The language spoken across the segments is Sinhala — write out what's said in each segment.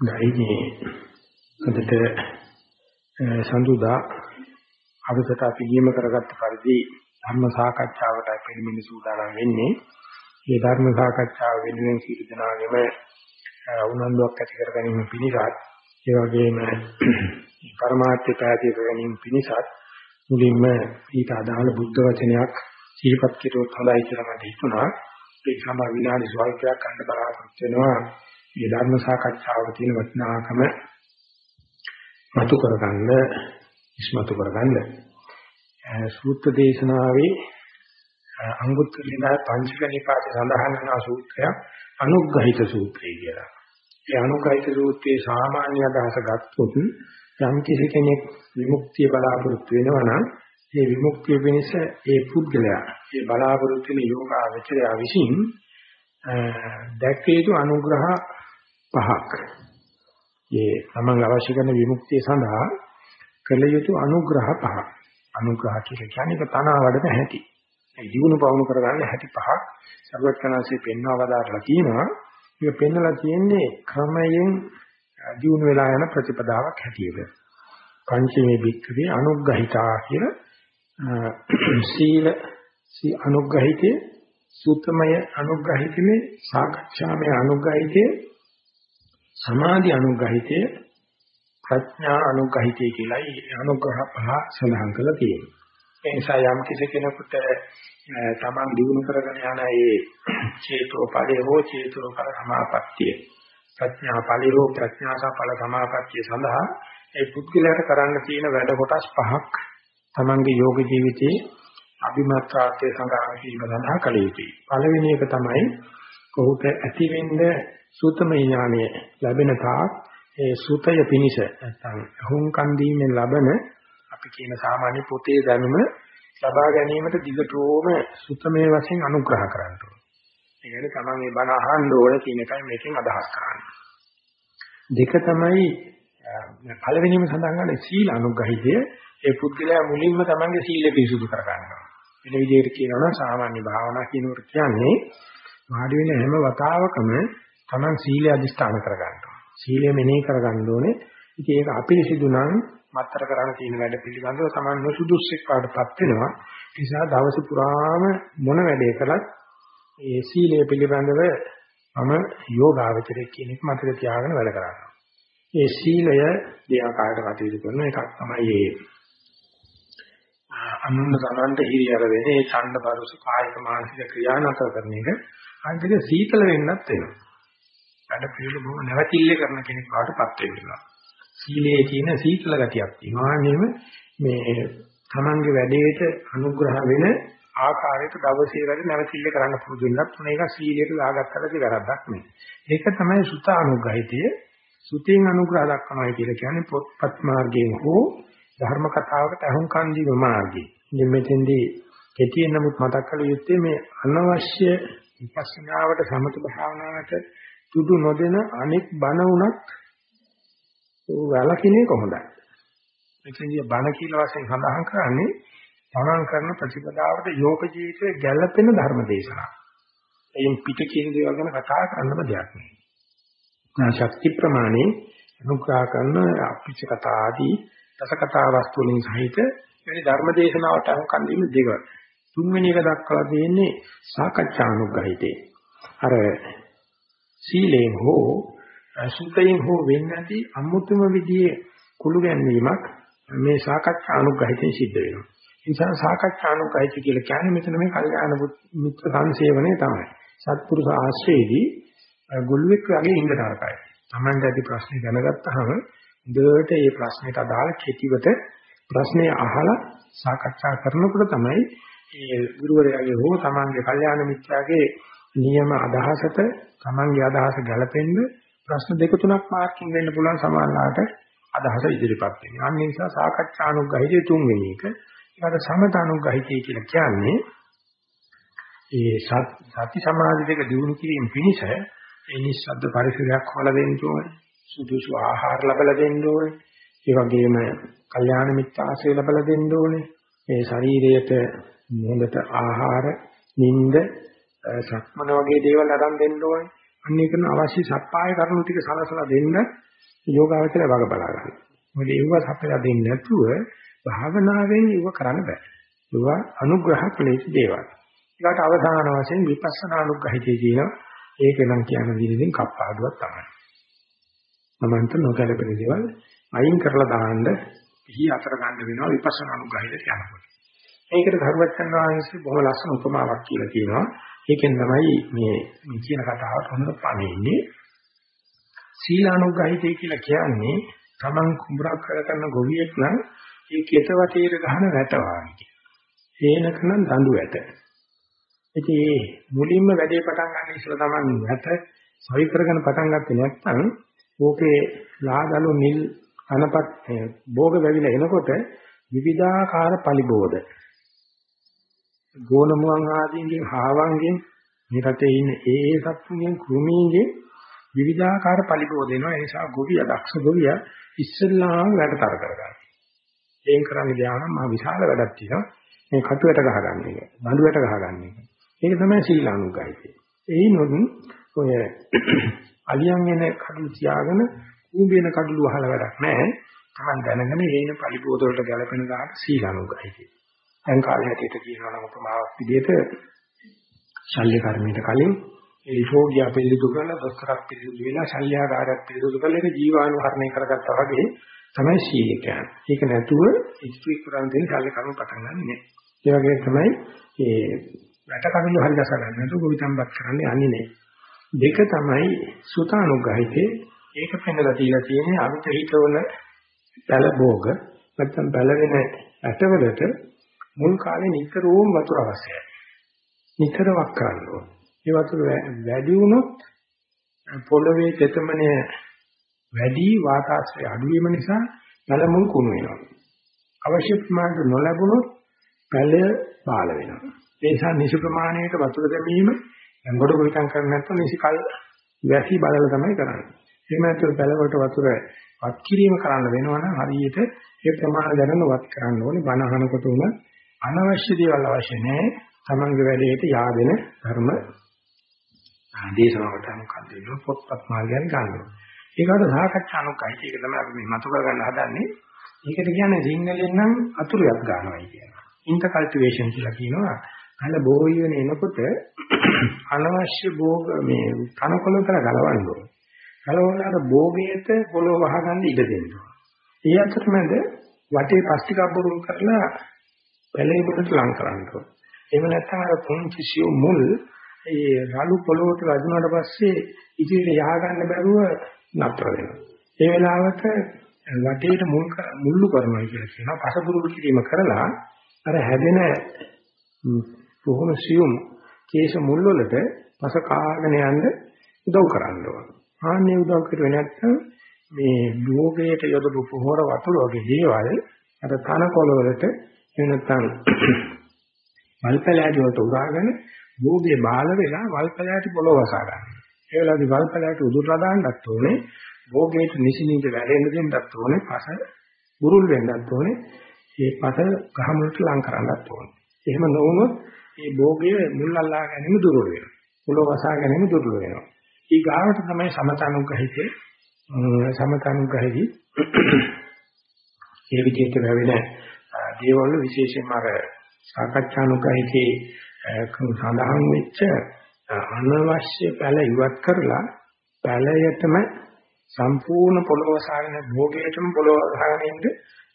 ගයිනේ අදට සඳුදා අවසට අපි නියම කරගත්ත පරිදි ධර්ම සාකච්ඡාවට පිළිමින් සූදානම් වෙන්නේ. මේ ධර්ම සාකච්ඡාව වෙනුවෙන් සියලු දෙනාගේම උනන්දුවක් ඇති කර ගැනීම පිණිසත් ඒ වගේම පරමාර්ථය පැහැදිලි කර ගැනීම පිණිසත් මුලින්ම ඊට අදාළ බුද්ධ වචනයක් සිහිපත් කෙරුවොත් හොඳයි කියලා මට හිතුණා. ඒක සමා විනාඩි ස්වල්පයක් ගන්න බලාපොරොත්තු වෙනවා. මේ ධර්ම සාකච්ඡාවක තියෙන වටිනාකම මතු කරගන්න ඉස්මතු කරගන්න සූත්‍ර දේශනාවේ අංගුත්තර නිකාය පංචක නිපාතේ සඳහන් වෙන සූත්‍රයක් අනුග්‍රහිත සූත්‍රය කියලා. ඒ අනුග්‍රහිත සූත්‍රයේ සාමාන්‍ය අදහස ගත්තොත් යම් කිසි කෙනෙක් විමුක්තිය බලාපොරොත්තු වෙනවා නම් ඒ විමුක්තිය වෙනස ඒ පුද්ගලයා ඒ බලාපොරොත්තු වෙන යෝගාවචරය විසින් දැක්කේ යුතු අනුග්‍රහ පහක්. ඒ තමන් අවශ්‍ය කරන විමුක්තිය සඳහා කළ යුතු අනුග්‍රහ පහක්. අනුග්‍රහ කියලා කියන්නේ ඒක තනවා වඩන හැටි. ඒ ජීවුන පවුණු කරගන්න හැටි පහක් සර්වඥාන්සේ පෙන්වා වදාරලා තියෙනවා. ඒක පෙන්වලා තියෙන්නේ ක්‍රමයෙන් ජීවුන වෙලා යන ප්‍රතිපදාවක් හැටියට. පංචමේ භික්ඛවේ අනුග්‍රහිතා කියලා සීල සී අනුග්‍රහිතේ සූත්‍රමය අනුග්‍රහිතේ සාකච්ඡාමය අනුග්‍රහිතේ සමාධි අනුග්‍රහිතය ප්‍රඥා අනුග්‍රහිතය කියලායි අනුග්‍රහ පහ සඳහන් කරලා තියෙනවා. ඒ නිසා යම් කිසි කෙනෙකුට තමන් දිනු කරගෙන යන ඒ චේතෝ ඵලයේ හෝ චේතෝ ඵල සමාපත්තිය ප්‍රඥා ඵලයේ හෝ ප්‍රඥා ඵල සමාපත්තිය සඳහා ඒ පුද්ගලයාට කරන්න තියෙන වැඩ කොටස් පහක් තමන්ගේ යෝග ජීවිතයේ අභිමත්‍රාර්ථය සඳහා කිරීම සඳහා කළ යුතුයි. පළවෙනි එක තමයි කොහොත ඇතිවෙන්න සූතම ඥානය ලැබෙන තාක් ඒ සූතය පිනිස නැත්නම් හුම්කන් දීමෙන් ලබන අපි කියන සාමාන්‍ය පොතේ දැනුම ලබා ගැනීමට දිගටම සුතමේ වශයෙන් අනුග්‍රහ කරන්න ඕනේ. ඒ කියන්නේ තමන් මේ බණ අහන්න ඕනේ කියන එකයි මේකෙන් අදහස් කරන්නේ. දෙක තමයි පළවෙනිම සඳහන් කරන්නේ සීල අනුග්‍රහිතය. ඒ පුද්ගලයා මුලින්ම තමන්ගේ සීලය පිරිසුදු කර ගන්නවා. වෙන විදිහට කියනවා නම් සාමාන්‍ය භාවනා කියනකොට කියන්නේ වාඩි වෙන හැම වතාවකම Taman සීලය අදිස්ථාන කරගන්නවා. සීලය මෙනෙහි කරගන්න ඕනේ. ඉතින් ඒක අපිරිසිදු නම් මත්තර කරන්න තියෙන වැඩ පිළිබඳව Taman නොසුදුස්සෙක් වඩපත් වෙනවා. ඒ නිසා දවස පුරාම මොන වැඩේ කළත් ඒ සීලය පිළිබඳව මම යෝගාවචරයේ කියන එක මතක තියාගෙන වැඩ කරනවා. ඒ සීලය දෙආකාරයට කටයුතු කරන එකක් තමයි ඒ අනුන්න සමන්ත හිරියර වෙන්නේ ඒ ඡණ්ඩ පරුස කායික මානසික ක්‍රියා නතර කරන එක අන්තික සීතල වෙන්නත් වෙනවා. වැඩ පිළිවෙල බොහොම නැවතිල්ල කරන කෙනෙක් බවටපත් වෙනවා. සීලයේ තියෙන සීතල ගතියක් තියෙනවා. නෙම මේ තමන්ගේ වැඩේට අනුග්‍රහ වෙන ආකාරයට දවසේ වැඩ නැවතිල්ල කරන්න පුරුදු වෙනත් මේක සීලයට දාගත්තට වැරද්දක් නෙවෙයි. ඒක තමයි සුත අනුග්‍රහිතය. සුතෙන් අනුග්‍රහ දක්වනවා කියලා කියන්නේ පොත්පත් මාර්ගයෙන් හෝ ධර්ම කතාවකට අහුම්කන් දීම මාර්ගය. ඉතින් මෙතෙන්දී කෙටියෙන් නමුත් මතක් කළ යුත්තේ මේ අනවශ්‍ය විපස්සනාවට සමත භාවනාවට සුදු නොදෙන අනෙක් බණ උනත් වැලකිනේ කොහොඳයි. මෙතනදී බණ කියලා වශයෙන් සඳහන් කරන්නේ තමන් කරන ප්‍රතිපදාවට යෝග ජීවිතයේ ගැළපෙන ධර්ම දේශනා. එයින් පිට කියන දේවල් ගැන කතා කරන්නම දෙයක් නෑ. නා ශක්ති ප්‍රමාණය අනුග්‍රහ කරන අපිච්ච කතා ආදී දස කතා වස්තු වලින් සහිත මේ ධර්ම දේශනාවට අනුකම් දීම දෙක. තුන්වෙනි එක දක්වලා තියෙන්නේ සාකච්ඡානුග්‍රහිතේ. අර සීලෙන් හෝ සුතයෙන් හෝ වෙන්නේ නැති අමුතුම විදිහේ කුළු ගැන්වීමක් මේ සාකච්ඡා අනුග්‍රහිතෙන් සිද්ධ වෙනවා. ඒ නිසා සාකච්ඡා අනුග්‍රහිත කියලා කියන්නේ මෙතන මේ කල්යාණ මිත්‍ර සංසේවනයේ තමයි. සත්පුරුෂ ආශ්‍රයේදී ගොළුෙක් වගේ ඉන්න තරකයි. Tamanda ඇති ප්‍රශ්නේ දැනගත්තාම දෙවට මේ ප්‍රශ්නෙට අදාළ කෙටිවට ප්‍රශ්නේ අහලා සාකච්ඡා කරනකොට තමයි ඒ ගුරුවරයාගේ හෝ තමන්ගේ කල්යාණ මිත්‍යාගේ නියම අදහසට තමන්ගේ අදහස ගැලපෙන්න ප්‍රශ්න දෙක තුනක් මාර්කින් වෙන්න පුළුවන් සමානලාට අදහස ඉදිරිපත් වෙනවා. අන්න ඒ නිසා සාකච්ඡානුග්‍රහිතය තුන්වෙනි එක. ඒකට සමතානුග්‍රහිතය කියලා කියන්නේ ඒ සති සමාධි දෙක දිනු කිරීම පිණිස ඒ නිස්සද්ද පරිසරයක් හොල දෙන්න ඕනේ. සුදුසු ආහාර ලැබලා දෙන්න ඕනේ. ඒ වගේම කල්යාණ මිත්‍ර ආශ්‍රය ලැබලා දෙන්න ඕනේ. මේ ශරීරයට හොඳට ආහාර, නිින්ද, සක්මන වගේ දේවල් අරන් දෙන්න ඕනේ. අන්න ඒකන අවශ්‍ය සප්පාය කරුණු ටික සලසලා දෙන්න යෝගාවචරය වග බලා ගන්න. මොකද ඒව සපයලා දෙන්නේ නැතුව භාවනාවෙන් ඒව කරන්න බෑ. ඒව අනුග්‍රහ ක්ලේශ දේවල්. ඊට අවසාන වශයෙන් විපස්සනා අනුග්‍රහිතේ කියන ඒක නම් කියන විදිහින් කප්පාදුවක් තමයි. මමන්ට නොගැලපෙන දේවල් අයින් කරලා දාන්න පිහි අතර ගන්න වෙනවා විපස්සනා අනුග්‍රහිතට යනකොට. මේකට ධර්මචන් වහන්සේ බොහොම ලස්සන උපමාවක් කියලා කියනවා. ඒකෙන් තමයි මේ මේ කියන කතාවට හොඳ පණෙන්නේ. සීලානුග්‍රහිතය කියලා කියන්නේ Taman කුඹරක් කරන ගොවියෙක් නම් ඒ කෙත වටේට ගහන වැටවා කියනවා. ඒනකනම් දඬු වැට. ඉතින් මේ මුලින්ම වැඩේ පටන් ගන්න ඉස්සෙල්ලා Taman වැට සවි කරගෙන පටන් ගත්තේ නැත්නම් ඕකේ ලාදලු නිල් අනපත් භෝග වැවිලා එනකොට විවිධාකාර පලිබෝධ ගෝනමුවන් ආදීන්ගෙන් හාවන්ගෙන් මේ රටේ ඉන්න ඒ ඒ සත්තුන්ගෙන් කෘමීන්ගෙන් විවිධාකාර පලිබෝධ වෙනවා ඒ නිසා ගොවියා දක්ෂ ගොවියා ඉස්සෙල්ලාම වැඩතර කරගන්නවා. එයින් කරන්නේ ධානය මහ විශාල වැඩක් තියෙනවා. මේ කටුවට ගහගන්න එක බඳුවට ගහගන්න එක. ඒක තමයි සීලානුගායිතේ එයිනොත් ඔය අලියන් එන කඩු තියාගෙන කූඹින කඩළු වහලා වැඩක් නැහැ. තමන් දැනගෙන ඒන පලිබෝධ වලට ගැලපෙන දාට සීලානුගායිතේ දැන් කාලේ හැටියට කියනවා නම් උපමාවක් විදිහට ශල්‍ය කර්මයට කලින් ඒ රෝගියා පිළිදුක කරලා දොස්තරක් පිළිදුක වෙලා ශල්‍යකාරයක් පිළිදුක කරලා ඒක ජීවාණුහරණය කරගත්තා වගේ තමයි සීල කියන්නේ. ඒක නැතුව ඉස්ත්‍රි කරන් දෙන ශල්‍ය කර්ම පටන් ගන්නෙ නෑ. ඒ වගේ තමයි ඒ වැට කවිලු හරි ගස ගන්න නැතුව ගොවිතැන්පත් කරන්නේ අන්නේ නෑ. දෙක තමයි සුතානුග්‍රහිතේ ඒක පෙන්නලා තියලා තියෙන්නේ අමිත හිතවල බැල භෝග නැත්නම් බැල වෙන ඇටවලට මුල් කාලේ නිතරම වතුර අවශ්‍යයි. නිතර වක් කරන්න ඕන. ඒ වතුර වැඩි වුණොත් පොළවේ තෙතමනය වැඩි වාතාශ්‍රය අඩු වීම නිසා පැලමුල් කුණු වෙනවා. අවශ්‍ය ප්‍රමාණයට නොලැබුණොත් පැලය බාල වෙනවා. ඒ නිසා නිසි ප්‍රමාණයට වතුර දැමීම ගොඩ ගොවිතැන් කරන්නේ නැත්නම් නිසි කල් වැසි බලලා තමයි කරන්නේ. එහෙම නැත්නම් පැල වලට වතුර වත් කිරීම කරන්න වෙනවනම් හරියට ඒ ප්‍රමාණය දැනන වත් කරන්න ඕනේ. බණ අහනකොට උන අනවශ්‍ය දේවල් අවශ්‍ය නැහැ. තමන්ගේ වැඩේට yaadෙන ධර්ම දේශනාවට අනුකම්ප දෙන්න පොත්පත් මාර්ගයෙන් ගන්නවා. ඒකට සාකච්ඡා අනුකයි. ඒක තමයි අපි මේ මතු කරගන්න හදන්නේ. ඒකට කියන්නේ සිංහලෙන් නම් අතුරුයක් ගන්නවායි කියනවා. ඉන්ට කල්ටිවේෂන් කියලා කියනවා. කල බොහෝ වෙන එනකොට අනවශ්‍ය භෝග මේ තනකොළ කර ගලවන්න ඕනේ. ගලවලාට භෝගයට පොළොව වහගන්න ඉඩ දෙන්න ඕනේ. ඒ අතරමැද වටේ ප්ලාස්ටික් අබ්බරුම් කරලා පැලේ වලට ලං කරන්න ඕනේ. එහෙම නැත්නම් අර පුංචි සියු මුල් ඒ රළු පොළොවට වැදුනට පස්සේ ඉතිරියට යහ ගන්න බැරුව නතර වෙනවා. ඒ වෙලාවට වටේට මුල් මුල්ලු කරනවා කියලා කියනවා. පසපුරුදු කිරීම කරලා අර හැදෙන බොහොම සියුම් කේශ මුල් වලට පස කාගෙන යන්න උදව් කරන්න ඕන. ආන්නේ උදව් කරුවේ නැත්නම් මේ භෝගයට යොදපු පොහොර වතුර වගේ දේවල් අර තනකොළ වලට එහෙම නැත්නම් වල්පලෑටි වලට උරාගෙන භෝගේ බාල වෙලා වල්පලෑටි පොළොව වසා ගන්න. ඒ වෙලාවේදී වල්පලෑටි උදුරලා දාන්නත් ඕනේ. භෝගේට නිසිනින්ද වැරෙන්න දෙන්නත් ඕනේ. පස බුරුල් වෙන්නත් ඕනේ. මේ පස ගහමුලට ලං කරන්නත් ඕනේ. එහෙම නොවුනොත් මේ භෝගයේ මුල් අල්ලා ගැනීම දුර්වල වෙනවා. පොළොව වසා ගැනීම දුර්වල වෙනවා. ඊ ගාවට තමයි සමතනුග්‍රහිතේ සමතනුග්‍රහිතී ඒ විදිහට වැවෙන දේවල් විශේෂයෙන්ම අර සාකච්ඡානුගහිතේ සඳහන් වෙච්ච අනවශ්‍ය පැල ඉවත් කරලා පැලයටම සම්පූර්ණ පොළොව සාගෙන භෝගයටම පොළොව සාගෙන ඉන්න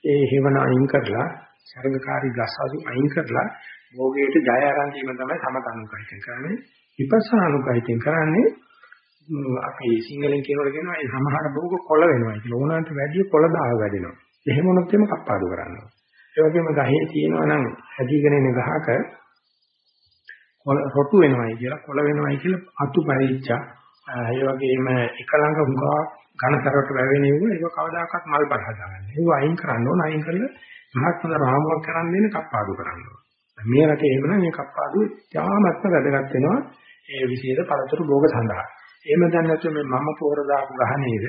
ඒ හේවන අයින් කරලා සර්ගකාරී ගස් අසු අයින් කරලා භෝගයට ජය ආරම්භ වීම තමයි සමතනුගහිතෙන් කරන්නේ. විපස්සනානුගහිතෙන් කරන්නේ අපි සිංහලෙන් කියනකොට කියනවා ඒ සමහර භෝග කොළ වෙනවා කියලා. ඕනන්ට වැඩි කොළ දාව වැඩෙනවා. එහෙම වුණොත් එimhe කප්පාදු කරනවා. ඒ වගේම ගහේ තියෙනවා නම් හැදීගෙන එන ගහක රොටු වෙනවයි කියලා කොළ වෙනවයි කියලා අතු පරිච්ඡා ඒ වගේම එක ළඟ උගා ඝනතරට වැවෙන්නේ ඒක කවදාකවත් මල් බල හදාගන්න. ඒක අයින් කරන්න ඕන අයින් කරලා මහත්මද රාමුවක් කරන් දෙන කප්පාදු කරන්න ඕන. මේ රටේ එහෙමනම් මේ කප්පාදු තාමත්ම වැදගත් වෙනවා ඒ විශේෂ පළතුරු භෝග සඳහා. එහෙම දැන් නැත්නම් මේ මම පොර දාපු ගහ නේද?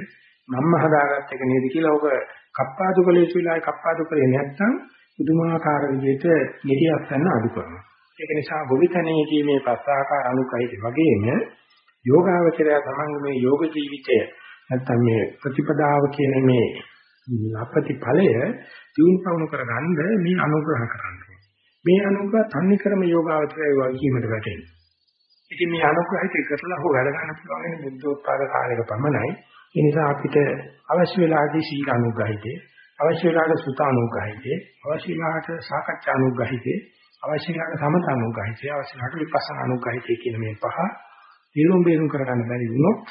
මම්ම හදාගත්ත එක නේද කියලා ඔබ කප්පාදු කලේ සුලායි කප්පාදු කරේ නැත්නම් පුදුමාකාර විදිහට ගෙඩියක් ගන්න අඩු කරනවා. ඒක නිසා ගොවිතැනේදී මේ පස් ආකාර අනුකයිද වගේම යෝගාවචරය තමන්ගේ මේ යෝග ජීවිතය නැත්නම් මේ ප්‍රතිපදාව කියන මේ ලපති ඵලය දියුණු පවුණු කරගන්න මේ අනුග්‍රහ කරන්න මේ අනුග්‍රහ තන්නේ ක්‍රම යෝගාවචරය වගකීමට වැටෙනවා. ඉතින් මේ අනුග්‍රහිත කරලා හො වැඩ ගන්න පුළුවන් බුද්ධෝත්පාද කාලයක පමණයි. ඒ නිසා අපිට අවශ්‍ය වෙලාවදී සීල අනුග්‍රහිතේ, අවශ්‍ය වෙලාවට සුත අනුග්‍රහිතේ, අවශ්‍ය වෙලාවට සාකච්ඡා අනුග්‍රහිතේ, අවශ්‍ය වෙලාවට සමත අනුග්‍රහිතේ, අවශ්‍ය වෙලාවට විපස්සනා අනුග්‍රහිතේ කියන මේ පහ නිරුම් බේරුම් කරගන්න බැරි වුණොත්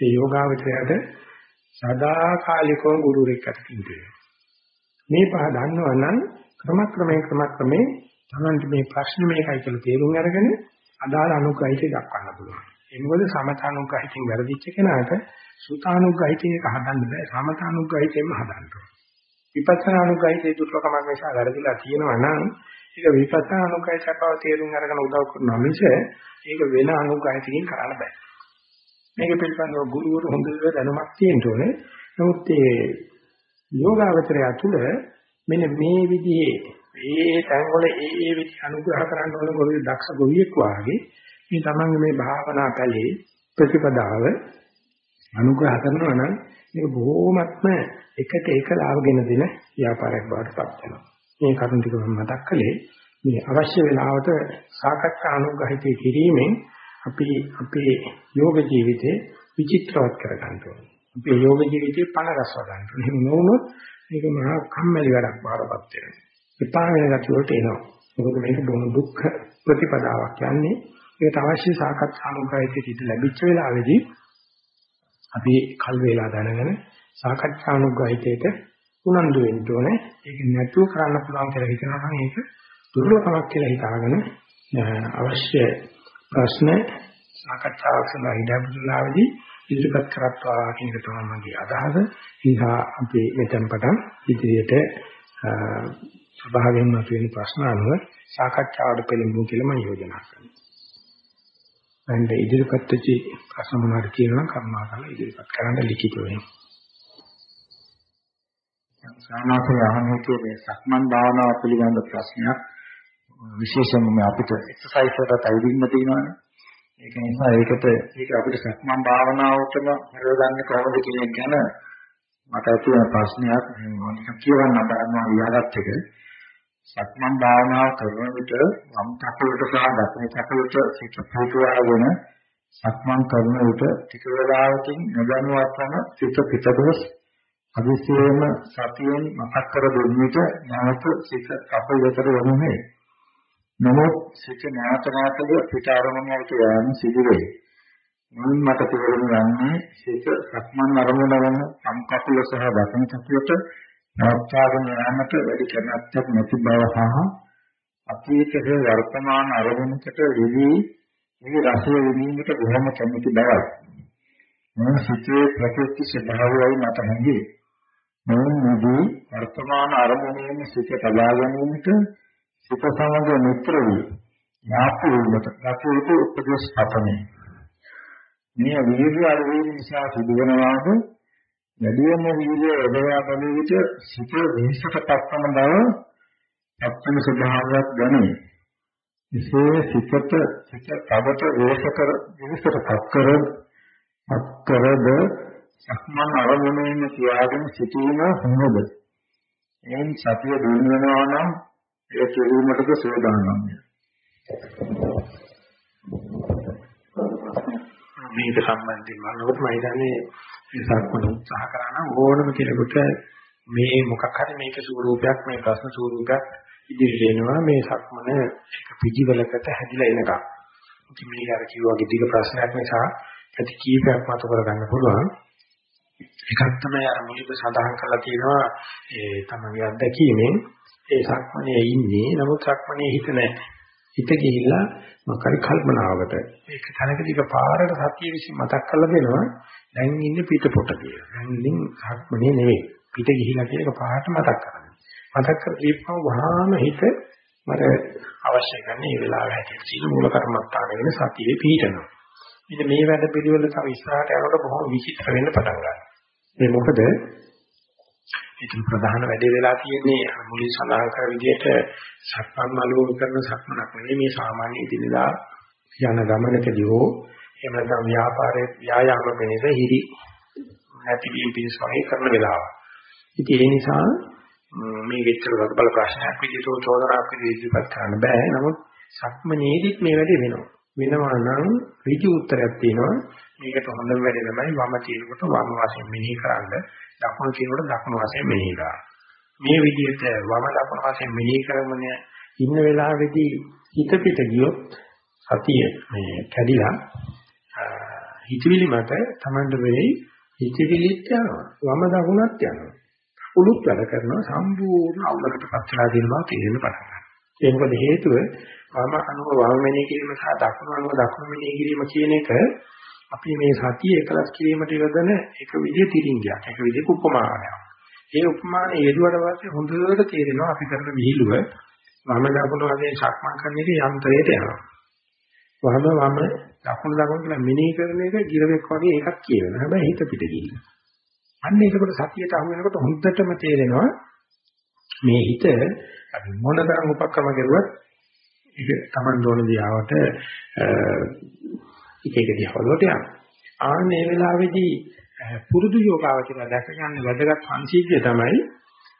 ඒ යෝගාවචරයට සදාකාලිකව ගුරුරෙක් අතකින් මේ පහ දන්නවනම් ක්‍රමක්‍රමයෙන් ක්‍රමක්‍රමයෙන් තමන්ට මේ ප්‍රශ්න මේකයි කියලා තේරුම් අරගෙන අදාළ අනුග්‍රහිතය දක්වන්න පුළුවන්. ඒ මොකද සමතානුග්‍රහිතින් වැරදිච්ච කෙනාට සුතානුග්‍රහිතයක හදන්න බෑ සමතානුග්‍රහිතයෙන්ම හදන්න ඕනේ. විපස්සනානුග්‍රහිතේ දුර්ලභකමක් නිසා වැරදිලා තියෙනවා නම් ඒක විපස්සනානුග්‍රහිතව තේරුම් අරගෙන උදව් කරනවා මිස ඒක වෙන අනුග්‍රහිතකින් කරන්න බෑ. මේක පිළිබඳව ගුරුවරු හොඳට දැනුමක් තියෙන්න ඕනේ. නමුත් ඒ යෝගාවචරය තුළ මෙන්න මේ විදිහේ ඒ තැන්වල ඒ ඒ විදිහ අනුග්‍රහ කරන්න ඕන ගොවිය දක්ෂ ගොවියෙක් වාගේ මේ තමන්ගේ මේ භාවනා කලේ ප්‍රතිපදාව අනුග්‍රහ කරනවා නම් මේක බොහෝමත්ම එකට එක ලාභගෙන දෙන ව්‍යාපාරයක් බවට පත් වෙනවා. මේ කරුණ ටික මම මතක් කළේ මේ අවශ්‍ය වෙලාවට සාකච්ඡා අනුග්‍රහිතය කිරීමෙන් අපි අපේ යෝග ජීවිතේ විචිත්‍රවත් කර ගන්න ඕනේ. අපේ යෝග ජීවිතේ පණ රසව ගන්න ඕනේ. එහෙම නොවුනොත් මේක මහා කම්මැලි වැඩක් බාරපත් වෙනවා. එපා වෙන ගැටි වලට එනවා. මොකද මේක බොහොම දුක්ඛ ප්‍රතිපදාවක් යන්නේ. ඒකට අවශ්‍ය සාකච්ඡා අනුග්‍රහිතය ලැබිච්ච වෙලාවේදී අපි කල් වේලා දැනගෙන සාකච්ඡා අනුග්‍රහිතයට උනන්දු වෙන්න ඕනේ. ඒක නැතුව කරන්න පුළුවන් කියලා හිතනවා නම් ඒක දුර්ලභමක් කියලා හිතාගෙන අවශ්‍ය ප්‍රශ්න සාකච්ඡාවක් සඳහා ඉඩපුලාවේදී ඉදිරිපත් කරත්වා කියන එක තමයි මගේ අදහස. නිසා අපි මෙතෙන් පටන් ඉදිරියට සභාවෙන් මතුවෙන ප්‍රශ්න අනුව සාකච්ඡාවට පෙළඹුම් කියලා මම යෝජනා කරනවා. එන්න ඉදිරිපත් වෙච්ච ප්‍රශ්න මොනවද කියනවා කර්මාකරලා ඉදිරිපත් කරන්න ලිඛිතව වෙනවා. සාමාන්‍යයෙන් අහන්නේ මේ සක්මන් භාවනාව පිළිබඳ ප්‍රශ්නයක් විශේෂයෙන්ම අපිට එක්සර්සයිස් වලට ඇවිදින්න තියෙනවානේ. ඒක නිසා ඒකට ඒක අපිට සක්මන් භාවනාවටම හරවගන්නේ කොහොමද කියන එක ගැන මට ඇති වෙන ප්‍රශ්නයක් මම කියවන්න බෑනවා ලියාගත් එක. සක්මන් භාවනාව කරන විට වම් කකුලට සහ දකුණු කකුලට සිත පුතුවාගෙන සක්මන් කරන විට ටික වේලාවකින් නොදැනුවත්වම සිත පිටදොස් අදිසියෙම සතියෙන් මතක් කර දෙන්න විට නැවත සිත කකුල වෙතට යොමුනේ. නමුත් සිත නැවත නැවතද පිට අරමුණ වලට යෑම සිදු වේ. මුලින් මට තේරුම් ගන්නේ සිත සක්මන් අරමුණ වන සම්කප්පල සහ දසන කපුලට නවත්වාගෙන යාමට වැඩි කැමැත්තක් නැති බව හා අතීතයේ වර්තමාන අරමුණකට රිදී මේ රසය විඳීමට බොහොම කැමති බවයි. මම සිතේ ප්‍රකෘති ස්වභාවයයි මට හැඟේ. මම නිදී වර්තමාන අරමුණේම සිත තබා ගැනීමට සිත සමග මිත්‍ර වී යාපු වීමට ගතයුතු උපදේශ පතමි. මේ වීර්ය අරගෙන නිසා සිදුවනවාද වැඩිම වීර්ය යොදවා ගන්න විට සිත වෙහසට පත්වන බව අත්‍යන ස්වභාවයක් දැනේ. එසේ සිතට සිත තවත වේශ කර වෙහසට පත් කර පත් කරද සක්මන් අරමුණේම තියාගෙන සිටීම හොඳද? එයින් සතිය දිනු වෙනවා නම් ඒ කිරීමටද සෝදානම්ය. මේක සම්බන්ධයෙන් බලනකොට මම හිතන්නේ මේ සක්මන උත්සාහ කරා නම් ඕනම කෙනෙකුට මේ මොකක් හරි මේක ස්වරූපයක් මේ ප්‍රශ්න ස්වරූපයක් ඉදිරියට එනවා මේ සක්මන එක පිළිවෙලකට හැදිලා එනකම්. ඉතින් මේක අර කිව්වාගේ දිග ප්‍රශ්නයක් නිසා ඇති කීපයක් මත කරගන්න පුළුවන්. එකක් තමයි අර මුලින්ම සඳහන් කරලා තියෙනවා ඒ තමයි අත්දැකීමෙන් ඒ සක්මනේ ඉන්නේ නමුත් සක්මනේ හිත නැහැ. හිත ගිහිල්ලා මොකක් හරි කල්පනාවකට ඒක තනකදී පාරට සතිය විසින් මතක් කරලා දෙනවා දැන් ඉන්නේ පිට පොට කියලා. දැන් ඉන්නේ සක්මනේ නෙවෙයි. පිට ගිහිලා කියන එක පාරට මතක් කරගන්න. මතක් කරගීපම වහාම හිත මර අවශ්‍ය කරන මේ වෙලාව හැටියට සීල මූල කර්මත්තාගෙන සතියේ පිහිටනවා. ඉතින් මේ වැඩ පිළිවෙල තව ඉස්සරහට යනකොට බොහොම විචිත්‍ර වෙන්න පටන් ගන්නවා. මේ මොකද ඉතින් ප්‍රධාන වැඩේ වෙලා තියෙන්නේ මුලින් සඳහන් කර විදිහට සක්මන් මළුව කරන සක්මනක් නෙවෙයි මේ සාමාන්‍ය ඉදිරියදා යන ගමනකදී හෝ එහෙම නැත්නම් ව්‍යාපාරයේ ව්‍යායාම වෙනස හිරි නැතිවීම පිණිස වගේ කරන වෙලාව. ඉතින් ඒ නිසා මේ විතර බල ප්‍රශ්නයක් විදිහට චෝදනාවක් විදිහට ඉදිරිපත් කරන්න බෑ. නමුත් සක්මනේදිත් මේ වැඩේ වෙනවා. වෙනවා නම් ඍජු උත්තරයක් තියෙනවා. මේකට හොඳම වැඩේ තමයි වම තියෙනකොට වම වශයෙන් මෙනෙහි කරන්න, දකුණු තියෙනකොට දකුණු වශයෙන් මෙනෙහි කරන්න. මේ විදිහට වම දකුණු වශයෙන් මෙනෙහි කරගෙන ඉන්න වෙලාවේදී හිත පිට ගියොත් සතිය මේ කැඩිලා හිතවිලි මත Tamand වෙයි හිතවිලිත් යනවා. වම දකුණත් යනවා. උළුත් වැඩ කරනවා සම්පූර්ණ අවුලකටපත් වෙලා දෙන බව තේරෙන පටන් ගන්නවා. ඒ මොකද හේතුව වම අනුව වම මෙනෙහි කිරීම සහ දකුණු අනුව දකුණු මෙනෙහි කිරීම කියන එක අපි මේ සතිය එකලස් කිරීමට යොදන එක විදිය තිරින්ගයක්. එක විදියක උපමානයක්. ඒ උපමාන යෙදුවට පස්සේ හොඳට තේරෙනවා අපි කරන විහිළුව වම දකුණු වශයෙන් සක්මන් කරන එක යන්ත්‍රයට යනවා. වම වම දකුණු දකුණු කියලා මෙනෙහි කරන එක ගිරවෙක් වගේ එකක් කියවෙනවා. හැබැයි හිත පිට ගිහින්. අන්න ඒකකොට සතියට අහු වෙනකොට හොඳටම තේරෙනවා මේ හිත අපි මොනතරම් උපක්‍රම කරුවත් ඒක Taman දෝන දිහාවට එක එක දිහාවලට යනවා. ආන්නේ වෙලාවේදී පුරුදු යෝගාවචරය දැක ගන්න වැදගත් සංසිද්ධිය තමයි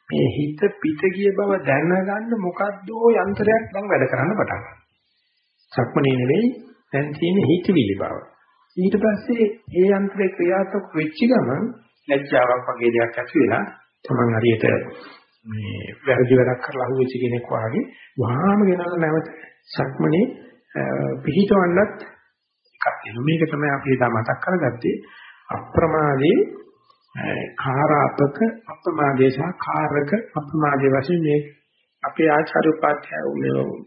මේ හිත පිට ගිය බව දැනගන්න මොකද්දෝ යන්ත්‍රයක් දැන් වැඩ කරන්න පටන් ගන්නවා. සක්මනේ නෙවෙයි දැන් තියෙන හිතවිලි බව. ඊට පස්සේ ඒ යන්ත්‍රේ ක්‍රියාත්මක වෙච්ච ගමන් ලැජ්ජාවක් වගේ දෙයක් ඇති වෙලා තමන් හරියට මේ වැරදි වැඩක් කරලා අහුවෙච්ච කෙනෙක් වාගේ වහාම ගෙනල්ලා නැවත සක්මනේ පිහිටවන්නත් එකක් තියෙනවා. මේක තමයි අපි එදා මතක් කරගත්තේ අප්‍රමාදේ කාරාපක අප්‍රමාදේ සහ කාරක අප්‍රමාදේ වශයෙන් මේ අපේ ආචාර්ය උපාධ්‍යාය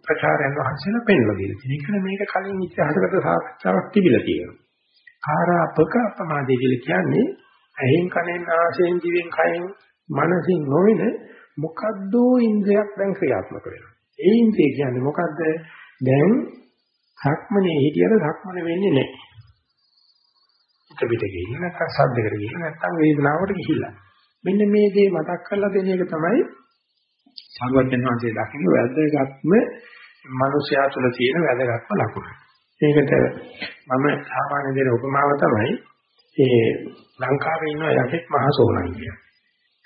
ප්‍රචාරයන් වහන්සේලා පෙන්වලා දීලා තියෙනවා. ඒක මේක කලින් ඉතිහාසගත සාකච්ඡාවක් තිබිලා තියෙනවා. කාරාපක අප්‍රමාදේ කියලා කියන්නේ ඇහෙන් කනෙන් නාසයෙන් දිවෙන් කයෙන් මනසින් නොවන මොකද්ද ඉන්ද්‍රයක් දැන් ක්‍රියාත්මක වෙනවා. ඒ ඉන්ද්‍රිය කියන්නේ මොකද්ද? දැන් සක්මනේ හිටියට සක්මන වෙන්නේ නැහැ. හිත පිට ගිහින් නැත්නම් සද්දකට ගිහින් නැත්නම් වේදනාවට ගිහිල්ලා. මෙන්න මේ දේ මතක් කරලා දෙන එක තමයි සාරවත්යන් වහන්සේ දකින්න වැදගත්ම මනුෂ්‍යයා තුළ තියෙන වැදගත්ම ලකුණ. ඒකට මම සාමාන්‍ය දෙන උපමාව තමයි ඒ ලංකාවේ ඉන්න යකෙක් මහසෝනන් කියන.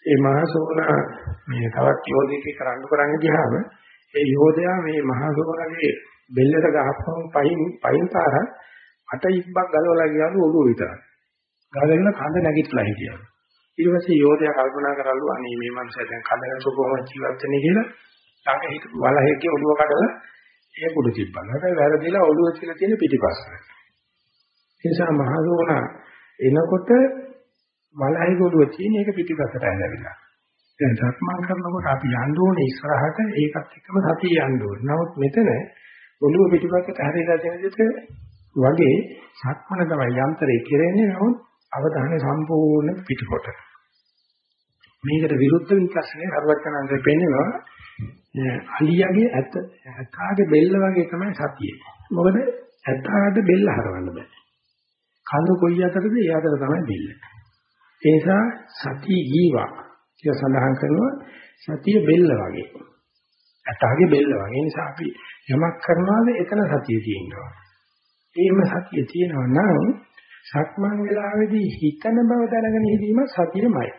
ඒ මහසෝනා මේ තවත් යෝධයෙක් කරන්න කරන්න ගියාම ඒ යෝධයා මේ මහසෝනගේ බෙල්ලට ගහපුවම පයින් පයින් පාර අට ඉබ්බක් ගලවලා ගියාලු ඔළුව විතරයි. ගලගෙන කඳ නැගිටලා හිටියා. ඊට පස්සේ යෝධයා කල්පනා කරලු අනේ මේ මනුස්සයා දැන් කඳගෙන කොහොමද ජීවත් වෙන්නේ කියලා ළඟ හිටපු වලහෙක්ගේ ඔළුව කඩලා ඒ පුඩු තිබ්බා. හැබැයි වැරදිලා ඔළුව තියලා තියෙන පිටිපස්සට. ඒ නිසා මහසෝනා එනකොට වලහි ගොඩුව තියෙන එක පිටිපස්සට ඇවිල්ලා. දැන් සක්මන් කරනකොට අපි යන්න ඕනේ ඉස්සරහට ඒකත් එක්කම සතිය යන්න ඕනේ. නමුත් මෙතන ඔළුව පිටිපස්සට හැරිලා තියෙන විදිහට වගේ සක්මන තමයි යන්ත්‍රේ කෙරෙන්නේ නමුත් අවධානය සම්පූර්ණ පිටකොට. මේකට විරුද්ධ වෙන ප්‍රශ්නේ හරවත්තනන්දේ පෙන්නනවා අලියාගේ ඇත ඇතාගේ බෙල්ල වගේ තමයි සතියේ. මොකද ඇතාට බෙල්ල හරවන්න බෑ. කඳු කොයි අතරද ඒ අතර තමයි බෙල්ල. ඒ නිසා සතිය ජීවා කියලා සඳහන් කරනවා සතිය බෙල්ල වගේ. ඇතාගේ බෙල්ල වගේ. ඒ නිසා අපි යමක් කරනවාද එතන සතිය තියෙනවා. ඒම සතිය තියෙනවා නම් සක්මන් වෙලාවේදී හිතන බව දැනගෙන ඉඳීම සතියමයි.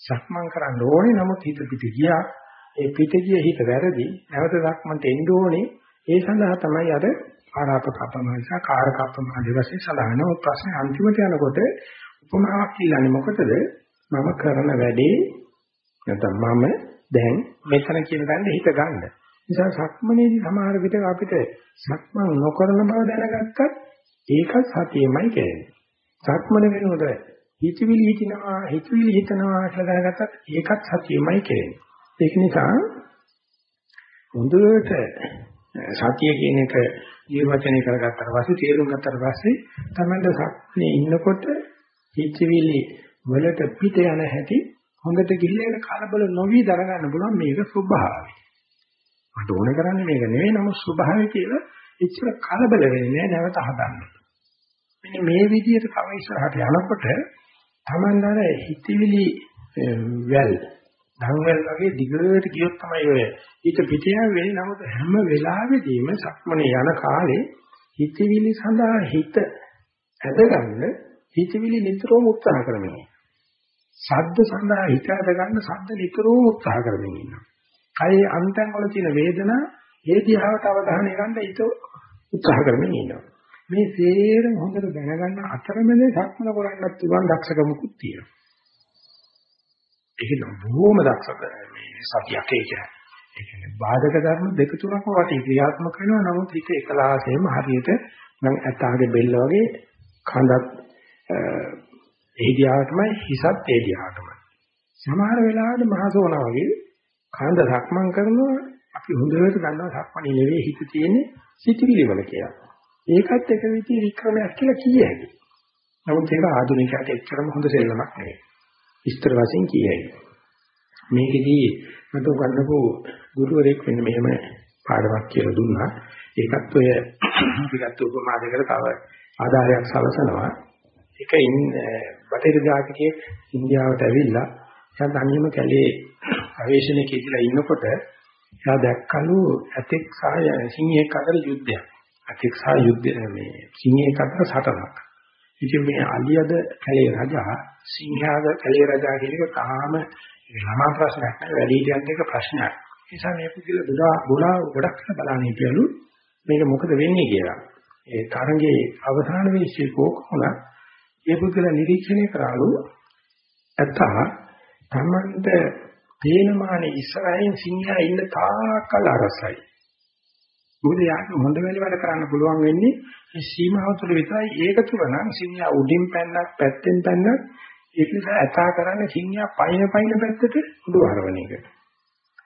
සක්මන් කරන්න ඕනේ නමුත් හිත පිට ගියා. ඒ පිට ගිය හිත වැරදි. නැවත සක්මන්ට එන්න ඕනේ. ඒ සඳහා තමයි අර ආරාපකප්පමහස කාරකප්පමහ දිවසේ සඳහන ප්‍රශ්නේ අන්තිමට යනකොට උපමාවක් කියන්නේ මොකටද මම කරන වැඩේ නැත්නම් මම දැන් මෙතන කියන දන්නේ හිත ගන්න. නිසා සක්මනේදී සමහර විට අපිට සක්මන් නොකරන බව දැනගත්තත් ඒක සතියෙමයි කියන්නේ. සක්මන වෙනකොට හිතවිලි හිතනවා හිතවිලි හිතනවා කියලා දැනගත්තත් ඒකත් සතියෙමයි කියන්නේ. ඒක නිසා හොඳට සතිය කියන එක නිර්වචනය කරගත්තාට පස්සේ තේරුම් ගත්තාට පස්සේ තමයි සක්නේ ඉන්නකොට හිතවිලි වලට පිට යන හැටි හොඳට ගිහිල්ලා කලබල නොවි දරගන්න පුළුවන් මේක ස්වභාවය. මට ඕන කරන්නේ මේක නෙවෙයි නමුත් ස්වභාවය කියලා ඉච්චර කලබල වෙන්නේ නැහැ නැවත හදන්න. මෙන්න මේ විදිහට තව ඉස්සරහට යනකොට තමන්දර හිතවිලි වැල් ධම්වැල් වගේ දිගට ගියොත් තමයි ඔය හිත පිටියා වෙන්නේ නමුත් හැම වෙලාවෙදීම සක්මනේ යන කාලේ හිතවිලි සඳහා හිත ඇදගන්න හිතවිලි නිතරම උත්සාහ කරමින් ශබ්ද සඳහා හිත අද ගන්න ශබ්ද නිතරම උත්සාහ කරමින් ඉන්නවා. කයේ අන්තයන් වල තියෙන වේදනා ඒ දිහාවට අවධානය ගන්න හිත උත්සාහ කරමින් ඉන්නවා. මේ සේරම හොඳට දැනගන්න අතරමැද සක්මන කරන්නත් පුළුවන් දක්ෂකමකුත් තියෙනවා. ඒක නම් බොහොම දක්ෂක මේ සතියක් ඒ කියන්නේ. ඒ කියන්නේ බාධක ධර්ම දෙක තුනක් වටේ ක්‍රියාත්මක වෙනවා නමුත් හිත එකලාසෙම හරියට නම් ඇතාගේ බෙල්ල වගේ කඳත් ඒ දිහාටමයි හිසත් ඒ දිහාටමයි. සමහර වෙලාවට මහසෝනා වගේ කඳ සක්මන් කරනවා අපි හොඳට දන්නවා සක්මණේ නෙවෙයි හිත තියෙන්නේ සිටිවිලි වල කියලා. ඒකත් එක විදිහේ වික්‍රමයක් කියලා කිය හැකියි. නමුත් ඒක ආධුනිකයට එච්චරම හොඳ සෙල්ලමක් නෙවෙයි. විස්තර වශයෙන් කිය හැකියි. මේකෙදී මට උගන්වපු ගුරුවරයෙක් මෙන්න මෙහෙම පාඩමක් කියලා දුන්නා. ඒකත් ඔය පිටත් උපමා දෙකට තව ආධාරයක් සලසනවා. එක ඉන් බටහිර ජාතිකයෙක් ඉන්දියාවට ඇවිල්ලා එයා තනියම කැලේ අවේශනයක ඉඳලා ඉන්නකොට එයා දැක්කලු ඇතෙක් සහ සිංහෙක් අතර යුද්ධයක්. ඇතෙක් සහ යුද්ධ මේ සිංහෙක් අතර සටනක්. ඉතින් මේ අලියද කැලේ රජා සිංහයාද කැලේ රජා කියන එක තාම ළමා ප්‍රශ්නයක් නෙවෙයි වැඩිහිටියන් එක ප්‍රශ්නයක්. ඒ නිසා මේ පුදුල ගොඩා ගොඩා ගොඩක් බලන්න හිටියලු මේක මොකද වෙන්නේ කියලා. ඒ තරංගේ අවසාන වෙච්ච කෝකෝල ඒ පුදුල නිරීක්ෂණය කරාලු ඇත්තා තමන්ට තේනමානේ ඉස්සරහින් සිංහයා ඉන්න තාකල් අරසයි. මොකද යාට හොඳ වෙලේ වැඩ කරන්න පුළුවන් වෙන්නේ මේ සීමාව තුළ විතරයි. ඒක තුළ නම් සිංහයා උඩින් පැන්නක් පැත්තෙන් පැන්නක් ඒක නිසා ඇතා කරන්නේ සිංහයා පයින් පයින් පැත්තට උඩු හරවන එක.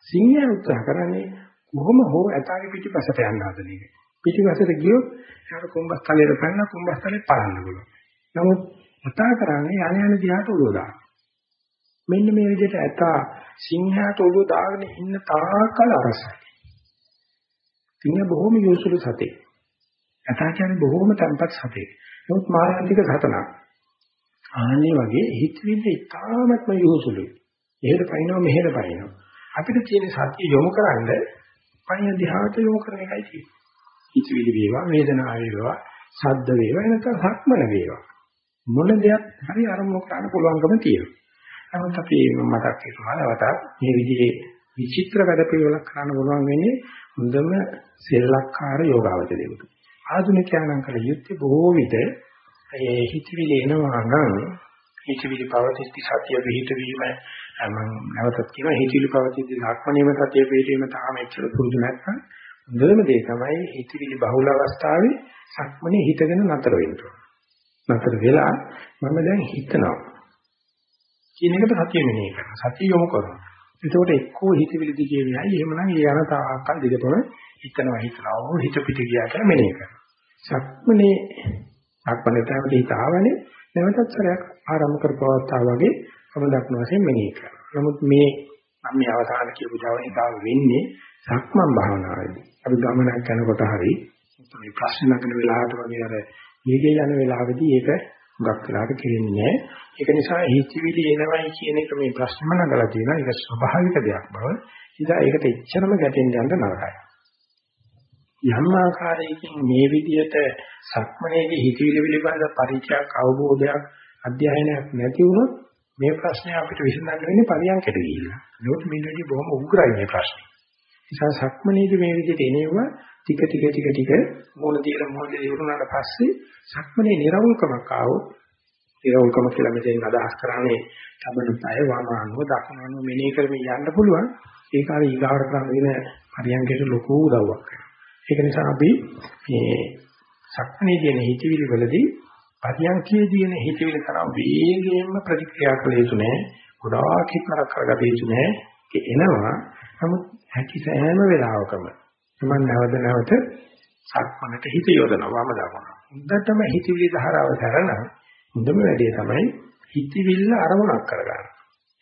සිංහයා උත්සාහ කරන්නේ කොහොම හෝ ඇතාගේ පිටිපසට යන්න හදන එක. පිටිපසට ගියොත් එයාට කුඹස්තලයට පැනන කුඹස්තලේ පරන්න පුළුවන්. නමුත් ඇතා කරන්නේ යන යන දිහාට උඩ දාන. මෙන්න මේ විදිහට ඇතා සිංහයාට ඔළුව දාගෙන ඉන්න තාකල් අරසයි. සිංහ බොහොම යොසුළු සතේ. ඇතා කියන්නේ බොහොම තන්පත් සතේ. නමුත් මායාන්තික සතනක්. ආන්නේ වගේ හිතවිල්ල ඉතාමත්ම යොසුළුයි. එහෙට පයින්නවා මෙහෙට පයින්නවා. අපිට තියෙන සතිය යොමු කරන්න පයින් දිහාට යොමු කරන එකයි තියෙන්නේ. හිතවිලි වේවා, වේදනාව වේවා, ශබ්ද වේවා, එනකම් සක්මන වේවා. මොන දෙයක් හරි අරමුණු කරන්න පුළුවන්කම තියෙනවා. නමුත් අපි මතක් කරනවා නැවතත් මේ විදිහේ විචිත්‍ර වැඩ පිළිවෙලක් කරන්න පුළුවන් වෙන්නේ හොඳම සෙල්ලක්කාර යෝගාවචරයෙකුට. ආධුනිකයන්න් කල යුත්තේ බොහෝ විට ඒ හිතවිලි එනවා නම් හිතවිලි පවතිති සතිය විහිිත වීම මම නැවතත් කියනවා හිතවිලි පවතිති ආත්මනියම සතිය පිළිවීම තාම එච්චර පුරුදු නැත්නම් හොඳම දේ තමයි හිතවිලි බහුල අවස්ථාවේ සක්මනේ හිතගෙන නතර වෙන්න නතර වෙලා මම දැන් හිතනවා. කියන එකට සතිය මෙනෙහි කරනවා. සතිය යොමු කරනවා. එතකොට එක්කෝ හිතවිලි දිගේ යයි එහෙමනම් ඒ යන තාක්කල් දිගටම හිතනවා හිතනවා. ඕ හිත පිට ගියා කියලා මෙනෙහි කරනවා. සක්මනේ සක්මනේට හිත ආවනේ. නැවතත් සරයක් ආරම්භ කරපවත්තා වගේ අප දක්න වශයෙන් මෙනෙහි කරනවා. නමුත් මේ මම මේ අවසාන කියපු ජවනිකාව වෙන්නේ සක්මන් භාවනාවේදී. අපි ගමනක් යනකොට හරි මේ ප්‍රශ්න නගන වෙලාවට වගේ අර මේකේ යන වෙලාවෙදී ඒක හුඟක් වෙලාවට කෙරෙන්නේ නැහැ. ඒක නිසා හිතවිලි එනවයි කියන එක මේ ප්‍රශ්නම නගලා තියෙනවා. ඒක ස්වභාවික දෙයක් බව. ඉතින් ඒකට එච්චරම ගැටෙන්න යන්න නරකයි. යම් ආකාරයකින් මේ විදිහට සක්මනේදී හිතවිලි පිළිබඳ පරිචයක් අවබෝධයක් අධ්‍යයනයක් නැති වුණොත් මේ ප්‍රශ්නේ අපිට විසඳන්න වෙන්නේ පරියන්කට ගිහිල්ලා. ඒකට මේ විදිහ බොහොම උග්‍රයි මේ ප්‍රශ්නේ. නිසා සක්මනේදී මේ විදිහට එනෙවුවා ටික ටික ටික ටික මොන දිහර මොන දිහර ඉවරුනාට පස්සේ සක්මනේ නිර්වුල්කමක් ආවොත් නිර්වුල්කම කියලා මෙතෙන් අදහස් කරන්නේ තබන පය වමානුව දකුණනුව මෙනෙහි කරමින් යන්න පුළුවන්. ඒක හරි ඊගාවට කරන වෙන පරියන්කේට ලොකු උදව්වක් කරනවා. ඒක නිසා අපි මේ සක්මනේ කියන හිතවිලි වලදී පරියන්කේ දින හිතවිලි තරම් වේගයෙන්ම ප්‍රතික්‍රියා කළ යුතු නැහැ ගොඩාක් හිතනක් කරගත යුතු නැහැ ඒක එනවා. නමුත් හැකි සෑම වෙලාවකම මම නැවත නැවත සක්මනට හිත යොදනවා වම දකුණ. හොඳටම හිතවිලි ධාරාව සරණ හොඳම වැඩේ තමයි හිතවිල්ල අරමුණක් කරගන්න.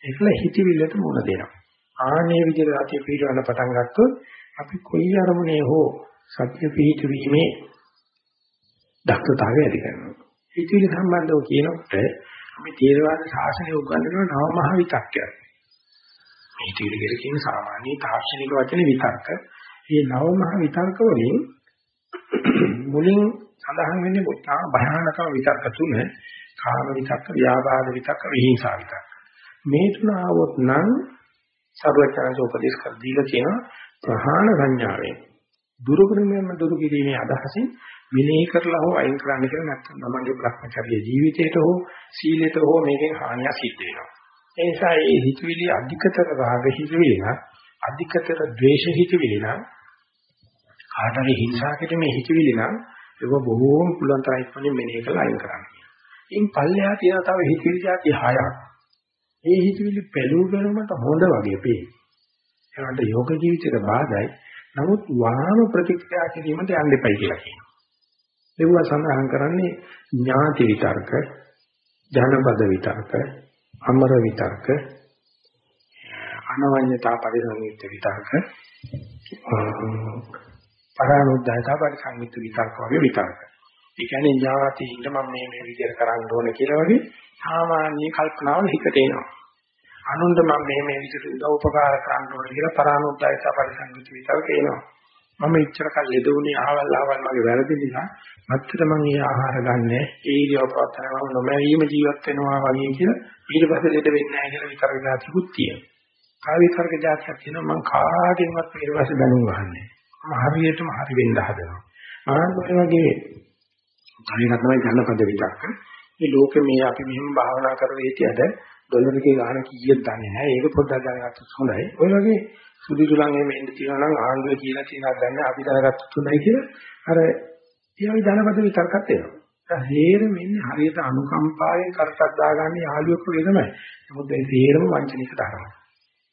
ඒකල හිතවිල්ලට මුණ දෙනවා. ආනේ විදිහට සතිය පිටවන්න පටන් ගත්තොත් අපි කොයි අරමුණේ හෝ සතිය පිටවීමේ දක්ෂතාවය ඇති කරනවා. හිතවිලි සම්බන්ධව කියනකොට අපි තේරවාද ශාසනය උගන්වන නව මහ විතක්කයක්. මේ හිතවිලි කියලා කියන සාමාන්‍ය තාක්ෂණික වචනේ විතක්ක. මේ නව මහ විතර්ක වලින් මුලින් සඳහන් වෙන්නේ බොහොම භයානකම විතර්ක තුන කාම විතක්ක, ව්‍යාපාද විතක්ක, විහිංසා විතක්ක. මේ තුන આવොත් නම් සර්වචනස උපදේශ කර දීලා කියන ප්‍රහාණ සංඥාවෙන් දුරු කිරීමෙන් දුරු කිරීමේ අදහසින් විනී කරලා හෝ අයින් කරන්න කියලා නැත්නම් තමන්ගේ භ්‍රමචර්ය ජීවිතයට හෝ සීලයට හෝ මේකෙන් හානියක් සිද්ධ වෙනවා. ඒ නිසා මේ හිතවිලි අධිකතර රාග හිතවිලි නම් අධිකතර ද්වේෂ හිතවිලි නම් කාටරි හිංසාවකට මේ හිතවිලි නම් ඒක බොහෝම පුළුවන් තරම් ඉක්මනින් මෙනෙහි කරලා අයින් කරන්න. ඉන් පල්ලෙහා තියෙන තව හිතවිලි જાති හයක්. ඒ හිතවිලි පැලූ බැලුමට හොඳ වගේ පේ. ඒකට යෝග ජීවිතේට බාධායි. නමුත් වාම ප්‍රතික්‍රියා කිරීමට යන්න එපයි කියලා කියනවා. ඒවා සඳහන් කරන්නේ ඥාති විතර්ක, ජනපද විතර්ක, අමර විතර්ක, අනවඤ්‍යතා පරිසංයුක්ත විතර්ක, පරානුද්යතා පරිසංයුක්ත විතර්ක වගේ විතර්ක. ඒ කියන්නේ ඥාති ඉන්න මම මේ මේ විදිහට කරන්න ඕනේ කියලා වගේ සාමාන්‍ය කල්පනාවල් හිතට එනවා. අනුන්ට මම මේ මේ විදිහට උදව් උපකාර කරන්න ඕනේ කියලා පරානුද්යතා පරිසංයුක්ත විතර්ක එනවා. මම ඉච්චර කල් ලෙඩුණේ ආවල් ආවල් මගේ වැරදි නිසා මත්තර මම ඊ ආහාර ගන්න ඒ ඉරියව් පවත්නවා නොමැවීම ජීවත් වෙනවා වගේ කියලා ඊට පස්සේ ලෙඩ වෙන්නේ නැහැ කියලා විතර වෙලා තිබුත් තියෙනවා. කාය විතරක જાතියක් තියෙනවා මම කාගෙන්වත් ඊට පස්සේ දැනුම් ගන්නෑ. මම හරියටම හරි වෙන්න හදනවා. ආන්ගේ වගේ කායයක් තමයි ජනපද විතක්ක. මේ ලෝකෙ මේ අපි මෙහෙම භාවනා කරවේ හිටියද ඩොලර් එකේ ගාණ කීයක් දන්නේ නැහැ. ඒක පොඩ්ඩක් දැනගත්තොත් හොඳයි. ඔය වගේ සුදුසුලන් එහෙම එන්න තියෙනවා නම් ආන්දුවේ කියලා තියෙනවා දැන් අපි දැනගත්තොත් හොඳයි කියලා අර ඊයවි ජනපද විතර්කත් එනවා. හේරෙම ඉන්නේ හරියට අනුකම්පාවෙන් කරටක් දාගන්න යාළුවෙක් වගේ තමයි. නමුත් ඒ හේරම වංචනික ධර්ම.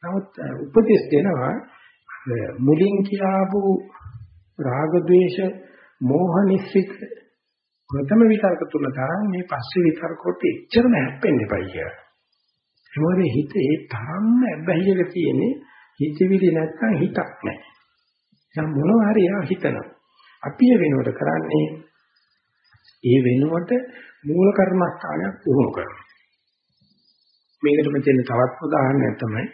නමුත් උපදේශ දෙනවා මුලින් කියාපු රාග ద్వේෂ මෝහ නිස්සික ප්‍රථම විතර්ක තුන තරම් මේ පස්සේ විතර්ක කොට එච්චරම හැප්පෙන්න එපයි කියලා. ඒ මොකද හිතේ තරම්ම බැහැියක තියෙන්නේ හිතවිලි නැත්නම් හිතක් නැහැ. දැන් මොනවා හරි එයා හිතනවා. අපි ඒ වෙනුවට කරන්නේ ඒ වෙනුවට මූල කර්මස්ථානයක් පුහුණු කරනවා. මේකට මෙතන තවත් උදාහරණයක් තමයි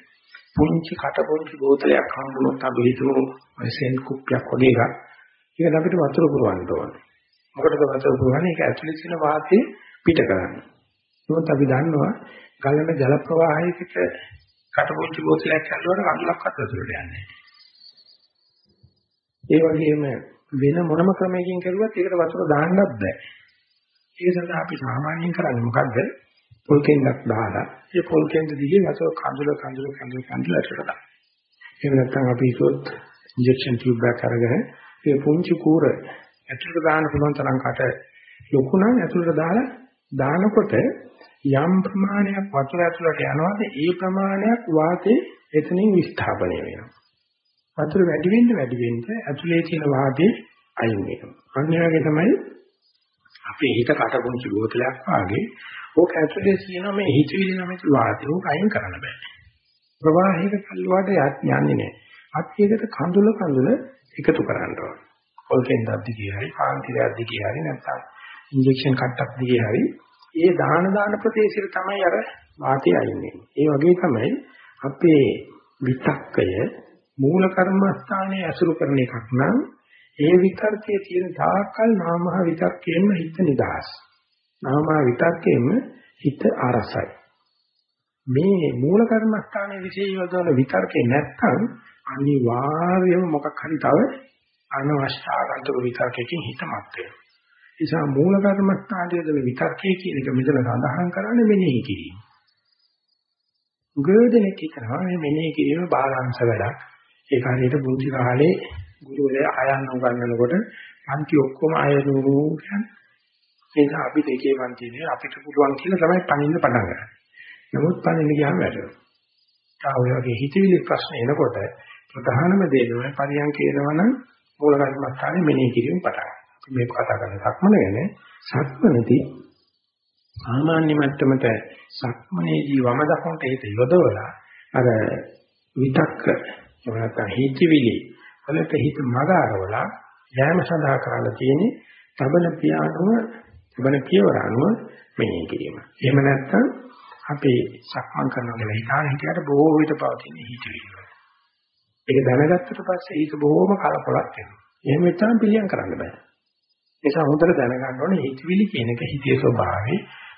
පුංචි කට පුංචි බෝතලයක් හම්බුනොත් අපි හිතමු සෙන් කුප්පියක් වගේ එකක්. ඒක අපිට වතුර පුරවන්න ඕනේ. මොකටද වතුර පුරවන්නේ? ඒක ඇතුලේ තියෙන වාතය පිට කරන්න. ඒකත් අපි දන්නවා ගලන ජල ප්‍රවාහයකට කටපොච්චි බෝතලයක් ඇල්ලුවට අඟලක්වත් ඇතුළට යන්නේ නැහැ. ඒ වගේම වෙන මොනම ක්‍රමයකින් කරුවත් ඒකට වතුර දාන්නත් බෑ. ඒ සඳහා අපි සාමාන්‍යයෙන් කරන්නේ මොකද්ද? පොල් කෙන්දක් දාලා ඒ පොල් කෙන්ද දිගේ වතුර කඳුල කඳුල කඳුල කඳුල ඇතුළට දාන්න. එහෙම නැත්නම් අපි ඉතොත් ඉන්ජෙක්ෂන් ටියුබ් එකක් අරගෙන ඒ පුංචි කූර ඇතුළට දාන්න පුළුවන් තරම් කට ලොකු නම් ඇතුළට දාලා දානකොට යම් ප්‍රමාණයක් වතුර ඇතුළට යනවාද ඒ ප්‍රමාණයක් වාතේ එතනින් විස්ථාපනය වෙනවා. වතුර වැඩි වෙන්න වැඩි වෙන්න ඇතුලේ තියෙන වාතේ අයින් වෙනවා. අන්න ඒ වගේ තමයි අපේ හිත කටපොන්චි බෝතලයක් වාගේ ඕක ඇතුලේ තියෙන මේ හිතවිලි නැමැති වාතේ ඕක අයින් කරන්න බෑ. ප්‍රවාහයක කල්වාට යන්නේ නැහැ. අපි ඒකට කඳුල කඳුල එකතු කරන්න ඕනේ. පොල්කෙන් දද්දි කියයි, කාන්තිරයක් දිගේ හරි නැත්නම් ඉන්ජෙක්ෂන් කට්ටක් දිගේ හරි ඒ දාන දාන ප්‍රදේශෙට තමයි අර වාතය අයින් වෙන්නේ. ඒ වගේ තමයි අපේ විතක්කය මූල කර්මස්ථානයේ අසුරු කරන එකක් නම් ඒ විතර්කයේ තියෙන තාකල් නාමහ විතර්කයෙන්ම හිත නිදහස්. නාමහ විතර්කයෙන්ම හිත ආරසයි. මේ මූල කර්මස්ථානයේ විශේෂ යොදවන විතර්කේ නැත්තම් අනිවාර්යයෙන්ම මොකක් හරි තව අනවශ්‍ය ආගන්තුක විතර්කයකින් හිත මත් වෙනවා. නිසා මූල කර්මස්ථානයේ දෙන විතර්කයේ කියන එක මෙතන සඳහන් කරන්නේ මෙනෙහි කිරීම. ගොඩනෙක් හිතනවා මේ මෙනෙහි කිරීම බාලාංශ වැඩක්. ඒක හරියට පුංචි කාලේ ගුරුවරයා අයන්න උගන්වනකොට පන්ති ඔක්කොම අයනු කියන්නේ. ඒක අපි දෙකේ පන්තිනේ අපිට පුළුවන් කියලා තමයි පණින්න පටන් ගන්නේ. නමුත් පණින්න ගියාම වැටෙනවා. ආ ඔය වගේ හිතවිලි ප්‍රශ්න එනකොට ප්‍රධානම දේ තමයි පරියන්ක එනවනම් මූල කර්මස්ථානේ මෙනෙහි කිරීම පටන් ගන්නවා. මේ කතා කරන සක්මන ගැන සක්මනදී සාමාන්‍ය මට්ටමට සක්මනේදී වම දකුණට හිත යොදවලා අර විතක්ක එහෙම නැත්නම් හිතවිලි වලට හිත මගාරවලා යෑම සඳහා කරලා තියෙන්නේ තබන පියාණුව තබන පියවර අනුව මෙනෙහි කිරීම. එහෙම නැත්නම් අපේ සක්මන් කරනවා කියලා හිතාන හිතයට බොහෝ විට පවතින හිතවිලි වල. ඒක දැනගත්තට පස්සේ ඒක බොහොම කලකොලක් වෙනවා. එහෙම නැත්නම් පිළියම් කරන්න බෑ. නිසා හොඳට දැනගන්න ඕනේ හිතවිලි කියන එක හිතේ ස්වභාවය.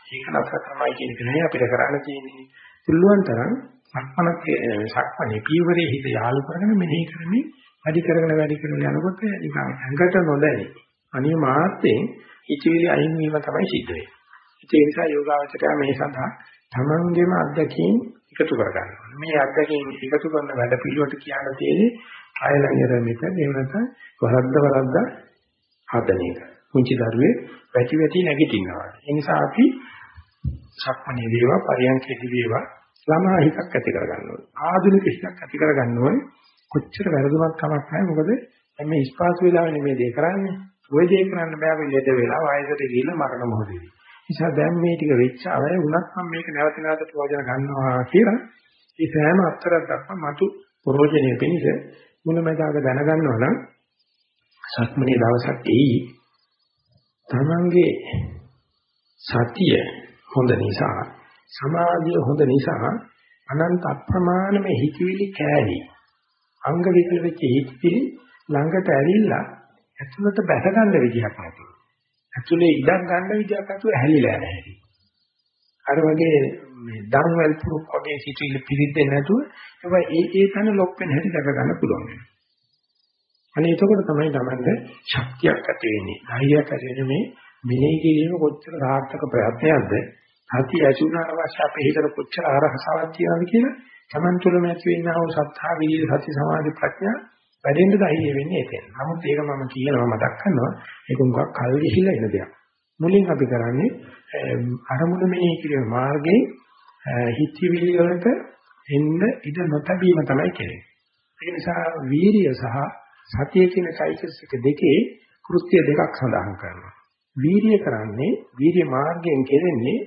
ඒක නතර කරනවා කියන එක නෙවෙයි අපිට කරන්න තියෙන්නේ. පුළුවන් තරම් සක්මනක් සක්මනේ පීවරේ හිත යාලු කරගෙන මෙනෙහි කරමින් වැඩි කරගෙන වැඩි කරගෙන යනකොට නිකන් ඇඟට නොදැනි. අනිය මාත්‍යෙන් ඉතිවිලි අයින් වීම තමයි සිද්ධ වෙන්නේ. ඒ නිසා යෝගාවචරය මේ සඳහා තමන්ගේම අත්දැකීම් එකතු කර ගන්නවා. මේ අත්දැකීම් එකතු කරන වැඩ පිළිවෙලට කියන්න තියෙන්නේ ආයලංගර මෙතන එහෙම නැත්නම් වරද්ද වරද්ද හදන එක. මුංචි දරුවේ වැටි වැටි නැගිටිනවා. ඒ නිසා අපි සක්මණේ වේවා පරියන්කේදී වේවා ළමා හිතක් ඇති කරගන්න ඕනේ. ආධුනික හිතක් ඇති කරගන්න ඕනේ. කොච්චර වැරදුනක් කමක් නැහැ. මොකද මේ ස්පාසු වෙලාවෙනේ මේ දේ කරන්නේ. ওই දේ කරන්න බෑ මේ ලෙඩ වෙලා වයසට ගිහිල්ලා මරණ මොහොතේදී. නිසා දැන් මේ ටික වෙච්ච අය වුණත් මම මේක නැවත නැවත ප්‍රයෝජන ගන්නවා කියලා ඒ සෑම අත්තරක් දක්වා මතු ප්‍රයෝජනෙ පිණිස මුලමදාග දැනගන්නවා නම් සක්මනේ දවසක් එයි තමන්ගේ සතිය හොඳ නිසා සමාධිය හොඳ නිසා අනන්ත අප්‍රමාණම හිතවිලි කෑලි අංග විකල වෙච්ච හිතවිලි ළඟට ඇවිල්ලා ඇතුළට බැස ගන්න විදිහක් නැතුව ඇතුලේ ඉඩක් ගන්න විදිහක් නැතුව හැලිලා නැහැ. අර වගේ මේ දන්වැල් පුරුක් වගේ සිතුවිලි පිළිදෙන්නේ නැතුව ඒවා ඒ ඒ තැන ලොක් වෙන හැටි දැක ගන්න පුළුවන් වෙනවා. අනේ එතකොට තමයි Tamande ශක්තියක් ඇති වෙන්නේ. ධෛර්යයක් ඇති වෙන්නේ මේ මෙනෙහි කිරීම කොච්චර සාර්ථක ප්‍රයත්නයක්ද? සති ඇසුනා අවශ්‍ය අපේ හිතට කොච්චර ආරහසාවක් තියනවද කියලා Taman තුළම ඇති වෙනා වූ සත්‍තා විරිය සති සමාධි ප්‍රඥා වැඩෙන්න ධෛර්ය වෙන්නේ එතෙන්. නමුත් ඒක මම කියනවා මතක් කරනවා ඒක උඟක් කල් ගිහිලා එන දෙයක්. මුලින් අපි කරන්නේ අරමුණ මෙනෙහි කිරීම මාර්ගයේ හිතවිලි වලට එන්න ඉඩ නොතැබීම තමයි කෙරෙන්නේ. ඒ නිසා වීරිය සහ සතිය කියන চৈতසික දෙකේ කෘත්‍ය දෙකක් සඳහන් කරනවා. වීරිය කරන්නේ වීරිය මාර්ගයෙන් කෙරෙන්නේ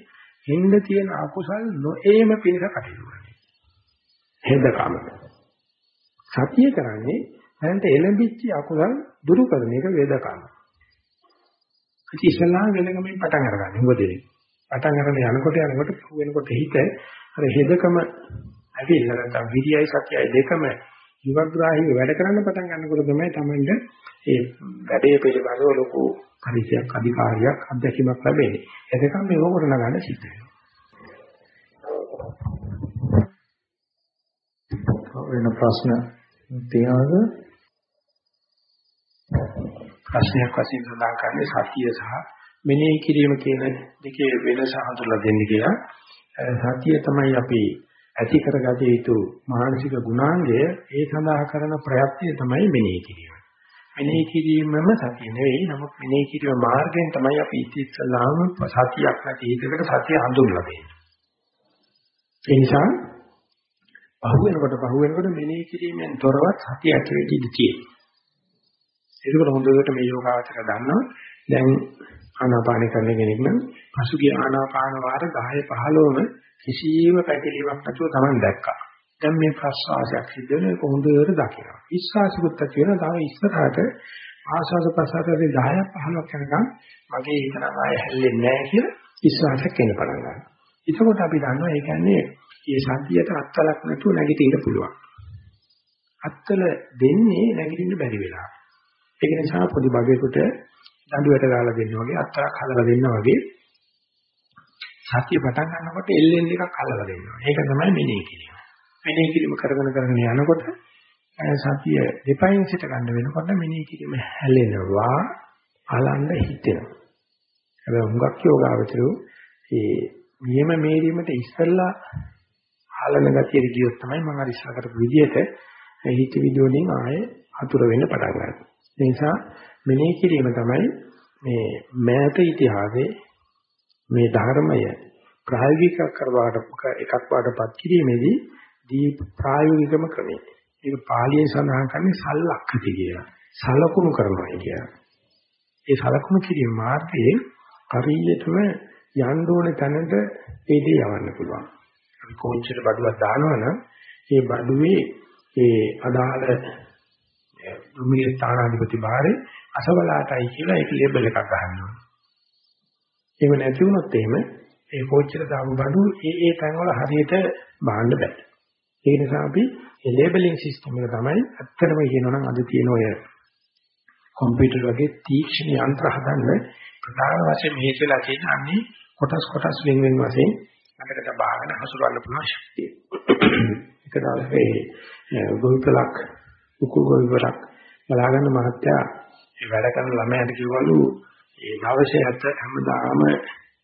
හිඳ තියෙන අකුසල් නොඑම පිණිස කටයුතු කරන්නේ. හෙදකම. සතිය කරන්නේ දැනට එළඹිච්ච අකුසල් දුරු කරන එක වේදකම. ඉතින් ඉස්ලාම වෙනකමින් පටන් අරගන්න. මොකද පටන් අරගෙන යනකොට යනකොට වෙනකොට හිත අර හෙදකම ඇවිල්ලා නැත්නම් විරියයි සතියයි දෙකම යුගග්‍රාහීව වැඩ කරන්න පටන් ගන්නකොට තමයි Tamande ඒ වැඩේ පිළිබඳව ලොකු පරිචයක් අධිකාරියක් අත්දැකීමක් ලැබෙන්නේ. එතකම් මේක කරන ගන්න සිද්ධ වෙනවා. වෙන ප්‍රශ්න තියනවද? ප්‍රශ්නයක් වශයෙන් සඳහන් කරන්නේ සතිය සහ මෙනෙහි කිරීම කියන දෙකේ වෙනස හඳුල්ලා දෙන්න කියලා. සතිය තමයි අපි ඇති කරගත යුතු මානසික ගුණාංගය ඒ සඳහා කරන ප්‍රයත්නය තමයි මෙනෙහි කිරීම. මෙනෙහි කිරීමම සතිය නෙවෙයි නමුත් මෙනෙහි කිරීම මාර්ගයෙන් තමයි අපි ඉතිස්සලාම සතියක් නැති හිතකට සතිය හඳුන්වලා දෙන්නේ. ඒ නිසා පහු වෙනකොට පහු වෙනකොට මෙනෙහි කිරීමෙන් තොරවත් සතිය ඇති වෙන්න ඉඩ තියෙනවා. ඒකවල හොඳට මේ යෝගාවචර දන්නවා දැන් ආනාපාන කරන කෙනෙක් නම් පසුගිය ආනාපාන වාර 10 15ම කිසියම් පැකිලීමක් නැතුව Taman දැක්කා. දැන් මේ ප්‍රස්වාසයක් සිද්ධ වෙන එක හොඳට දකිනවා. විශ්වාසිකුත් ඇති වෙනවා. තව ඉස්සරහට ආශාස ප්‍රසාරයේ 10ක් 15ක් යනකම් මගේ හිත නම් ආය හැල්ලෙන්නේ නැහැ කියලා විශ්වාසයක් එන්න පටන් ගන්නවා. එතකොට අපි දන්නවා ඒ කියන්නේ මේ සතියට අත්වලක් නැතුව නැගිටින්න පුළුවන්. අත්වල දෙන්නේ නැගිටින්න බැරි වෙලා. ඒක නිසා පොඩි බබෙකුට දඬුවට ගාලා දෙන්න වගේ අත්තරක් හදලා දෙන්න වගේ සතිය පටන් ගන්නකොට එල්ලෙන් එකක් අල්ලලා දෙනවා. ඒක තමයි මෙනෙහි කිරීම. මෙනෙහි කිරීම කරගෙන කරගෙන යනකොට සතිය දෙපයින් සිට ගන්න වෙනකොට මෙනෙහි කිරීම හැලෙනවා, අලන්න හිතෙනවා. හැබැයි හුඟක් යෝගාවචරෝ ඒ නියම මේරීමට ඉස්සෙල්ලා ආලන ගතියට ගියොත් තමයි මම අර ඉස්සර කරපු විදිහට හිත විදෝණින් ආයේ අතුර වෙන්න පටන් ගන්නවා. ඒ නිසා මෙනෙහි කිරීම තමයි මේ මෑත ඉතිහාසයේ මේ ධර්මය ප්‍රායෝගික කරවාට එකක් වාටපත් කිරීමේදී දී ප්‍රායෝගිකම ක්‍රමය. ඒක පාලියෙන් සඳහන් කරන්නේ සල්ලක්ඛති කියලා. සලකුණු කරනවා කියලා. ඒ සලකුණු කිරීම මාර්ගයේ හරියටම යන්න ඕන තැනට ඒ දේ යවන්න පුළුවන්. අපි කෝච්චියට බඩුවක් දානවනම් ඒ බඩුවේ ඒ අදාළ දුමිය ස්ථානාධිපති භාරේ අසවලාටයි කියලා ඒක ලේබල් එකක් ගන්නවා. එහෙම නැති වුණොත් එහෙම ඒ කෝච්චියට දාපු බඩු ඒ ඒ තැන්වල හරියට බාන්න බෑ. ඒ නිසා අපි මේ ලේබලින් සිස්ටම් එක තමයි ඇත්තටම කියනවා නම් අද තියෙන ඔය කම්පියුටර් වගේ තීක්ෂණ යන්ත්‍ර හදන්න ප්‍රධාන වශයෙන් මේක වෙලා තියෙන අන්නේ කොටස් කොටස් වෙන වෙන වශයෙන් අපිට බාගෙන හසුරවන්න පුළුවන් ශක්තිය. එක දවසේ ගොවිපලක් උකුල් ගොවිපලක් බලාගන්න මහත්තයා ඒ වැඩ කරන ළමයාට කිව්වලු ඒ දවසේ ඇත්ත හැමදාම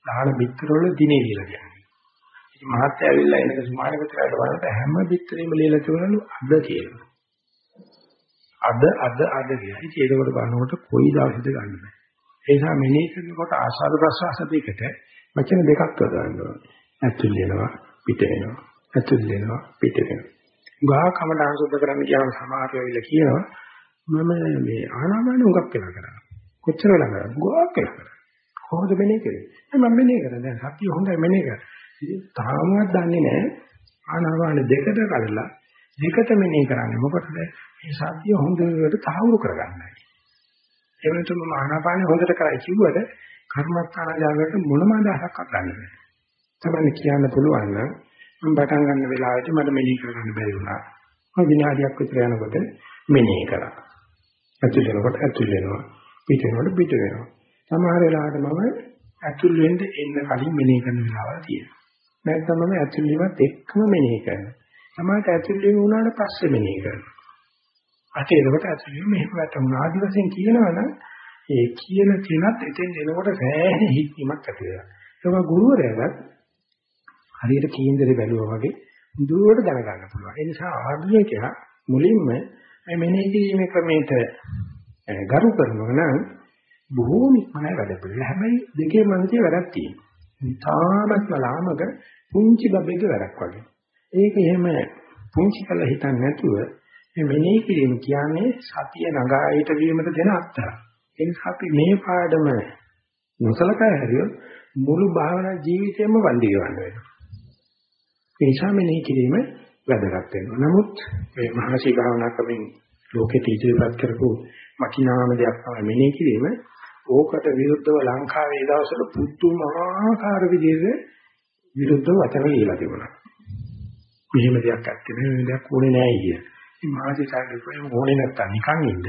දාන පිටරවල දිනේ කියලා කියන්නේ. ඉතින් මහත්තයා ඇවිල්ලා එනක සුමාන විතරට බලනකොට හැම පිටරෙම ලියලා තිබුණලු අද කියලා. අද අද අද කියලා. ඉතින් ඒකවල බලනකොට කොයි දවසද ගන්න බෑ. ඒ නිසා මෙනෙහි කරනකොට ආශාද ප්‍රසවාස දෙකට වචන දෙකක් යොදවන්න ඕනේ. ඇතුල් වෙනවා පිට වෙනවා. ඇතුල් වෙනවා පිට වෙනවා. ගා කමඩාන් සුද්ධ කරන්න කියන සමහර වෙලාවල කියනවා මම මේ ආනාපාන උගක් වෙලා කරා. කොච්චර වෙලා කරා? ගොඩක් වෙලා කරා. කොහොමද මෙනේ කරේ? මම මෙනේ කරා. දැන් සතිය හොඳයි මෙනේ කරා. ඉතින් තාමවත් දන්නේ නැහැ ආනාපාන දෙකට කඩලා දෙකට මෙනේ කරන්නේ මොකටද? මේ සතිය හොඳට තහවුරු කරගන්නයි. ඒ වෙනතුම ආනාපාන හොඳට කරයි කිව්වට කර්මස්ථාන ජාගරට මොනම අදහසක්වත් ගන්න බෑ. තමයි කියන්න පුළුවන් නම් මම පටන් ගන්න වෙලාවෙදී මට මෙනෙහි කරගන්න බැරි වුණා. මම විනාඩියක් විතර යනකොට මෙනෙහි කරා. ඇතුල් වෙනකොට ඇතුල් වෙනවා. පිට වෙනකොට පිට වෙනවා. සමහර වෙලාවට මම ඇතුල් වෙන්න එන්න කලින් මෙනෙහි කරන වෙලාවල් තියෙනවා. නැත්නම් මම ඇතුල් වීමත් එක්කම මෙනෙහි කරනවා. සමහරට ඇතුල් වීම වුණාට පස්සේ මෙනෙහි කරනවා. අට එනකොට ඇතුල් වීම මෙහෙම වැටුණා. ආදි වශයෙන් කියනවනම් ඒ කියන කෙනත් එතෙන් එනකොට සෑහෙන හික්මීමක් ඇති වෙනවා. ඒක ගුරුවරයාට හරියට කේන්දරේ බැලුවා වගේ දුරට දැනගන්න පුළුවන්. ඒ නිසා ආධුනිකයා මුලින්ම මේ මෙනෙහි කිරීමේ ක්‍රමයට ගරු කරනවා නම් බොහෝම ඉක්මනයි වැඩ පිළිවෙල. හැබැයි දෙකේ මනසේ වැඩක් තියෙනවා. තාමත් ලාමක පුංචි බබෙක්ගේ වැඩක් වගේ. ඒක එහෙම පුංචි කරලා හිතන්නේ නැතුව මේ මෙනෙහි කිරීම කියන්නේ සතිය නගායිට වීමට දෙන අත්තරක්. ඒ නිසා අපි මේ පාඩම නොසලකා හැරියොත් මුළු භාවනා ජීවිතේම වන්දි ගන්න වෙනවා. ඒ නිසා මෙනෙහි කිරීම වැදගත් වෙනවා. නමුත් මේ මහසී භාවනා ක්‍රමෙන් ලෝකෙට ඉදිරිපත් කරපු වටිනාම දෙයක් තමයි මෙනෙහි කිරීම. ඕකට විරුද්ධව ලංකාවේ ඒ දවස්වල පුදුමාකාර විදිහට විරුද්ධ වචන ලියලා තිබුණා. මෙහෙම දෙයක් ඇත්තේ නෙවෙයි දෙයක් ඕනේ නැහැ කිය. ඉතින් මහසී සාහිත්‍යයෙන් ඕනේ නැත්තම් නිකන් ඉන්න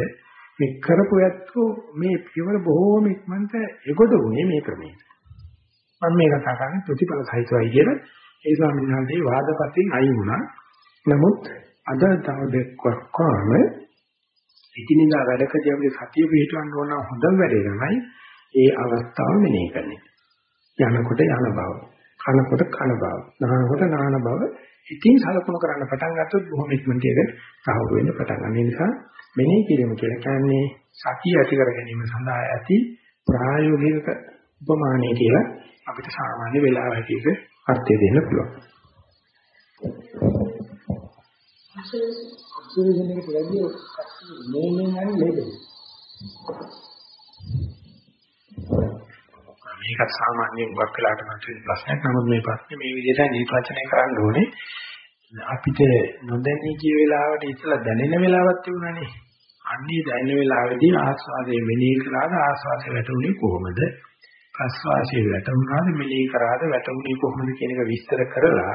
මේ කරපු ඇත්තෝ මේ පියවර බොහෝම ඉක්මනට එගොඩ වුණේ මේ ක්‍රමයට. මම මේ කතා කරන්නේ ප්‍රතිඵල සහිතවයි කියලා ඒ ස්වාමීන් වහන්සේ වාදපතින් අයින් වුණා. නමුත් අද තව දෙකක්වම ඉතිනිදා වැඩකදී අපිට සතිය පිටවන්න ඕන හොඳම වැඩේ තමයි ඒ අවස්ථාව මෙනෙහි කරන්නේ. යනකොට යන බව, කනකොට කන බව, නානකොට නාන බව ඉතින් සලකුණු කරන්න පටන් ගත්තොත් බොහොම ඉක්මනට ඒක සාහව වෙන්න පටන් ගන්න නිසා මෙනෙහි කිරීම කියලා කියන්නේ සතිය ඇති කර ගැනීම සඳහා ඇති ප්‍රායෝගික උපමානය කියලා අපිට සාමාන්‍ය වෙලාව හැටියට අර්ථය දෙන්න පුළුවන්. අසුරෙන් එකට වැඩි මේ මේ හරි ලේබල්. මේකත් සාමාන්‍යයෙන් වක් වෙලාට මතුවෙන ප්‍රශ්නයක්. නමුත් මේ ප්‍රශ්නේ මේ විදිහට නිර්වචනය කරන්න ඕනේ. අපිට නොදැනී ගිය වෙලාවට ඉතලා දැනෙන වෙලාවක් තිබුණානේ. අන්නේ දැනෙන වෙලාවේදී ආස්වාදයේ මෙනෙහි කළාද ආස්වාදයේ වැටුනේ කොහොමද? ප්‍රස්වාසයේ වැටුණාද මෙනෙහි කරාද වැටුනේ කොහොමද කියන එක විස්තර කරලා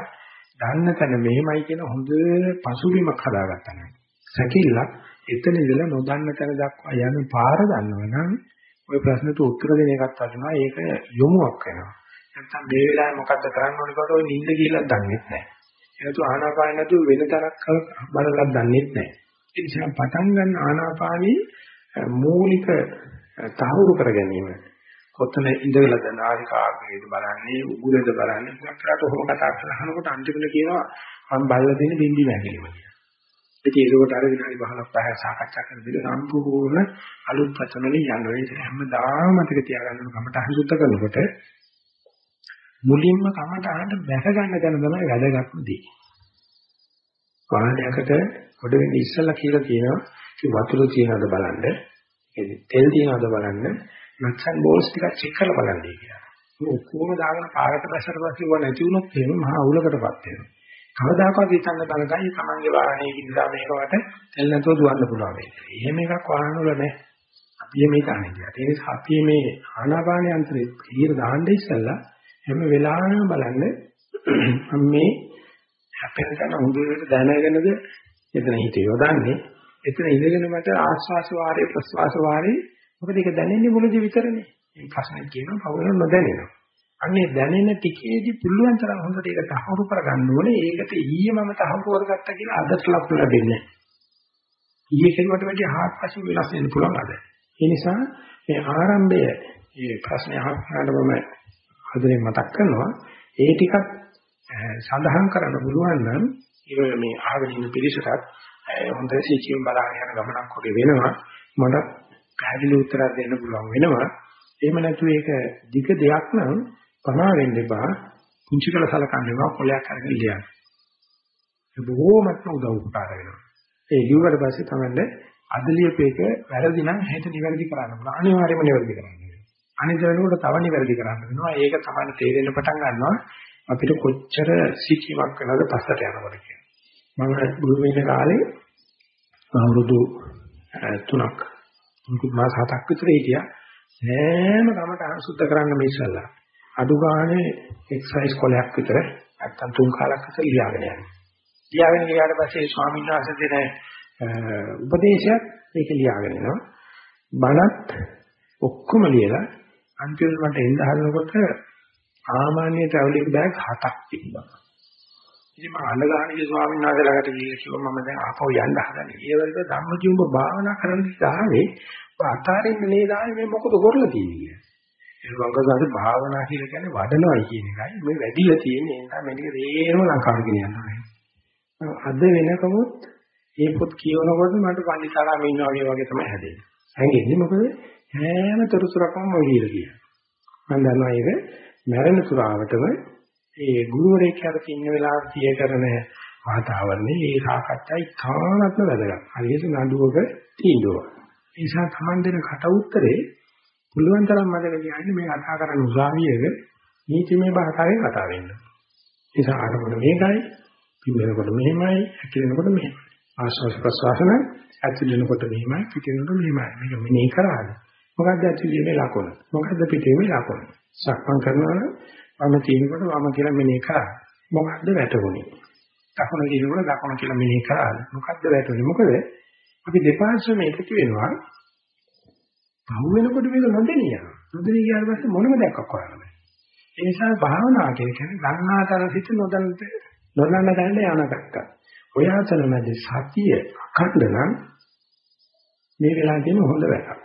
දන්න තැන මෙහෙමයි කියන හොඳ පසුබිමක් හදාගත්තා නම් සැකිල්ලක් එතන ඉඳලා නොදන්න තැන දක්වා යන පාර දන්නවනම් ওই ප්‍රශ්නට උත්තර දෙන එකත් වටිනවා. ඒක යොමුවක් වෙනවා. නැත්නම් මේ වෙලාවේ මොකද්ද කරන්න ඕනේ කොට ඔය නිින්ද කියලා දන්නේ නැහැ. එනතු ආනාපාන නැතුව වෙන තරක් බලලක් දන්නේ නැහැ. ඒ නිසා පටන් ගන්න ආනාපානී මූලික තහවුරු කර ගැනීම කොතන ඉඳලාද නාලිකාග්‍රේද බලන්නේ උගුරද බලන්නේ මොකක්ද ඔහොම කතා කරලා අහනකොට අන්තිමට කියනවා මම බලලා තියෙන බින්දි වැගීම කියලා. ඉතින් ඒකට අර විනාඩි 15ක් පහ සාකච්ඡා කරලා සම්පූර්ණ අලුත් වචන වලින් යනවා. ඒක හැමදාම මතක තියාගන්න කමට අහිසුද්ධ කරනකොට මුලින්ම කමට අහන්න බැස ගන්න තැන තමයි වැදගත්ම දේ. වාහනයකට කොට වෙන්නේ ඉස්සලා කියලා කියනවා වතුර තියනවද බලන්න. තෙල් තියනවද බලන්න. නට්ස් බෝල්ස් ටිකක් චෙක් කරලා බලන්නයි කියලා. මේ ඔක්කොම දාගෙන පාරට බැසට පස්සේ වුණ නැති වුණොත් එහෙම මහා අවුලකටපත් වෙනවා. කවදාකවත් හිතන්න බලගයි තමන්ගේ වාහනේ ඉඳලා මේකට තෙල් නැතුව දුවන්න පුළුවන් වෙන්නේ. එහෙම එකක් වාහන වල නැහැ. අපි මේ තානේ කියලා. ඒ නිසා අපි මේ ආනාපාන යන්ත්‍රේ එළියට දාන්න ඉස්සෙල්ලා හැම වෙලාවෙම බලන්න මම මේ හැපෙන තැන හොඳට දැනගෙනද එතන හිත යොදන්නේ. එතන ඉඳගෙන මට ආස්වාස වාරේ ප්‍රස්වාස වාරේ මොකද ඒක දැනෙන්නේ මුලදී විතරනේ. මේ ප්‍රශ්නේ කියනවා කවුරුන් නොදැනෙනවා. අන්නේ දැනෙන ටිකේදී පුළුවන් තරම් හොඳට ඒක තහවුරු කරගන්න ඕනේ. ඒකට ඊයේ මම තහවුරු කරගත්තා කියලා අදට ලකුණු ලැබෙන්නේ නැහැ. ඊයේ කෙරුවට වැඩිය හාත්පසින් වෙනස් වෙන්න පුළුවන් අද. ඒ නිසා මේ ආරම්භය මේ ප්‍රශ්නේ අහන්නට මම හදේ මතක් කරනවා. ඒ ටිකක් සඳහන් කරන්න පුළුවන් නම් මේ අහගෙන ඉන්න පිරිසටත් හොඳ සිචියෙන් බලාගෙන යන ගමනක් වගේ වෙනවා. මට පැහැදිලි උත්තරයක් දෙන්න පුළුවන් වෙනවා. එහෙම නැතු ඒක දිග දෙයක් නම් පනා වෙන්න එපා. පුංචි කළ සලකන්න එපා කොලයක් අරගෙන ලියන්න. ඒ බොහෝමත්ම උදව් උපකාර වෙනවා. ඒ ලියුවට පස්සේ තමයි අද ලියපේක වැරදි නම් හෙට නිවැරදි කරන්න පුළුවන්. අනිවාර්යයෙන්ම නිවැරදි කරන්න වෙනවා. අනිත් වෙනකොට තව නිවැරදි කරන්න වෙනවා. ඒක තමයි තේරෙන්න පටන් ගන්නවා. අපිට කොච්චර සිකීමක් වෙනවද පස්සට යනකොට කියලා. මම ගුරු වෙන කාලේ අවුරුදු 3ක් මුකුත් මාස 7ක් විතර හිටියා. සෑම කමටහන් සුද්ධ කරන්න මේ ඉස්සල්ලා. අඩු ගානේ එක්සර්සයිස් කොලයක් විතර නැත්තම් තුන් කාලක් විතර ලියාගෙන යනවා. ලියාගෙන ගියාට පස්සේ ස්වාමීන් වහන්සේ දෙන උපදේශයක් මේක ලියාගෙන එනවා. බණත් ඔක්කොම ලියලා අන්තිමට මට එන්න හදනකොට සාමාන්‍ය ට්‍රැවලින් බෑග් හතක් තිබ්බා. ඉතින් මම අල්ලගානේ ස්වාමීන් වහන්සේ ළඟට ගිහින් කිව්වා මම දැන් ආපහු යන්න හදන්නේ. ඒ වගේ ධම්මජීව භාවනා කරන්න ඉස්සාවේ අතාරින්න නේද ආවේ මේ මොකද කරලා තියෙන්නේ කියලා. ඒ වංගසාරේ භාවනා කියලා කියන්නේ වඩනවා කියන එකයි මේ වැඩිලා තියෙන්නේ ඒ නිසා මේක රේරම ලංකාවට ගෙනියන්න අද වෙනකමුත් මේ පොත් කියවනකොට මට පන්දිසාරාම ඉන්නා වගේ වගේ තමයි හැදෙන්නේ. හැංගෙන්නේ මොකද හැම තොරතුරක්ම ඔය කියලා කියනවා. මම දන්නවා ඒක මරණ සුරාවටම ඒ ගුරුවරයෙක් යට ඉන්න වෙලාවට තිය කරන වාතාවරණේ ඒ සාකච්ඡා ඉතාමත්ම වැදගත්. හරියට නඩුවක තීන්දුවක්. ඒ නිසා Taman දෙන කට උත්තරේ පුළුවන් තරම් මතක තියාගන්න මේ කතා කරන උසාවියක නීතිමය භාෂාවෙන් කතා වෙන්න. ඒ නිසා අරමුණ මේකයි, පිළිවෙලකට මෙහෙමයි, ඇකිලෙනකොට මෙහෙමයි. ආශ්වාස ප්‍රශ්වාසන ඇතුළෙනකොට මෙහෙමයි, පිටිනකොට මෙහෙමයි. මේක මෙනෙහි කරාද? මොකක්ද ඇතුළේ ලකුණ? මොකක්ද පිටේ ලකුණ? සක්මන් කරනවා නම් වම තියෙනකොට වම කියලා මෙනෙහි කරා. මොකද්ද වැටුනේ? දකුණ කියනකොට දකුණ කියලා මෙනෙහි කරා. මොකද්ද වැටුනේ? මොකද අපි දෙපාර්ශ්වෙම එකතු වෙනවා. පහු වෙනකොට මේක නොදෙනිය. නොදෙනිය ගියාට පස්සේ මොනම දෙයක් කරන්න බෑ. ඒ නිසා භාවනා කියන්නේ ගන්නාතර සිට නොදන්නට නොදන්න දැනට යන පැත්ත. ඔය අතර මැද සතිය අඛණ්ඩ නම් මේ වෙලාවේ තියෙන හොඳ වැඩක්.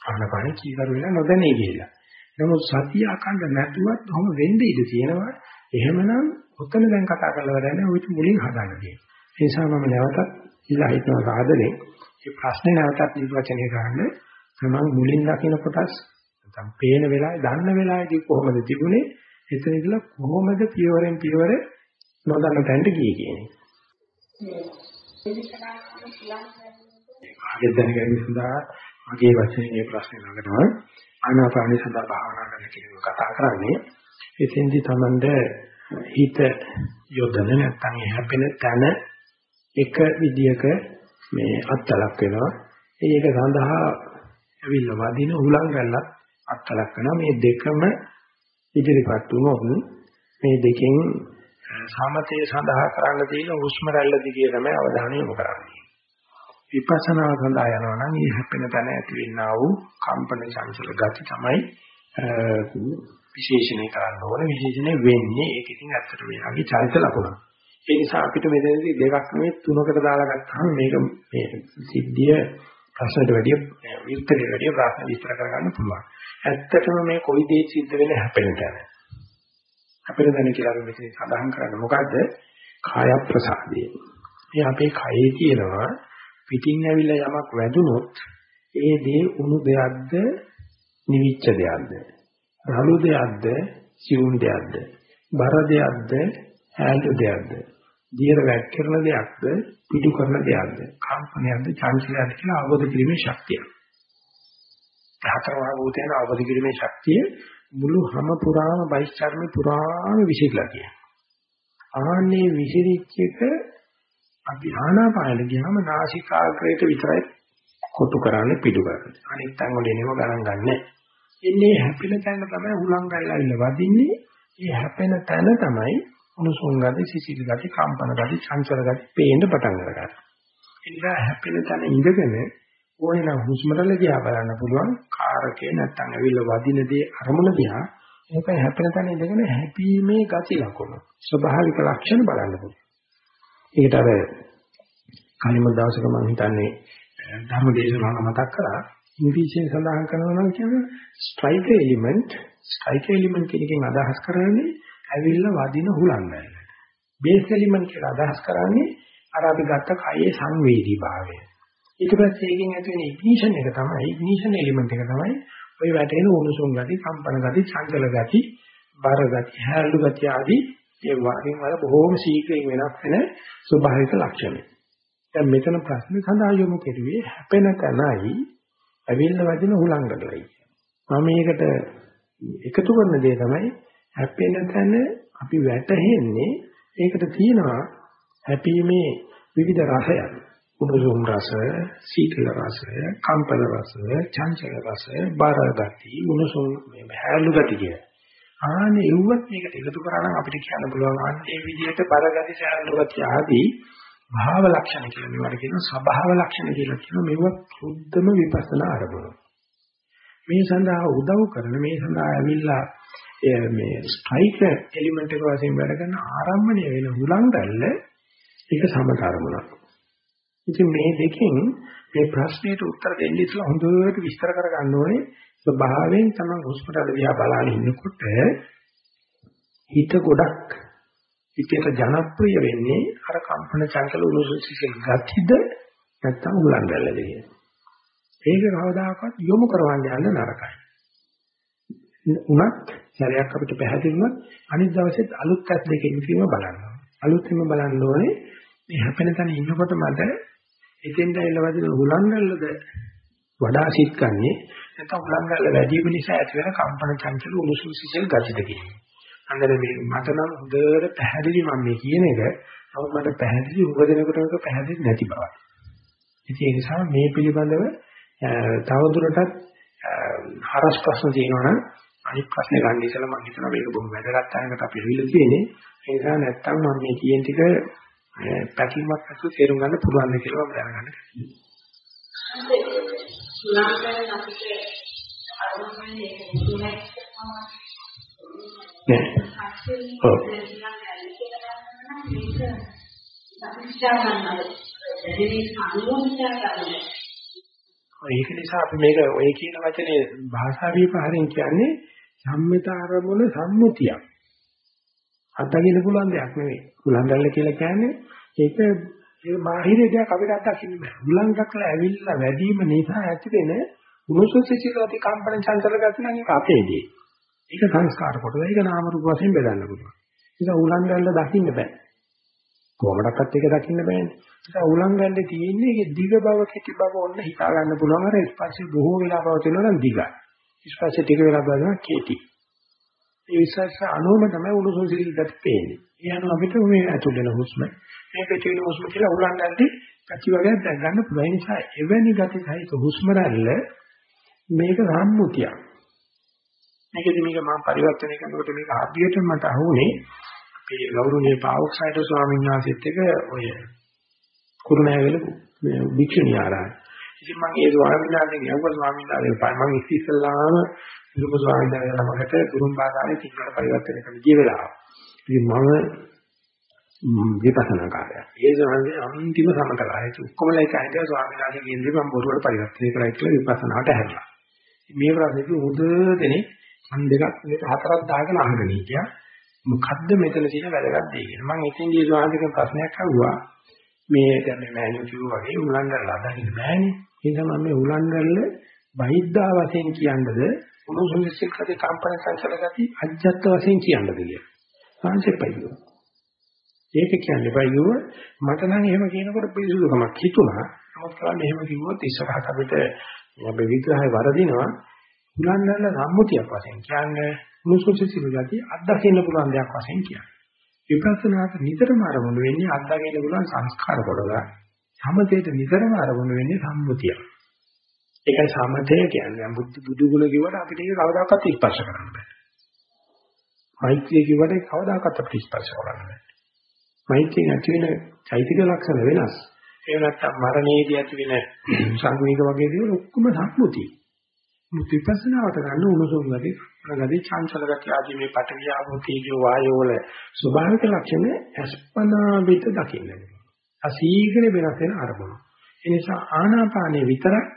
ආනපාන කීකරු වෙලා නොදැනී ගියලා. නමුත් සතිය අඛණ්ඩ නැතුවත් කොහොම වෙන්නේ ඉඳ තියෙනවා. එහෙමනම් ඔතන දැන් කතා කරලා වැඩන්නේ ඔය මුලින් හදන්න තියෙනවා. ඒ නිසා මම නැවතත් ඉලා හිතන සාධනේ මේ ප්‍රශ්නේ නැවතත් නිර්වචනය කරන්න තමන් මුලින් දකින කොටස් නැත්නම් පේන වෙලාවේ දන්න වෙලාවේදී කොහොමද තිබුණේ එතන ඉඳලා කොහොමද පියවරෙන් පියවර නොදන්න තැනට ගියේ කියන්නේ. ආගෙ දැනගන්න සඳහා මගේ වචනේ මේ ප්‍රශ්නේ නගනවා ආනාපානි සඳහා භාවනා කරන කෙනෙකු කතා කරන්නේ. එතෙන්දී තමන්ද හිත යොදන නැත්නම් හැපෙන තැන එක විදියක මේ අත්ලක් වෙනවා. ඒක සඳහා ඇවිල්ලා වදින උලන් රැල්ලක් අත්ලක් වෙනවා. මේ දෙකම ඉදිරිපත් වුණොත් මේ දෙකෙන් සමතේ සඳහා කරන්න තියෙන හුස්ම රැල්ල දිගේ තමයි අවධානය යොමු කරන්නේ. විපස්සනා සඳහා යනවා නම් මේ හැපෙන තැන ඇතිවෙනා වූ කම්පන චංචල ගති තමයි විශේෂණය කරන්න ඕනේ විශේෂණය වෙන්නේ ඒක ඉතින් ඇත්තට මෙයාගේ චරිත ලකුණ. ඒ නිසා අපිට මෙතනදී දෙකක් නෙවෙයි තුනකට දාලා ගත්තාම මේක මේ සිද්ධිය ප්‍රශ්නට වැඩිය විස්තරයට වැඩිය ප්‍රශ්න විස්තර කරගන්න පුළුවන්. ඇත්තටම මේ කොයි දේ සිද්ධ වෙන්නේ හැපෙන තැන. හැපෙන තැන කියලා අපි මෙතන සඳහන් කරන්නේ මොකද්ද? කාය ප්‍රසාදය. මේ අපේ කයේ තියෙනවා පිටින් ඇවිල්ලා යමක් වැදුනොත් ඒ දේ උණු දෙයක්ද නිවිච්ච දෙයක්ද රළු දෙයක්ද සිවුම් දෙයක්ද බර දෙයක්ද ඈළු දෙයක්ද දියර වැක්කරන දෙයක්ද පිටු කරන දෙයක්ද කම්පනයක්ද චංචලයක්ද කියලා අවබෝධ කිරීමේ ශක්තිය. හතරවහ භූතයන් අවබෝධ කිරීමේ ශක්තිය මුළු හැම පුරාම බයිස්චර්මේ පුරාම විසිරලා තියෙනවා. ආන්නේ විසිරිච්ච එක අපි ආනාපානෙ ගියාම නාසිකාග්‍රේට විතරයි කොටු කරන්නේ පිටු කරන්නේ. අනිත් තැන් වල එනව ගණන් ගන්නෑ. එන්නේ හැපෙන තැන තමයි හුලං ගල්ලාවිල වදින්නේ. මේ හැපෙන තැන තමයි උණුසුම් ගති, සිසිල් ගති, කම්පන ගති, චංචල ගති පේන්න පටන් ගන්නවා. එනිසා හැපෙන තැන ඉඳගෙන ඕනනම් හුස්ම රටල දිහා බලන්න පුළුවන්. කාරකේ නැත්තම් ඇවිල්ලා වදින දේ අරමුණ දිහා ඒක හැපෙන තැන ඉඳගෙන හැපීමේ ගති ලක්ෂණ ස්වභාවික ලක්ෂණ බලන්න පුළුවන්. ඒකට අර කලිම දවසක මම හිතන්නේ ධර්ම දේශනාව මතක් කරා ඉංග්‍රීසියෙන් සඳහන් කරනවා නම් කියන්නේ ස්ට්‍රයික් එලිමන්ට් ස්ට්‍රයික් එලිමන්ට් කියන එකෙන් අදහස් කරන්නේ ඇවිල්ලා වදින හුලංගය. බේස් එලිමන්ට් කියලා අදහස් කරන්නේ අර අපි ගත්ත කයේ සංවේදී භාවය. ඊට පස්සේ ඒකෙන් ඇති වෙන ඉග්නිෂන් එක තමයි ඉග්නිෂන් එලිමන්ට් එක තමයි ওই වැටෙන උණුසුම් ගති, කම්පන ගති, චංචල ගති, බර ගති, හැල්ලු ගති ආදී ඒ වරින් වර බොහෝම ශීඝ්‍රයෙන් වෙනස් වෙන ස්වභාවික ලක්ෂණ. දැන් මෙතන ප්‍රශ්නේ සඳහා යොමු කෙරුවේ හැපෙන තැනයි ඇවිල්ලා වදින හුලංගලයි. මම මේකට එකතු කරන දේ තමයි හැපෙන තැන අපි වැටෙන්නේ ඒකට තියෙනවා හැපීමේ විවිධ රසයන්. උණුසුම් රස, සීතල රස, කම්පන රස, චංචල රස, බර ගති, උණුසුම් මේ හැලු ගති කිය. ආනේ එව්වත් මේකට එකතු කරා නම් අපිට කියන්න පුළුවන් අන්න ඒ විදිහට බර ගති, හැලු ගති ආදී භාව ලක්ෂණ කියලා මේවට කියනවා ස්වභාව ලක්ෂණ කියලා කියනවා මේවා සුද්ධම විපස්සනා අරමුණු. මේ සඳහා උදව් කරන මේ සඳහා ඇවිල්ලා මේ ස්ට්‍රයික් එලිමන්ට් එක වශයෙන් වැඩ කරන ආරම්භණය වෙන හුලංගල්ල ඒක සමත අරමුණක්. ඉතින් මේ දෙකෙන් මේ ප්‍රශ්නෙට උත්තර දෙන්න ඉස්සලා හොඳට විස්තර කරගන්න ඕනේ ස්වභාවයෙන් තමයි හොස්පිටල් දිහා බලන ඉන්නකොට හිත ගොඩක් හිතේට ජනප්‍රිය වෙන්නේ අර කම්පන චංචල උණුසුම් සිසිල් ගතිද නැත්නම් උලංගල්ලද කියන. ඒක කවදාකවත් යොමු කරවන්න යන්න නරකයි. උනත් සැරයක් අපිට පැහැදිලිවම අනිත් දවසෙත් අලුත් ඇස් දෙකකින් කීම බලන්න. අලුත්ෙම බලන්න ඕනේ මේ හැපෙන තැන ඉන්නකොට මට එතෙන්ට එළවදින උලංගල්ලද වඩා සිත් ගන්නෙ නැත්නම් උලංගල්ල වැඩි වීම නිසා ඇති වෙන කම්පන චංචල උණුසුම් සිසිල් ගතිද කියන්නේ. අnder මේ මට නම් හොඳට පැහැදිලි මම මේ කියන එක නමුත් මට පැහැදිලි උපදිනකොට මේක පැහැදිලි නැති බවයි. ඉතින් ඒ නිසා මේ පිළිබඳව තවදුරටත් හරස් ප්‍රශ්න තියෙනවා නම් අනිත් ප්‍රශ්නේ ගන්න ඉස්සෙල්ලා මම හිතනවා මේක බොහොම වැදගත් තැනකට අපි රිවිල තියෙන්නේ. ඒ නිසා නැත්තම් මම මේ කියන ටික පැකිලීමක් නැතුව තේරුම් ගන්න පුළුවන් ද කියලා මම දැනගන්න. සුලංකන අපිට අරුමනේ ඒක නෑ. ඔව්. ඒක නිසා අපි මේක ඔය කියන වචනේ භාෂා විපහරින් කියන්නේ සම්මිත අරමුණ සම්මුතියක්. අත්දකින්න පුළුවන් දෙයක් නෙවෙයි. උලංගල්ල කියලා කියන්නේ ඒක ඒ බාහිර දෙයක් අපිට අත්දකින්න බෑ. උලංගකලා ඇවිල්ලා වැඩිම නිසා ඇති වෙන උණුසුම් සිසිලති කම්පන චංචල ගති නම් ඒක අපේදී. ඒක සංස්කාර කොටස. ඒක නාම රූප වශයෙන් බෙදන්න පුළුවන්. ඒක උලංගල්ල දකින්න බෑ. කොහොමඩක්වත් ඒක දකින්න බෑනේ. ඒක උලංගල්ලේ තියෙන්නේ ඒක දිග බව කෙටි බව ඔන්න හිතා ගන්න පුළුවන්. අර ස්පර්ශය බොහෝ වෙලා පවතිනවා නම් දිගයි. ස්පර්ශය ටික වෙලා බලනවා කෙටි. ඒ විශ්වාස අනුවම තමයි උණුසුම් සිල් ගති පේන්නේ. ඒ අනුව අපිට මේ ඇතුල් වෙන හුස්ම මේ පිට වෙන හුස්ම කියලා උලංගල්ලේ පැති වගේ දැක් ගන්න පුළුවන්. ඒ නිසා එවැනි ගති සහිත හුස්ම රැල්ල මේක සම්මුතියක්. මේකදී මේක මම පරිවර්තනය කරනකොට මේක හදියට මට අහුනේ අපේ ගෞරවනීය පාවොක්සයිඩ් ස්වාමීන් වහන්සේත් එක ඔය කුරුණෑගල මේ භික්ෂුණී ආරාම. ඉතින් මම ඒ ස්වාමීන් වහන්සේ කියවුවා ස්වාමීන් වහන්සේ මම ඉස්සෙල්ලාම ලොක ස්වාමීන් වහන්සේ ළමකට ගුරුම් භාෂාවේ සිංහල පරිවර්තනය කරන්න ගිය වෙලාව. ඉතින් මම විපස්සනා කාර්යය. ඒ ස්වාමීන් අන්තිම සමතලාය. ඔක්කොමලා එක හිටියා ස්වාමීන් වහන්සේ කියන්නේ මම බොරුවට පරිවර්තනය කරලා කියලා විපස්සනාට හැරලා. මේ ප්‍රශ්නේ හොඳ දෙනේ අන් දෙකක් මේක හතරක් දාගෙන අහගෙන හිටියා. මොකද්ද මෙතන තියෙන වැදගත් දේ කියලා. මම එතෙන්දී ස්වාමීන් ප්‍රශ්නයක් අහුවා. මේ දැන් මේ මෑණියෝ කිව්වා වගේ උලංගල්ල අදහින්න බෑනේ. ඒ නිසා මම මේ උලංගල්ල බහිද්දා වශයෙන් කියන්නද උණුසුම් සික්කේ කම්පන සංසල ගති අජ්ජත් වශයෙන් කියන්නද කියලා. සංසෙප්පයියෝ. ඒක කියන්නේ බයියෝ මට නම් එහෙම කියනකොට පිළිසුදුකමක් හිතුණා. නමුත් කරන්නේ එහෙම කිව්වොත් ඉස්සරහට අපිට මේ විග්‍රහය වරදිනවා. උලංගල්ල සම්මුතියක් වශයෙන් කියන්නේ මුසුසිසිලු ගතිය අත්දකින්න පුළුවන් දෙයක් වශයෙන් කියන්නේ. විපස්සනාට නිතරම ආරමුණු වෙන්නේ අත්දකින්න පුළුවන් සංස්කාර කොටස. සමතේට නිතරම ආරමුණු වෙන්නේ සම්මුතිය. ඒකයි සමතේ කියන්නේ බුද්ධ බුදු ගුණ කිව්වට අපිට ඒක කවදාකවත් ස්පර්ශ කරන්න බෑ. මෛත්‍රිය කිව්වට කවදාකවත් අපිට ස්පර්ශ කරන්න බෑ. මෛත්‍රියෙන් ඇති වෙන චෛතික ලක්ෂණ වෙනස්. ඒ නැත්තම් මරණයේදී ඇති වෙන සංවේග වගේ දේවල් ඔක්කොම සම්මුතිය. විපස්සනාවට ගන්න උණුසුම් ගති, ප්‍රගති, චංචල ගති ආදී මේ පටවිය ආපෝතීජෝ වායෝ වල ස්වභාවික ලක්ෂණ අස්පනා විත දකින්න. අසීඝ්‍ර වෙනස් වෙන අරමුණ. ඒ නිසා ආනාපානයේ විතරක්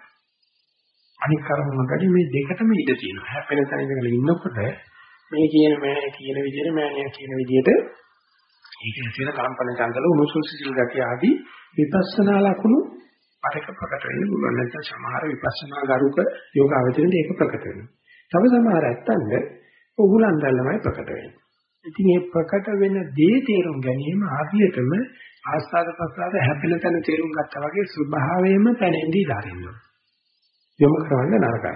අනික් කර්මවලදී මේ දෙකටම ඉඩ තියෙනවා. හැපෙන තැන ඉඳලා ඉන්නකොට මේ කියන මේ කියන විදිහට මෑණියා කියන විදිහට ඒක ඇතුළේ කම්පන චංචල උණුසුම් සිසිල් ගතිය ආදී විපස්සනා ලක්ෂණ අරක ප්‍රකට වෙන්න පුළුවන් නැත්නම් සමහර විපස්සනා ගරුක යෝගාවචරෙන් ඒක ප්‍රකට වෙනවා. තව සමහර ඇත්තන්ද උගුලන් දැල්ලමයි ප්‍රකට වෙන්නේ. ඉතින් මේ ප්‍රකට වෙන දේ තේරුම් ගැනීම ආදියටම ආස්වාද ප්‍රසආද හැපෙන තැන තේරුම් ගත්තා වගේ ස්වභාවයෙන්ම පැනෙන්දී දාරින්න. යොමු කරන්න නරකයි.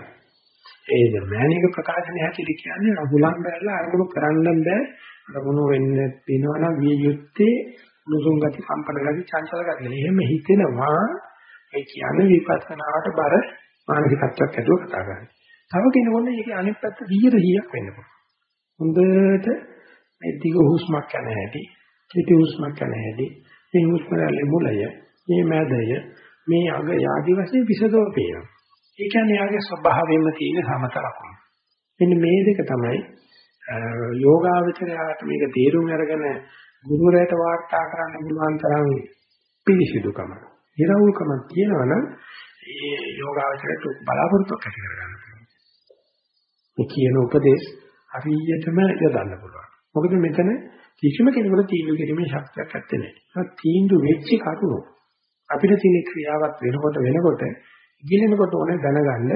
ඒ මෑණික ප්‍රකාශනය හැටියට කියන්නේ අගුලන් බැලලා අරමුණු කරන්න බෑ. අරමුණු වෙන්න වෙනවා විය යුත්තේ නුසුම් ගති කම්පන ගති චංචල ගති. එහෙම හිතෙනවා ඒ කියන්නේ විපස්සනාවට බර මානසිකත්වයක් ඇතුව කතා කරන්නේ. තව කෙනෙකුට ඒකේ අනිත් පැත්ත 100 100ක් වෙන්න පුළුවන්. හොඳට මේ දිග හුස්මක් යන හැටි, කෙටි හුස්මක් යන හැටි, මේ හුස්ම රැල්ලේ මුලය, මේ මැදය, මේ අග ආදි වශයෙන් විසදව පේනවා. ඒ කියන්නේ යාගේ ස්වභාවයෙන්ම තියෙන සමත ලක්ෂණ. මෙන්න මේ දෙක තමයි යෝගාවචරයාට මේක තේරුම් අරගෙන ගුරුවරයාට වාර්තා කරන්න පුළුවන් තරම් පිළිසිදුකම. ඉරවුල්කමක් තියෙනවා නම් ඒ යෝගාවචරයට බලාපොරොත්තු ඇති කරගන්න පුළුවන්. මේ කියන උපදේශ හරියටම යොදන්න පුළුවන්. මොකද මෙතන කිසිම කෙනෙකුට තීන්දුව කිරීමේ ශක්තියක් නැත්තේ නෑ. තීන්දුව වෙච්ච කරුණු අපිට තියෙන ක්‍රියාවක් වෙනකොට වෙනකොට ඉගෙනනකොට ඕනේ දැනගන්න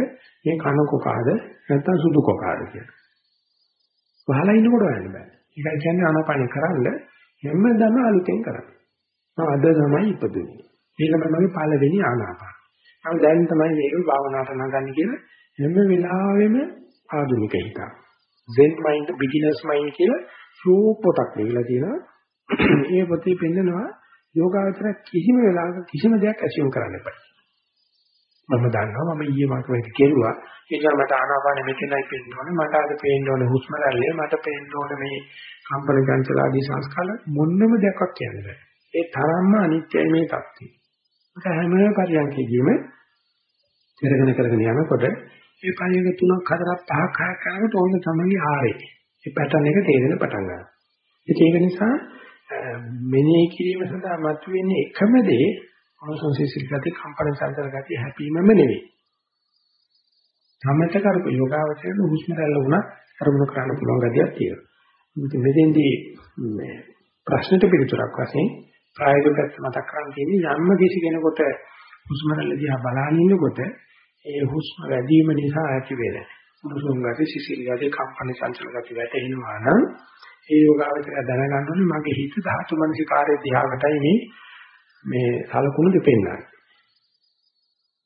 මේ කන කොකාද නැත්නම් සුදු කොකාද කියලා. වහලා ඉන්නකොට වෙන්න බෑ. ඒකයි කියන්නේ ආනාපාන කරන්න හැමදම අලුතෙන් කරන්න. අද තමයි ඉපදුනේ. මේක තමයි පළවෙනි ආනාපාන. නම් දැන් තමයි මේක භාවනාවට නගන්නේ කියලා හැම වෙලාවෙම ආධුනික හිතක්. Zen mind beginners mind කියලා ෂෝ පොතක් ලියලා තියෙනවා. ඒ පොතේ පෙන්නනවා යෝගාවචර කිසිම වෙලාවක කිසිම දෙයක් ඇසියුම් කරන්න එපා. මම දන්නවා මම ඊයේ මාක මේක කෙරුවා. ඒ නිසා මට ආනාපානෙ මෙතනයි පේන්න ඕනේ. මට අද පේන්න ඕනේ හුස්ම රැල්ලේ. මට පේන්න ඕනේ මේ කම්පන චංචල ආදී සංස්කාර මොන්නම දෙයක් කියන්නේ නැහැ. ඒ තරම්ම අනිත්‍යයි මේ தත්ත්වය. හැම පරියන්කෙදීම කරගෙන කරගෙන යනකොට මේ පරියන්ක තුනක් හතරක් පහක් හයක් කරනකොට ඕන තමයි ආරේ. මේ පැටර්න් එක තේරෙන පටන් ගන්නවා. ඒක නිසා මෙනෙහි කිරීම සඳහා මතුවෙන්නේ එකම දේ අනුසං සිසිල් ගති කම්පන සංතර ගති හැපීමම නෙවෙයි. සමත කරපු යෝගාවචරයේ හුස්ම රැල්ල වුණා අරමුණු කරන්න පුළුවන් ගතියක් තියෙනවා. ඉතින් මෙතෙන්දී මේ ප්‍රශ්නෙට පිළිතුරක් වශයෙන් ප්‍රායෝගිකව මතක් කරන් තියෙන්නේ යම්ම කිසි කෙනෙකුට හුස්ම රැල්ල දිහා බලන ඉන්නකොට ඒ හුස්ම වැඩිම නිසා ඇති වෙන උණුසුම් ගති සිසිල් ගති කම්පන චංචල ගති වැටෙනවා නම් ඒ යෝගාවචරය දැනගන්න ඕනේ මගේ හිත ධාතු මනසිකාරයේ දිහාටයි මේ මේ සලකුණු දෙපෙන්නන්නේ.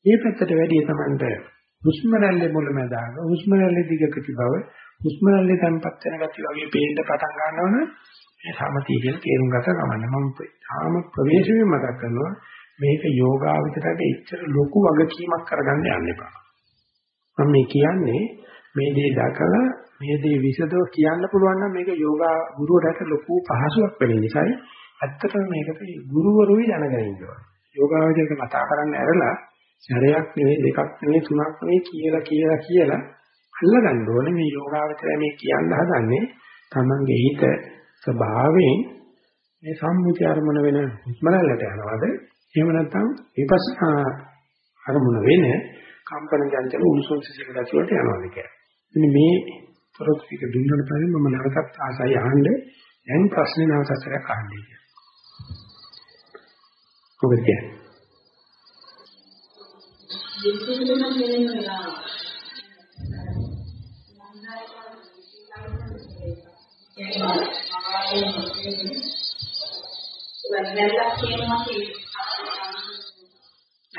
මේ පැත්තට වැඩි තමයි හුස්ම රැල්ලේ මුලමදාග හුස්ම රැල්ලේ දිගකති බව හුස්ම රැල්ලේ තැම්පත් වෙන ගතිය වගේ පේන්න පටන් ගන්නවනේ මේ සමතිය කියලා තේරුම් ගත ගමන්න මම තාම ප්‍රවේශයෙන් මතක් කරනවා මේක යෝගාවචරයට එච්චර ලොකු වගකීමක් කරගන්න යන්න එපා. මම මේ කියන්නේ මේ දේ දැකලා මේ දේ විසදව කියන්න පුළුවන් නම් මේක යෝගා ගුරුවරයාට ලොකු පහසුවක් වෙන නිසායි ඇත්තටම මේකට ගුරුවරුයි දැනගෙන ඉන්නවා. යෝගාවචරයට කතා කරන්න ඇරලා සැරයක් නෙවෙයි දෙකක් නෙවෙයි තුනක් නෙවෙයි කියලා කියලා කියලා අල්ලගන්න ඕනේ මේ යෝගාවචරය මේ කියන්න හදන්නේ Tamange හිත ස්වභාවයෙන් මේ සම්මුති අරමුණ වෙන හුස්මරල්ලට යනවාද එහෙම නැත්නම් විපස්සනා අරමුණ වෙන කම්පන ජන්තර උණුසුම් සිසිල ගති වලට යනවාද කියලා. ඉතින් මේ තොරතුරු ටික දුන්නට පස්සේ මම නැවතත් ආසයි අහන්න දැන් ප්‍රශ්නේ නැවතත් අහන්නේ කියලා. කොහොමද කියන්නේ?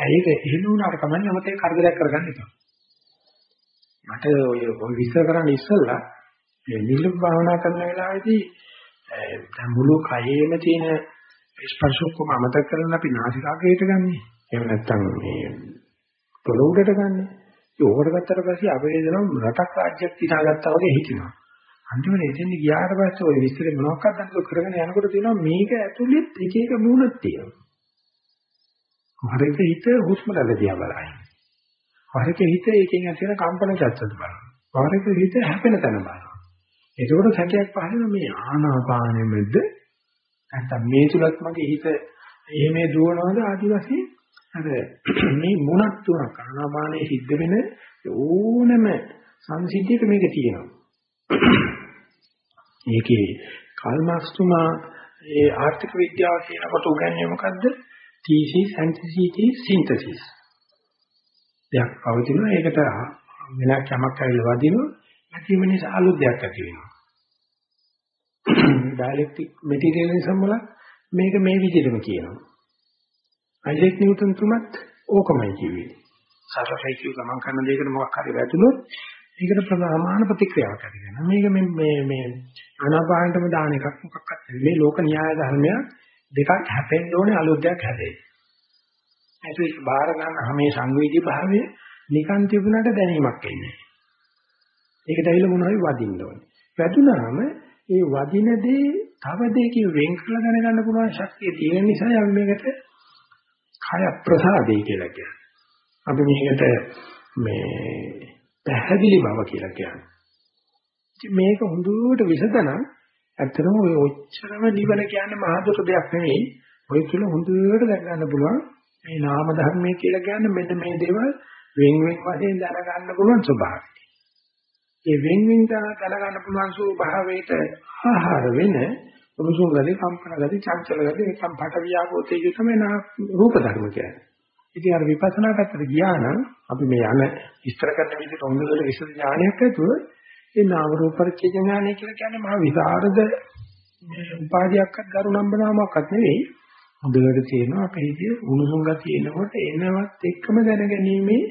ඒක එහෙම වුණාට කමන්නේ මට ඒක කරදරයක් කරගන්න එපා. මට ඔය විස්තර කරන්න ඉස්සෙල්ලා මේ නිලුම් භාවනා කරන වෙලාවේදී දැන් මුළු කයෙම තියෙන ස්පර්ශ ඔක්කොම අමතක කරලා අපි නාසිකාග්‍රේට ගන්නෙ. එහෙම නැත්නම් මේ පොළොවටට ගන්නෙ. ඒ ඕකට ගත්තට පස්සේ අපේ දෙනවා රටක් රාජ්‍යයක් තියාගත්තා වගේ හිතෙනවා. අන්තිමට එතෙන් ගියාට පස්සේ ওই විස්තරේ මොනවක්වත් නැතුව කරගෙන යනකොට තියෙනවා මේක ඇතුළෙත් එක එක මූණක් තියෙනවා. හරියට හිත හුස්ම රැල්ල දිහා බලයි. වරක හිත ඒකෙන් ඇති වෙන කම්පන චත්තද බලනවා. වරක හිත හැපෙන තැන බලනවා. එතකොට සැකයක් පහළ මේ ආනාපානෙමෙද්ද නැත්නම් මේ තුලත් මගේ හිත එහෙම දුවනවද ආදි වශයෙන් අර මේ මොනක් තුනක් ආනාපානයේ සිද්ධ වෙන ඕනම සංසිද්ධියක මේක තියෙනවා. ඒකේ කල්මාස්තුමා ඒ ආර්ථික විද්‍යාව කියනකොට උගන්වන්නේ මොකද්ද? thesis antithesis synthesis. දෙයක් පවතිනවා ඒකට වෙනක් යමක් ඇවිල්ලා වදිනවා ඇතිවීම නිසා අලුත් දෙයක් ඇති වෙනවා. ඩයලෙක්ටික් මෙටීරියලිසම් වල මේක මේ විදිහටම කියනවා. අයිසෙක් නිව්ටන් තුමත් ඕකමයි කිව්වේ. සරලයි කියු ගමන් කරන දෙයකට මොකක් හරි වැදුනොත් ඒකට ප්‍රමාණ ප්‍රතික්‍රියාවක් ඇති වෙනවා. මේක මේ මේ මේ අනාපානටම දාන එකක් මොකක්වත් නෙවෙයි. මේ ලෝක න්‍යාය ධර්මය දෙකක් හැපෙන්න ඕනේ අලුත් දෙයක් හැදෙයි. ඒක බාර ගන්න හැමේ සංවේදී භාවය නිකන් තිබුණාට දැනීමක් එන්නේ. ඒකට ඇවිල්ලා මොනවයි වදින්න ඕනේ. වැදුනාම ඒ වදින දේ තව දෙයකින් වෙන් කරලා දැනගන්න පුළුවන් ශක්තිය තියෙන නිසා අපි මේකට කය ප්‍රසාදේ කියලා කියනවා. අපි මේකට මේ පැහැදිලි බව කියලා කියන්නේ. ඉතින් මේක හොඳට විසදනම් ඇත්තටම ඔය ඔච්චරම නිවන කියන්නේ මහදුර දෙයක් නෙවෙයි. ඔය තුල හොඳට දැක ගන්න පුළුවන් මේ නාම ධර්මයේ කියලා කියන්නේ මෙන්න මේ දේවල් වෙන් වෙන් වශයෙන් දැනගන්න පුළුවන් ස්වභාවය. ඒ වෙන් වෙන් දැනගන්න පුළුවන් ස්වභාවයට ආහාර වෙන උණුසුම් ගති, කම්පන ගති, චංචල ගති, නිකම් පට වියාපෝ තේජෝ තමයි රූප ධර්ම කියන්නේ. ඉතින් අර විපස්සනා පැත්තට ගියා නම් අපි මේ යන විස්තර කරන විදිහට හොඳට විසද ඥානයක් ඇතුව ඒ නාම රූප පරිච්ඡේද ඥානය කියලා කියන්නේ මහා විසරද මේ උපාධියක්වත් ගරුණම්බනාමක්වත් නෙවෙයි හොඳට තියෙනවා අපේ හිතේ උණුසුම් ගතිය එනකොට එනවත් එක්කම දැනගැනීමේ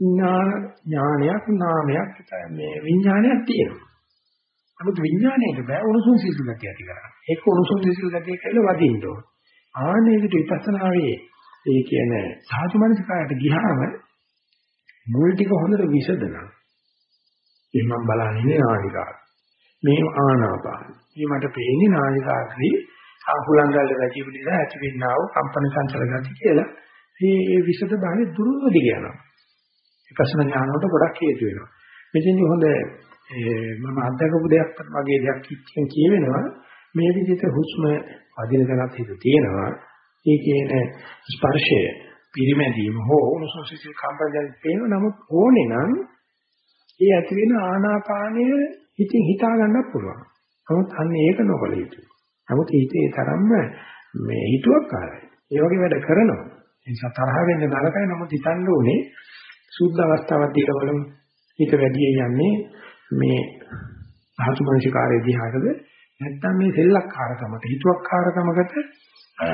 ඥානයක් නාමයක් මේ විඥානයක් තියෙනවා. නමුත් විඥාණයට බෑ උණුසුම් සිසිල් ගතිය ඇති කරගන්න. ඒක උණුසුම් සිසිල් ගතිය කියලා වදින්න ඕන. ආනේකට විපස්සනාවේ ඒ කියන්නේ සාධු මනසකාරට ගියාම මුල් ටික හොඳට විසදනවා. ඒ මම බලන්නේ නාලිකාව. මේ ආනාපාන. මේ මට පේන්නේ නාලිකාවේ අහුලංගල් රැකියු නිසා ඇතිවෙනා වූ කම්පන සංචල ගති කියලා. මේ විසද භාවයේ දුරවදි යනවා. විපස්සනා ඥානවලට ගොඩක් හේතු වෙනවා. මෙතෙන්දි හොඳ මම අත්දකපු දෙයක් වගේ දෙයක් කිච්චෙන් කියවෙනවා. මේ විදිහට හුස්ම වදින තැනත් හිත තියෙනවා. ඒ කියන ස්පර්ශය පිරිමැදීම හෝ උණුසුම් සිසිල් කම්පන පේන නමුත් ඕනේ නම් ඒ ඇති වෙන ආනාපානය හිතින් හිතා ගන්නත් පුළුවන්. නමුත් අන්න ඒක නොකළ යුතුයි. නමුත් හිතේ තරම්ම මේ හිතුවක් කාරයි. ඒ වගේ වැඩ කරනවා. ඒ නිසා තරහ වෙන්න නරකයි නමුත් හිතන්න ඕනේ සුද්ධ අවස්ථාවක් දීලා බලමු. හිත වැඩි යන්නේ මේ ධාතු මනසිකාරයේ දිහාටද නැත්නම් මේ සෙල්ලක්කාරකමට හිතුවක්කාරකමකට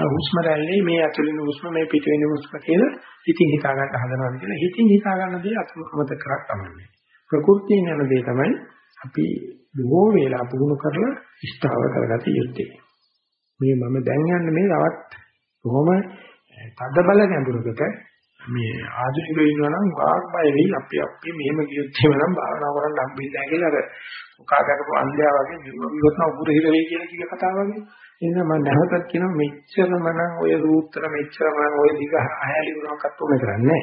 හුස්ම රැල්ලේ මේ ඇතුළේ හුස්ම මේ පිට වෙන හුස්ම කියලා හිතින් හිතා ගන්න හදනවා කියලා හිතින් හිතා ගන්න දේ අමතක කරක් තමයි. ප්‍රകൃතියෙන් යන දේ තමයි අපි බොහෝ වේලා පුහුණු කරලා ඉස්තාව කරගත යුත්තේ. මේ මම දැන් යන්නේ මේ තවත් කොහොම තද බල ගැඹුරකට මේ ආධුනිකයෝ ඉන්නවා නම් වාග් බය වෙයි. අපි අපි මෙහෙම කියොත් එහෙම නම් භාවනා කරන්න හම්බෙන්නේ නැහැ කියලා අර මොකා කරපු අන්ධයා වගේ විවත්න උගුර හිර වෙයි කියලා කිය කතාව වගේ. එහෙනම් මම නැවතත් කියනවා මෙච්චරම නම් ඔය රූත්‍ර මෙච්චරම නම් ඔය දිග අහැලි වුණාකත් උනේ කරන්නේ නැහැ.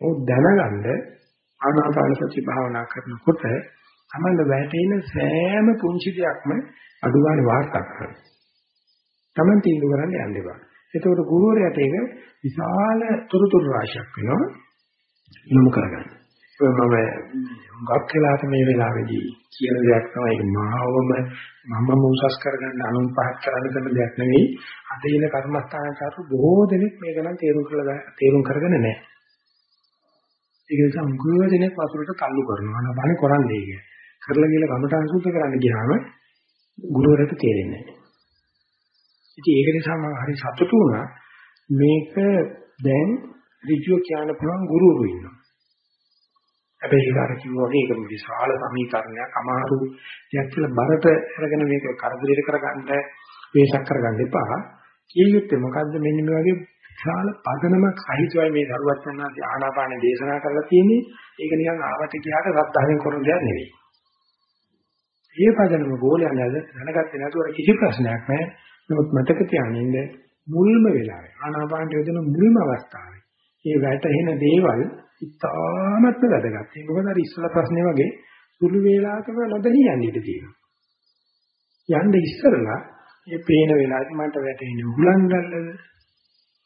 ਉਹ දැනගන්න ආනාපාන සති භාවනා කරනකොට තමයි වැටෙන සෑම පුංචි දෙයක්ම අඩුගානේ වාර්තා කරනවා. Taman තීන්දුව කරන්න යන්න එපා. එතකොට ගුරුවරයාට ඒක විශාල තොරතුරු රාශියක් වෙනවා යොමු කරගන්න. මම හුඟක් වෙලාට මේ වෙලාවේදී කියන දෙයක් තමයි මාවම මමම උසස් කරගන්න අනුන් පහත් කරන්න දෙන දෙයක් නෙවෙයි. අද ඉන කර්මස්ථානකාරු බොහෝ දෙනෙක් මේක නම් තේරුම් කරලා තේරුම් කරගෙන නැහැ. ඒක නිසා මුගුව දෙනෙක් වතුරට තල්ලු කරනවා. නබනේ කරන්නේ ඒක. කරලා ගිහලා කමටහන් සූත්‍ර කරන්න ගියාම ගුරුවරට තේරෙන්නේ නැහැ. ඉතින් ඒක නිසා මම හරි සතුටු වුණා මේක දැන් ඍජුව කියන්න පුළුවන් ගුරුවරු ඉන්නවා. හැබැයි ඒක අර කිව්වා වගේ ඒක විශාල සමීකරණයක් අමාරු දෙයක් කියලා බරට අරගෙන මේක කරදරයට කරගන්න වේශක් කරගන්න එපා. කියෙන්නේ මොකද්ද මෙන්න මේ වගේ විශාල පදනමක් සහිතවයි මේ දරුවචනාදී ආනාපාන දේශනා කරලා තියෙන්නේ. ඒක නිකන් ආවට ගියාට සද්ධාවෙන් කරන දෙයක් නෙවෙයි. මේ පදනම ගෝලයන් දැනගත්තේ නැතුව කිසි ප්‍රශ්නයක් නැහැ. නමුත් මතක තියාගන්න මුල්ම වෙලාවේ ආනාපානට යොදන මුල්ම අවස්ථාවේ මේ වැටෙන දේවල් ඉතාමත්ම වැදගත්. ඒක මොකද අර ඉස්සලා ප්‍රශ්නේ වගේ සුළු වේලාවකම නොදැනී යන්න ඉඩ තියෙනවා. යන්න ඉස්සරලා මේ පේන වෙලාවේ මට වැටෙන්නේ උලංගල්ලද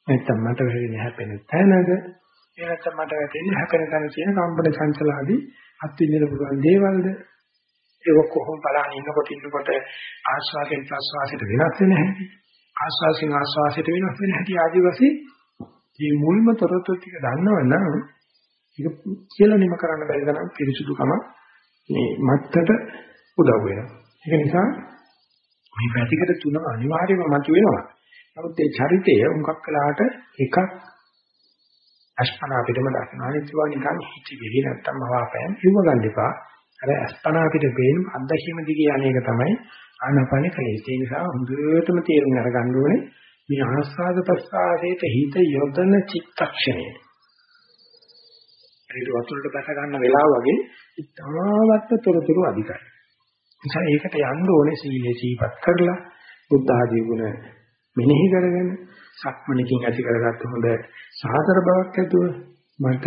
නැත්නම් මට වැටෙන්නේ හැපෙන තැනද ඒ නැත්නම් මට වැටෙන්නේ හැපෙන තැන තියෙන කම්පන චංචලාදී අත්විඳින්න පුළුවන් දේවල්ද ඒක කොහොම බලන්න ඉන්නකොට ඉන්නකොට ආස්වාදයෙන් ප්‍රස්වාසයට වෙනස් වෙන හැටි ආස්වාසින් ආස්වාසයට වෙනස් වෙන හැටි ආදි වශයෙන් මේ මුල්ම තොරතුරු ටික දන්නවනම් ඒක කියලා නිම කරන්න බැරි තරම් පිරිසුදුකම මේ මත්තට උදව් වෙනවා. ඒක නිසා මේ පැතිකඩ තුනම අනිවාර්යයෙන්ම මතුවෙනවා. නමුත් ඒ චරිතය උන්කක් කළාට එකක් අස්පනා පිටම දක්න අනිත්වා නිකන් හිතවිලි නැත්තම් මවාපෑම් ඉව ගන්න එපා. අර අස්පනා පිට පේන අත්දැකීම දිගේ අනේක තමයි ආනාපානේ කලේ. ඒ නිසා හොඳටම තේරුම් අරගන්න ඕනේ මේ ආස්වාද ප්‍රසආසයට හිත යොදන චිත්තක්ෂණය. ඒක වතුරට බැස ගන්න වෙලාව වගේ ඉතාමත් තොරතුරු අධිකයි. නිසා ඒකට යන්න ඕනේ සීලේ සීපත් කරලා බුද්ධ ආදී ගුණ මෙනෙහි කරගෙන සක්මණකින් ඇති කරගත්ත හොඳ සාතර බවක් ඇතුව මට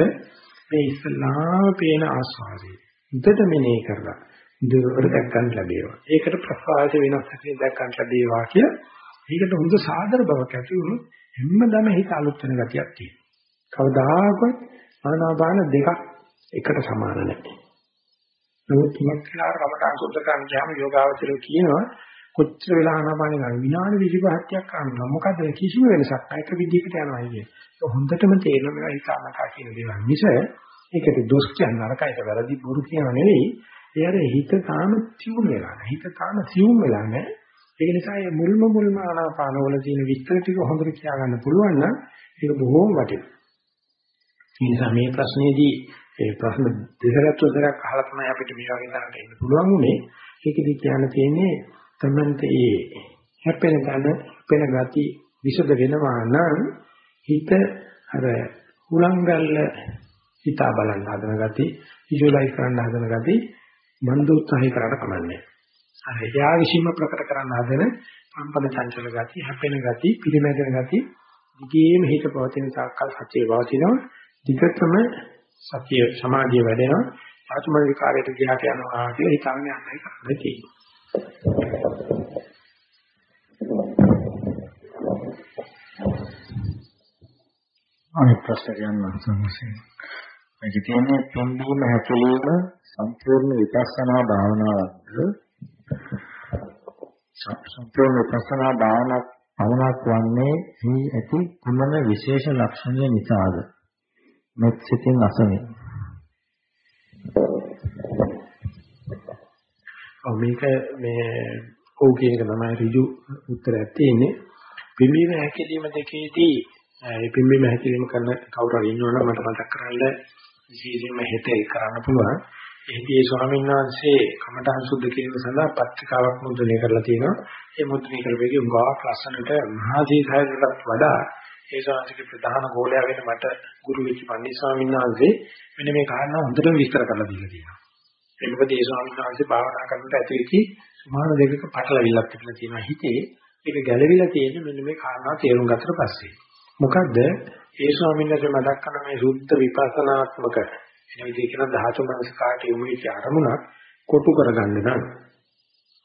මේ ඉස්ලාම පේන ආස්වාදය උදට මෙනෙහි කරලා දුරට දැක් ගන්න ලැබේවා. ඒකට ප්‍රසආස වෙනස් හැටි දැක් ගන්න ලැබේවා කිය. ඒකට හොඳ සාදර බවක් ඇති වුණොත් හැමදාම හිත අලුත් වෙන ගතියක් තියෙනවා. කවදාකවත් ආනාපාන දෙකක් එකට සමාන නැහැ. නමුත් තුනක් කියලා රමතාන් සුද්ධ කරන ගියාම යෝගාවචරය කියනවා කොච්චර වෙලා ආනාපාන ගන්න විනාඩි 25ක් කරනවා මොකද කිසිම වෙනසක් නැහැ එක විදිහකට යනවා කියන්නේ. ඒක හොඳටම තේරෙනවා මේවා හිතාමතා කියන දේවල්. මිස ඒකට දොස් කියන නරකයිට වැරදි බොරු කියව නෙවෙයි. ඒ අර හිත තාම සිවුම් වෙලා නැහැ. හිත තාම සිවුම් වෙලා නැහැ. ඒක නිසා මේ මුල්ම මුල්ම ආනාපාන වල තියෙන විස්තර ටික හොඳට කියා ගන්න පුළුවන් නම් ඒක බොහෝම වටිනවා. ඒ නිසා මේ ප්‍රශ්නේදී ඒ ප්‍රශ්න දෙකකට දෙකක් අහලා තමයි අපිට මේ වගේ තැනකට එන්න පුළුවන් උනේ. ඒකෙදි කියන්න තියෙන්නේ තමන්ට ඒ හැපෙන ගන හැපෙන ගති විසද වෙනවා නම් හිත අර හුලංගල්ල හිතා බලන්න හදන ගති විජුවලයිස් කරන්න හදන ගති මන්ද උත්සාහය කරලා කමන්නේ. අර එයා විශ්ීම ප්‍රකට කරන්න හදන කම්පන චංචල ගති හැපෙන ගති පිරිමැදෙන ගති දිගේම හිත පවතින තාක්කල් සත්‍යය පවතිනවා. දිගටම සතිය සමාධිය වැඩෙනවා ආත්ම විකාරයට ගියාට යනවා කියලා හිතාගෙන යන්නයි කරන්නේ තියෙන්නේ. අනිත් ප්‍රශ්නයක් යනවා සම්මුතියෙන්. මේක තියෙන්නේ පින්බීම හැකලීම සම්පූර්ණ විපස්සනා භාවනාවක්ද සම්පූර්ණ විපස්සනා භාවනාවක් අවනාක් වන්නේ මේ ඇති කුමන විශේෂ ලක්ෂණය නිසාද? මෙත් සිතින් අසමි. ඔව් මේක මේ ඔව් කියන එක තමයි ඍජු උත්තරයක් තියෙන්නේ. පිම්බීම හැකිලිම දෙකේදී ඒ පිම්බීම හැකිලිම කරන කවුරු හරි ඉන්නවනම් මට මතක් කරගන්න විශේෂයෙන්ම හෙට කරන්න පුළුවන්. එහිදී ඒ ස්වාමීන් වහන්සේ කමඨං සුද්ධ කිරීම සඳහා පත්‍රිකාවක් මුද්‍රණය කරලා තියෙනවා. ඒ මුද්‍රණය කරපෙකේ උගාවක් ලස්සනට මහජීසයකට වඩා ඒ ශාස්ත්‍රික ප්‍රධාන ගෝලයා වෙන මට ගුරු වෙච්ච පන්දි ස්වාමීන් වහන්සේ මෙන්න මේ කාරණා හොඳටම විස්තර කරලා දීලා තියෙනවා. ඒ මොකද ඒ ස්වාමීන් වහන්සේ භාවනා කරනකොට ඇති වෙච්ච සමාන දෙකක පටලවිල්ලක් තිබුණා තියෙනවා හිතේ. ඒක ගැළවිලා තියෙන්නේ මෙන්න මේ කාරණා තේරුම් ගත්තට පස්සේ. මොකද්ද? ඒ ස්වාමීන් වහන්සේ මතක් කරන මේ සුද්ධ විපස්සනාත්මක එන විදිහ කියන ධාතු මනසකාට යොමු වෙච්ච අරමුණක් කොටු කරගන්න නම්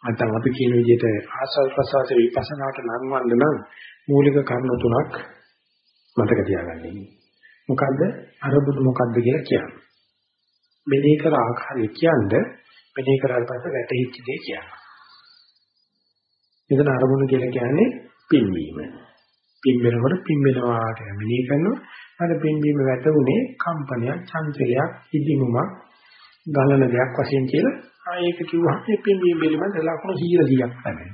නැත්නම් අපි කියන විදිහට ආසල් ප්‍රසවාස විපස්සනාට නම් වන්න නම් මූලික කරුණු තුනක් මතක තියාගන්න. මොකද්ද? අරමුණ මොකද්ද කියලා කියන්නේ. මෙනෙහි කර ආකාරය කියන්නේ මෙනෙහි කරාට පස්සේ වැටහිච්ච දේ කියන්නේ. මෙතන අරමුණ කියලා කියන්නේ පින්වීම. පින්වෙනකොට පින්වෙනවා කියලා මෙනෙහි කරනවා. අර පින්වීම වැටුනේ කම්පනයක්, චංචලයක්, ඉදිමුමක්, ගලන දෙයක් වශයෙන් කියලා ආයෙක කිව්වහම මේ පින්වීම පිළිබඳ ලකුණු 100ක් තමයි.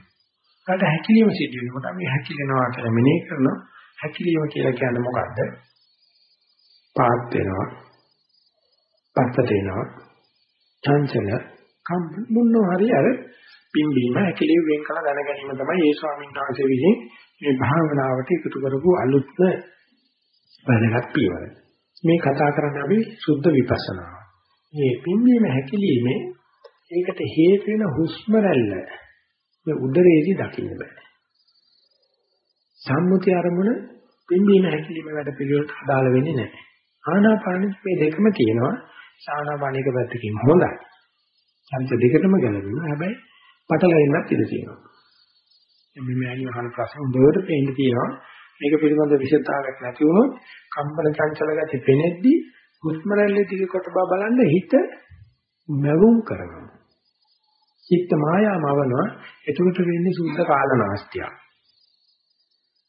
ඒකට හැකිලිම සිද්ධ වෙනකොට අපි හැකිලෙනවා කියලා මෙනෙහි කරනවා. හැකිලිම කියලා කියන්නේ මොකද්ද? පාත් වෙනවා. පත්තට එනවා. චංචල කම් මොනවා හරි අර පිම්බීම හැකිලිම වෙන් කළ දැන ගැනීම තමයි ඒ ස්වාමීන් වහන්සේ විසින් මේ භාවනාවට එකතු කරපු අලුත්ම වැදගත් පියවර. මේ කතා කරන්නේ අපි සුද්ධ විපස්සනාව. මේ පිම්බීම හැකිලිමේ ඒකට හේතු වෙන හුස්ම රැල්ල මේ උදරයේදී දකින්න බෑ. සම්මුති අරමුණ පිම්බීම හැකිලිම වැඩ පිළිවෙලට අදාළ වෙන්නේ නැහැ. ආනාපානෙත් මේ දෙකම තියෙනවා. ආනාපානික පැත්තකින් හොඳයි. චරිත දෙකටම ගැලපෙනවා. හැබැයි පටලැවෙන්නත් ඉඩ තියෙනවා. මේ මෑණිය අහන ප්‍රශ්න හොඳට පේන්න තියෙනවා. මේක පිළිබඳ විශේෂතාවයක් නැති වුණොත් කම්පන චංචල ගති පෙනෙද්දී හුස්ම රැල්ලේ දිග කොට බලන්න හිත මැවුම් කරනවා. චිත්ත මායාමවනවා. එතකොට වෙන්නේ සුද්ධ කාලනාස්තිය.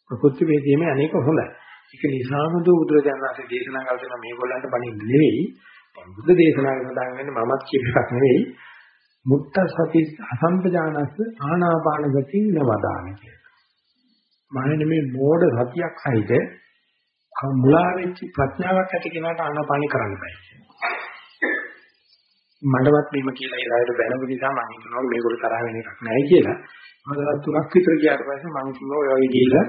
ප්‍රකෘති වේදීමේ අනේක හොඳයි. ඒක නිසාම දු බුදුරජාණන් වහන්සේ දේශනා කළ දෙන මේගොල්ලන්ට බණින්න නෙවෙයි. බුද්ධ දේශනාවේ සඳහන් වෙන්නේ මමත් කියන එකක් නෙවෙයි. මුත්ත සති අසම්පජානස්ස ආනාපාන ගති නවදාන කියලා. මානේ මේ මෝඩ සතියක් සහිත මුලා වෙච්ච ප්‍රඥාවක් ඇති කෙනාට ආනාපානි කරන්න බෑ. මඩවත් මේම කියලා ඒ රායයට බැනපු නිසා මම හිතනවා මේගොල්ලෝ තරහ වෙන එකක් නැහැ කියලා. මම තුනක් විතර ගියාට පස්සේ මම කිව්වා ඔය වගේ ගිහිල්ලා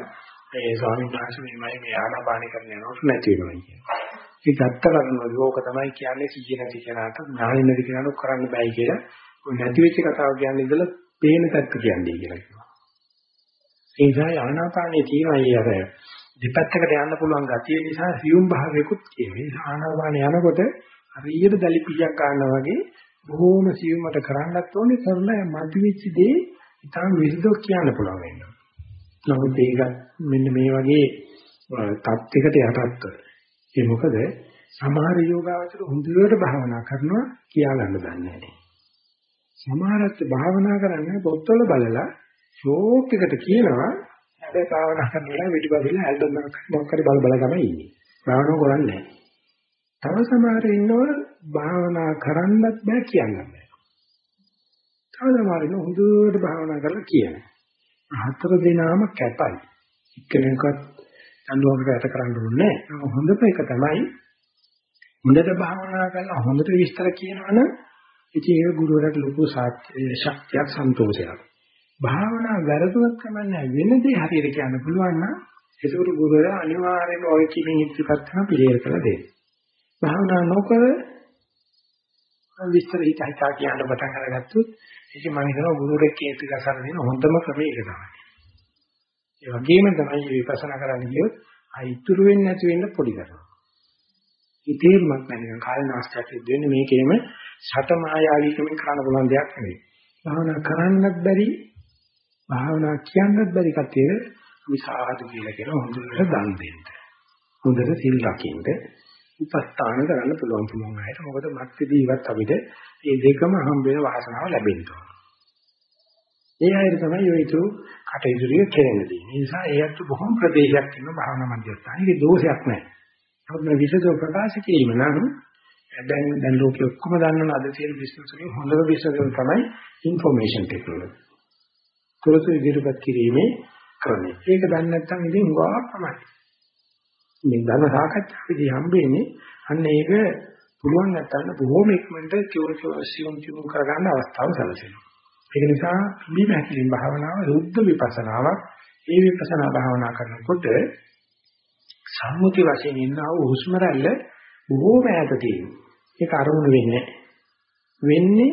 ඒ ස්වාමීන් වහන්සේ මෙහෙමයි මේ ආනාපානි කරන්න යනකොට නැති වෙනවා කියලා. ඒක ඇත්ත කරනවා. ඕක තමයි කියන්නේ සීය නැති කෙනාට ඥානෙ නැති කෙනාට කරන්න බෑ කියලා. ඔය නැති වෙච්ච කතාව කියන්නේ ඉඳලා පේන පැත්ත කියන්නේ කියලා කිව්වා. ඒ නිසා ආනාපානයේ තියෙන අය අර දෙපැත්තකට යන්න පුළුවන් ගතිය නිසා සියුම් භාවයකුත් කියනවා. ආනාපාන යනකොට හරියට දලිපියක් ගන්නවා වගේ බොහෝම සියුමට කරන්නත් ඕනේ කරලා මදි වෙච්ච දේ ඉතාම විරුද්ධව කියන්න පුළුවන් වෙනවා. නමුත් ඒක මෙන්න මේ වගේ தත්යකට යටත්ව. ඒ මොකද සමහර යෝගාවචර හොඳට භාවනා කරනවා කියා ගන්න දන්නේ නැහැ. සමහරත් භාවනා කරන්නේ පොත්වල බලලා ෂෝක් එකට කියනවා හැබැයි භාවනා කරනවා පිටිපස්සෙන් ඇල්බම් මොකක් හරි බල බල තමයි ඉන්නේ. භාවනාව කරන්නේ නැහැ. තව සමහර ඉන්නවල භාවනා කරන්නත් බෑ කියන්නත් බෑ. තව සමහර ඉන්න හොඳට භාවනා කරලා කියන. හතර දෙනාම කැපයි. එක්කෙනෙක්වත් දඬුවමකට යට කරන්න ඕනේ නැහැ. හොඳම එක තමයි හොඳට භාවනා කරලා හොඳට විස්තර කියනවනම් ඉතින් ඒක ගුරුවරට ලොකු ශක්තියක් සන්තෝෂයක්. භාවනා වැරදුනක් කමන්නේ වෙන දේ හරියට කියන්න පුළුවන් නම් ඒකට ගුරුවරයා අනිවාර්යයෙන්ම ඔය කිමින් ඉදිරිපත් කරන පිළියෙල කළ දෙයි. භාවනා නොකර විස්තර හිත හිතා කියන්න පටන් අරගත්තොත් ඒක මම හිතනවා ගුරුවරයෙක් කේන්ති ගසන දෙන හොඳම ක්‍රමය ඒක තමයි. ඒ වගේම තමයි විපස්සනා කරන්න ගියොත් අයිතුරු වෙන්නේ නැති වෙන්න පොඩි කරනවා. ඒ තේරුමක් නැතිනම් කාලනාස්තියක් වෙන්නේ මේකේම ෂට මායාවීකමෙන් කරන්න පුළුවන් දෙයක් නෙවෙයි. භාවනා කරන්නත් බැරි භාවනා කියන්නත් බැරි කතිය විසාහතු කියලා කියන හොඳට දන් දෙන්න. හොඳට සිල් රකින්න උපස්ථාන කරන්න පුළුවන් පුළුවන් අයට. මොකද මත්තිදී ඉවත් අපිට මේ දෙකම හම්බ වෙන වාසනාව ලැබෙන්න ඕන. ඒ අයට තමයි ඔය ඊතු කටයුතු ටික කෙරෙන්න තියෙන්නේ. ඒ නිසා ඒත් බොහොම ප්‍රදේශයක් තියෙන භාවනා මධ්‍යස්ථාන. ඒක දෝෂයක් නෑ. නමුත් මේ විශේෂ ප්‍රකාශ කිරීම නම් දැන් දැන් ලෝකෙ ඔක්කොම දන්නවනේ අද තියෙන බිස්නස් වලින් හොඳම බිස්නස් එක තමයි ইনফরমේෂන් ටෙක්නොලොජි. කොරතු ඉදිරිපත් කිරීමේ ක්‍රමය. ඒක දන්නේ නැත්නම් ඉතින් හුවා තමයි. මේ ධර්ම සාකච්ඡාවේදී හම්බෙන්නේ අන්න ඒක පුළුවන් නැත්නම් බොහොම ඉක්මනට කියෝරිසියුම් කියුම් කරගන්න අවස්ථාව සැලසෙනවා. ඒක නිසා බීම හැකලින් භාවනාව රුද්ධ විපස්සනාවක්. ඒ විපස්සනා භාවනා කරනකොට සම්මුති වශයෙන් ඉන්නා වූ හුස්ම රැල්ල බොහෝම ඈත තියෙනවා. ඒක අරමුණු වෙන්නේ වෙන්නේ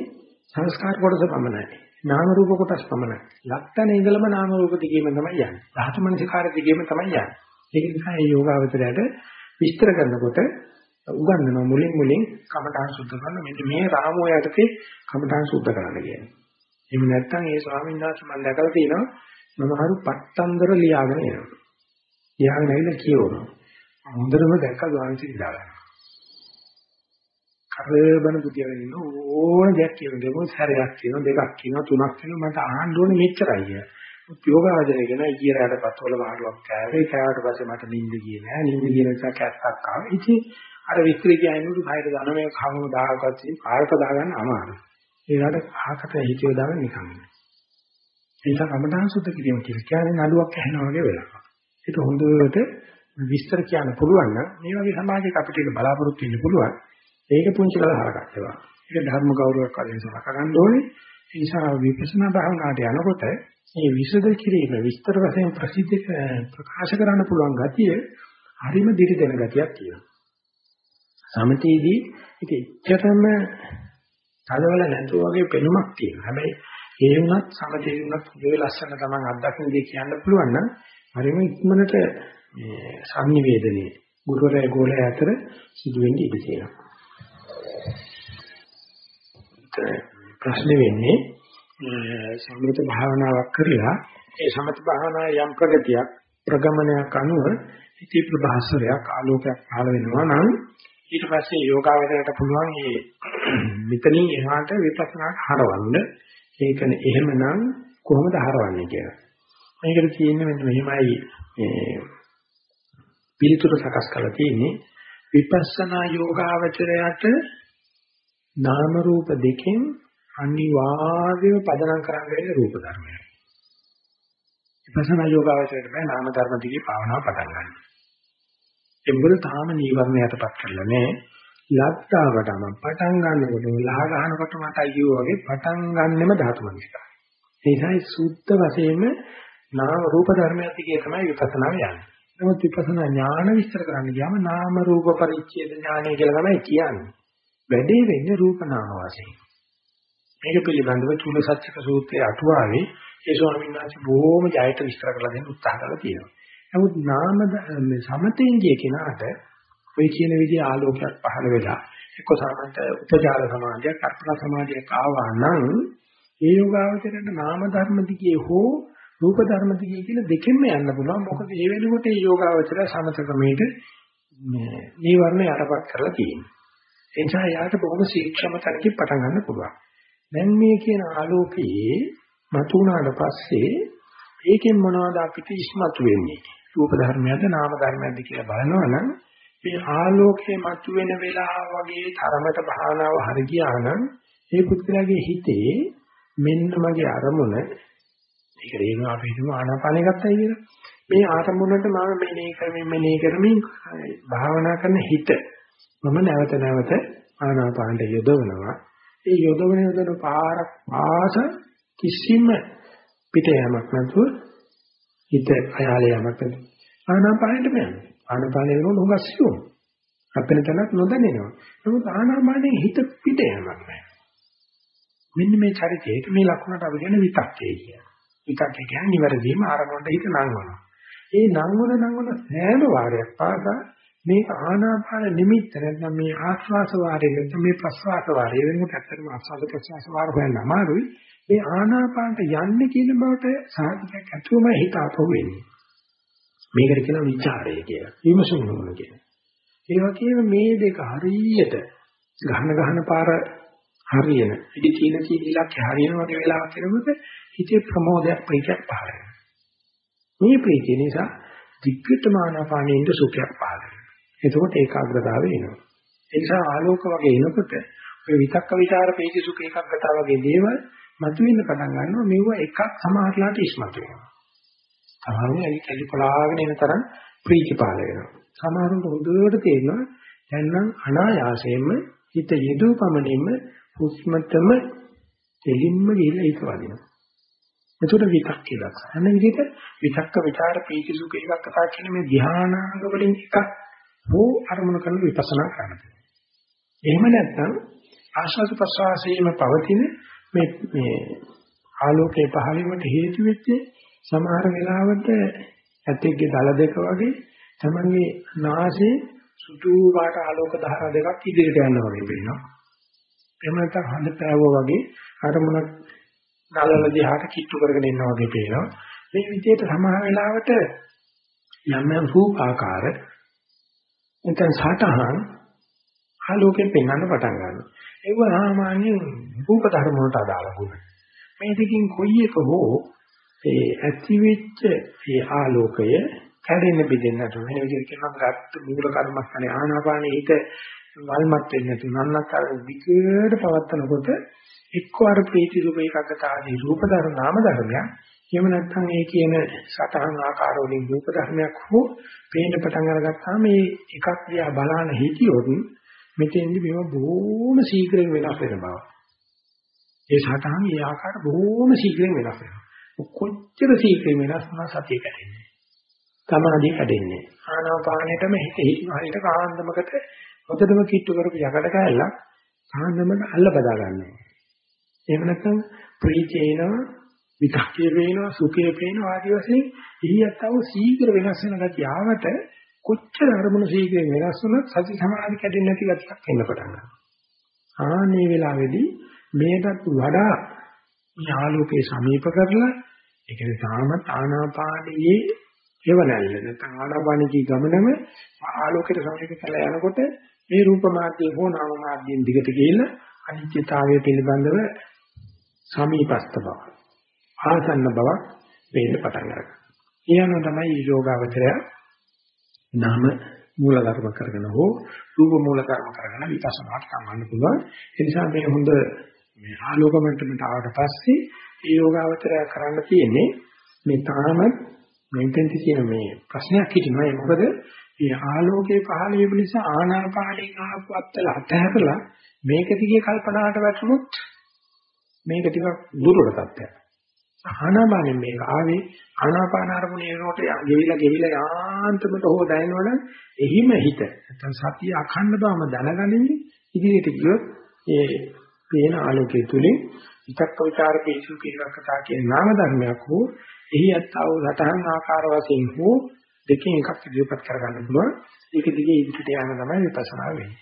සංස්කාර කොටස පමණයි. නාම රූප කොටස් පමණයි. ලක්තන ඉඳලම නාම රූප දිගේම තමයි යන්නේ. ධාතු මනසිකාර දිගේම තමයි යන්නේ. ඒක නිසා මේ යෝගාවචරයට විස්තර කරනකොට උගන්වනවා මුලින් මුලින් කමඨාන් සුද්ධ කරන මෙන්න මේ රාමෝ යටතේ කමඨාන් සුද්ධ කරන්න කියන්නේ. එහෙම නැත්නම් ඒ ස්වාමීන් වහන්සේ මම දැකලා තියෙනවා මමහරු පත්තන්දර ලියාගෙන එනවා. ලියාගෙන ඇවිල්ලා කියවනවා. හොඳටම දැක්ක ගාන්ති ඉඳලා. කරබන පුතියගෙන ඉන්න ඕන දෙයක් කියන දෙමොත් හැරයක් කියන දෙකක් කියන තුනක් කියන මට ආන්න ඕනේ මෙච්චරයි කිය. යෝගාවචරය ගැන ඊයරට පත්වල වහලක් කෑවේ කෑවට පස්සේ මට නිින්ද ගියේ නෑ නිින්ද ගිය නිසා කැස්සක් ආවා. ඉතින් අර විස්තර කියනකොට කයර දන මේ කම දාහකත් ඉතින් පාරට දාගන්න අමාරුයි. ඒකට අහකට හිතියෝ දාගෙන නිකන්. ඒ නිසා කමඨාන් සුද්ධ කිරීම කියලා කියන්නේ නඩුවක් ඇහෙනා වගේ වෙලාවක්. ඒක හොඳට විස්තර කියන්න පුළුවන් නම් මේ වගේ සමාජයක අපිට ඒක බලාපොරොත්තු වෙන්න පුළුවන්. ඒක පුංචි කරලා හරගන්නවා. ඒක ධර්ම ගෞරවයක් වශයෙන් සලකා ගන්න ඕනේ. ඒ නිසා විපස්සනා භාවනාවට යනකොට මේ විසද කිරීම විස්තර වශයෙන් ප්‍රසිද්ධ ප්‍රකාශ කරන්න පුළුවන් ගතිය හරිම දිරිදෙන ගතියක් තියෙනවා. සමතේදී ඒක එච්චරම තදවල නැතුව වගේ පෙනුමක් තියෙනවා. හැබැයි ඒ වුණත් සමතේ වුණත් මේ ලස්සන තමන් අත්දකින්න දේ කියන්න පුළුවන් නම් හරිම ඉක්මනට මේ සංනිවේදනයේ ගුරුවරයා ගෝලයා අතර සිදුවෙන්නේ ඉඳී තියෙනවා. ප්‍රශ්නේ වෙන්නේ සමත භාවනාවක් කරලා ඒ සමත භාවනාවේ යම් ප්‍රගතියක් ප්‍රගමනයක් අනුව ඉති ප්‍රභාසරයක් ආලෝකයක් පහළ වෙනවා නම් ඊට පස්සේ යෝගාවචරයට පුළුවන් මේ මෙතනින් එහාට විපස්සනාට හරවන්න. ඒකනේ එහෙමනම් කොහොමද හරවන්නේ කියලා. මේකට තියෙන්නේ මෙන්න මෙහිමයි මේ පිළිතුරු සකස් කරලා තියෙන්නේ. විපස්සනා යෝගාවචරයට නාම රූප දෙකෙන් අනිවාර්යව පදනම් කරන්න වෙන්නේ රූප ධර්මයයි. විපස්සනා යෝගාවචරයට බෑ නාම ධර්ම දිගේ භාවනාව පටන් ගන්න. ඒ මොකද තාම නීවරණයටපත් කරලා නැහැ. ලක්තාවටම පටන් ගන්නකොට ලහ ගන්නකොට මට අයියෝ වගේ පටන් ගන්නෙම ධාතු මනසයි. ඒ නිසායි සුද්ධ වශයෙන්ම නාම රූප ධර්මයන් දිගේ තමයි විපස්සනා යන්නේ. නමුත් විපස්සනා ඥාන විස්තර කරන්න ගියාම නාම රූප පරිච්ඡේද ඥානය කියලා තමයි කියන්නේ. වැඩේ වෙන්නේ රූප නාම වශයෙන්. මේක පිළිබඳව චූල සත්‍යක සූත්‍රයේ අටුවාවේ ඒ ස්වාමීන් වහන්සේ බොහොම ජයට විස්තර කරලා දෙන්න උත්සාහ කරලා තියෙනවා. නමුත් නාම සමතෙන් කිය කෙනාට ඔය කියන විදිහ ආලෝකයක් පහළ වෙලා එක්ක සාමන්ත උපජාල සමාධියක් අර්පණ සමාධියක් ආවා නම් ඒ යෝගාවචරයට නාම ධර්ම දිගේ හෝ රූප ධර්ම දිගේ කියලා දෙකෙන්ම යන්න පුළුවන්. මොකද මේ වෙනකොට මේ යෝගාවචරය සමත ක්‍රමයට මේ නීවරණ යටපත් කරලා තියෙනවා. ඒ නිසා යාට බොහොම ශීක්ෂම තැනකින් පටන් ගන්න පුළුවන්. දැන් මේ කියන ආලෝකයේ මතුණාට පස්සේ ඒකෙන් මොනවද අපිට ඉස්මතු වෙන්නේ? රූප ධර්මයක්ද නාම ධර්මයක්ද කියලා බලනවා නම් මේ ආලෝකයේ මතුවෙන වෙලාව වගේ තරමට භාවනාව හරි ගියා නම් ඒ පුද්ගලයාගේ හිතේ මෙන්න මගේ අරමුණ ඒක රේණුවා අපි හිතමු ආනාපානෙ ගත්තයි කියලා. මේ ආරමුණට මම මෙනේ කරමින් මෙනේ කරමින් භාවනා කරන හිත මම නැවත නැවත ආනාපානට යොදවනවා. ඒ යොදවන යොදවන පාරක් පාස කිසිම පිට යamak නැතුව හිත අයාලේ යamak නැතුව ආනාපානෙට යනවා. ආනාපානෙ වෙනකොට හුඟක් සියුම්. අපෙන තැනක් නොදැනෙනවා. නමුත් ආනාපානෙන් හිත පිට යamak නැහැ. මෙන්න මේ චරිතයේ මේ ලක්ෂණට අපි කියන විතක්කේ කියන. විතක්කේ කියන්නේ නිවැරදිම ආරමුණට හිත නංවනවා. ඒ නංවන නංවන සෑම වාරයක් පාසා මේක ආනාපාන නිමිත්ත නැත්නම් මේ ආස්වාස වාරය නැත්නම් මේ ප්‍රස්වාස වාරය වෙනකොට ඇත්තටම ආස්වාද ප්‍රස්වාස වාර හොයන්න අමාරුයි. මේ ආනාපානට යන්නේ කියන බවට සාධකයක් ඇතුවම හිත අපව වෙන්නේ. මේකට කියනවා ਵਿਚාරය කියලා. විමසුම් නොවන කියලා. ඒ වගේම මේ දෙක හරියට ගහන ගහන පාර හරියන ඉදි තීන තීලක් හරියන වගේ වෙලාවක් එනකොට හිතේ ප්‍රමෝදයක් ප්‍රීතියක් පහළ වෙනවා. මේ ප්‍රීතිය නිසා දිග්ගතම ආනාපානෙ ඉඳ සුඛයක් පහළ වෙනවා. එතකොට ඒකාග්‍රතාවය එනවා. ඒ නිසා ආලෝක වගේ එනකොට ඔය විතක්ක ਵਿਚාර පීතිසුඛ ඒකාග්‍රතාව වගේ දේවල් මතුවෙන්න පටන් ගන්නවා. මෙව එකක් සමහරලාට ඉස්මතු වෙනවා. තමන්ගේ ඇලි කැලි කොලාගෙන එන තරම් ප්‍රීතිපාල වෙනවා. සමහරුන්ට හොඳට තේරෙනවා දැන් නම් අනායාසයෙන්ම හිත යෙදූ පමණින්ම හුස්මතම දෙලින්ම ගිහිල්ලා ඒක වදිනවා. එතකොට විතක් කියලා. අන්න විදිහට විතක්ක ਵਿਚාර පීතිසුඛ ඒකක්කතා කියන මේ ධානාංග වලින් එකක් හෝ අරමුණු කරන විපස්සනා කරනවා. එහෙම නැත්නම් ආශ්වාස ප්‍රශ්වාසයේම පවතින මේ මේ ආලෝකයේ පහළවීමට හේතු වෙච්ච සමහර වෙලාවට ඇතෙක්ගේ දල දෙක වගේ තමන්ගේ නාසයේ සුදු පාට ආලෝක ධාරා දෙකක් ඉදිරියට යනවා වගේ පේනවා. එහෙම නැත්නම් හඳ පෑවුවා වගේ අරමුණක් නලල දිහාට කිට්ටු කරගෙන ඉන්නවා වගේ පේනවා. මේ විදිහට සමහර වෙලාවට යම් යම් රූප ආකාර නැත්නම් සටහන් ආලෝකයෙන් පෙන්වන්න පටන් ගන්නවා. ඒව සාමාන්‍යයෙන් රූප ධර්ම වලට අදාළ ගුණ. මේ දෙකින් කොයි එක හෝ ඒ ඇතිවෙච්ච ඒ ආලෝකය කැඩෙන්න බෙදෙන්න නැතුව වෙන විදිහට කියනවා ගත්ත මූල කර්මස්ථානේ ආනාපානේ හිත වල්මත් වෙන්නේ නැතුව නන්නතර විකේඩ පවත්නකොට එක්ක අර ප්‍රීති රූප ඒකගත ආදී රූප ධර්ම නාම ධර්මයක් එහෙම නැත්නම් මේ කියන සතහන් ආකාර වලින් රූප ධර්මයක් හෝ පේන්න පටන් අරගත්තාම මේ එකක් දිහා බලන හිතියොත් මෙතෙන්දි මේව බොහොම ශීඝ්‍රයෙන් වෙනස් වෙන බව. ඒ සතහන් ඒ ආකාර බොහොම ශීඝ්‍රයෙන් වෙනස් වෙනවා. කොච්චර ශීඝ්‍රයෙන් වෙනස් වුණා සතිය කැඩෙන්නේ. සමාධිය කැඩෙන්නේ. ආනාපානෙටම හිත හිතන හරියට කාන්දමකට හොතටම කිට්ටු කරපු යකඩ කැල්ලක් කාන්දමකට අල්ල බදා ගන්නවා. එහෙම නැත්නම් ප්‍රීතිය එනවා, විතක්කේ වේනවා, සුඛේ පේනවා ආදී වශයෙන් ඉහියත්ව සීඝ්‍ර වෙනස් වෙන ගතිය ආවට කොච්චර අරමුණු සීක්‍රයෙන් වෙනස් වුණත් සති සමාධි කැඩෙන්නේ නැති ගැටයක් එන්න පටන් ගන්නවා. ආනේ වෙලාවේදී මේකට වඩා යාලෝකේ සමීප කරලා ඒ කියන්නේ තාමත් ආනාපානයේ එවනල්ල නැත්නම් ආනාපානී ගමනම ආලෝකයට සමීප කරලා යනකොට මේ රූප මාර්ගයේ හෝ නාම මාර්ගයෙන් දිගට ගිහිල්ලා අනිත්‍යතාවය පිළිබඳව සමීපස්ත බව ආසන්න බවක් පේන්න පටන් ගන්නවා. ඊයන තමයි යෝගාවචරය නාම මූල ධර්ම කරගෙන හෝ රූප මූල ධර්ම කරගෙන විපස්සනාට සම්බන්ධ පුළුවන්. ඒ නිසා මේ හොඳ මේ ආලෝක මට්ටමට ආවට පස්සේ ඒ යෝගාවචරය කරන්න තියෙන්නේ මේ තාම මෙතෙන්ති කියන මේ ප්‍රශ්නයක් හිටිනවා. ඒ මොකද මේ ආලෝකයේ පහළ වීම නිසා ආනාපානෙන් ආපු අත්තල අතහැරලා මේක දිගේ කල්පනාවට වැටුනොත් මේක ටිකක් දුර්වල තත්ත්වයක්. ආනාපානෙන් මේක. ආවේ ආනාපාන අරමුණේ එනකොට ගෙවිලා ගෙවිලා යාන්තමට හො දැනෙනවනම් එහිම හිත. නැත්නම් සතිය අඛණ්ඩ බවම දැනගනිමින් ඉදිරියට ගියොත් ඒ පේන ආලෝකයේ තුලින් විතක්ක ਵਿਚාර පිසු පිළිවක් කතා කියන නාම ධර්මයක් හෝ එහි අත්තාව සතහන් ආකාර වශයෙන් හෝ දෙකෙන් එකක් ඉදිරිපත් කරගන්න පුළුවන්. ඒක දිගේ ඉදිරියට යන තමයි විපස්සනා වෙන්නේ.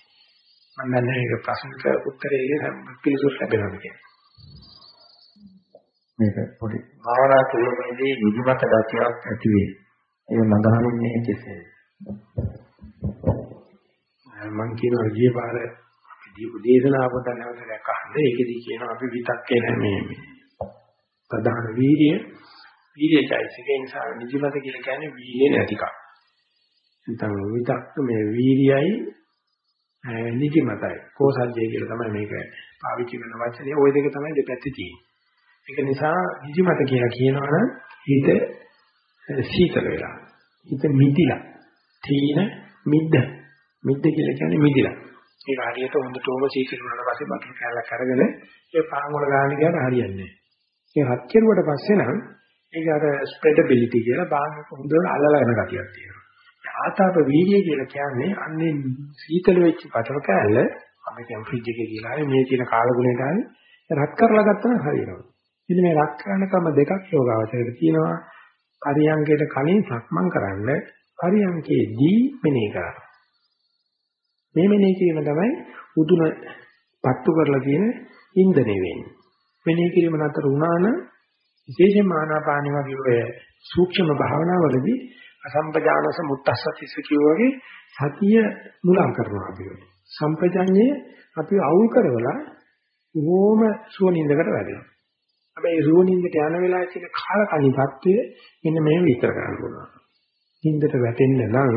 මම දන්නේ මේක ප්‍රශ්නක උත්තරයේ පිළිසොත් ලැබෙනවා කියන්නේ මේක පොඩි භාවනා කිරීමේදී නිදිමත ගතියක් ඇති වේ. ඒ මඟහරින්නේ කෙසේද? මම කියනවා ගිය පාර අපි දීපු දේශනාව පොත නැවතයක් අහන්න. ඒකෙදී කියනවා අපි විතක්කේ නැහැ මේ ප්‍රධාන වීර්ය වීර්යයිසිකේ නිසා නිදිමත කියලා කියන්නේ වීර්ය නැතිකම. නැත්නම් විතක්ක මේ වීර්යයි නිදිමතයි. කෝසල්ජය කියලා තමයි මේක පාවිච්චි කරන වචනේ. ওই දෙක තමයි දෙපැත්තේ තියෙන්නේ. ඒක නිසා නිදිමත කියලා කියනවනම් හිත සීතල වෙලා. හිත මිදිලා. තීන මිද්ද. මිද්ද කියලා කියන්නේ මිදිලා. ඒක හරියට හොඳටම සීතල වුණාට පස්සේ බටර් කෑල්ලක් අරගෙන ඒ පාන් වල ගන්න ගියාට හරියන්නේ නැහැ. ඒ හත් කෙරුවට පස්සේ නම් ඒක අර ස්ප්‍රෙඩබිලිටි කියලා බාහක හොඳට අල්ලලා යන ගතියක් තියෙනවා. ආතාප වීර්යය කියලා කියන්නේ අන්නේ සීතල වෙච්ච බටර් කෑල්ල අපි කියන ෆ්‍රිජ් එකේ කියලා මේ තියෙන කාලගුණයට හරි රත් කරලා ගත්තම හරියනවා. ඉතින් මේ රක් කරන ක්‍රම දෙකක් යෝගාවචරයට තියෙනවා. පරියංගයට කලින් සක්මන් කරන්න පරියංගයේදී මෙනෙහි කරන්න. මේ මෙනෙහි කිරීම තමයි උතුන පත්තු කරලා තියෙන ඉන්දනේ වෙන්නේ. මෙනෙහි කිරීම නතර වුණා නම් විශේෂයෙන්ම ආනාපානි වගේ ඔය සූක්ෂම භාවනාවලදී අසම්පජානස මුත්තස්සතිස කියවගේ සතිය මුලං කරනවා අපි. සම්පජඤ්ඤේ අපි අවුල් කරවලා ඕම සුවනින්දකට වැඩෙනවා. හැබැයි රෝණින්දට යන වෙලාවේ තියෙන කාලකණි தත්ත්වය මෙන්න මේ විතර කරන්න පුළුවන්. නින්දට වැටෙන්න නම්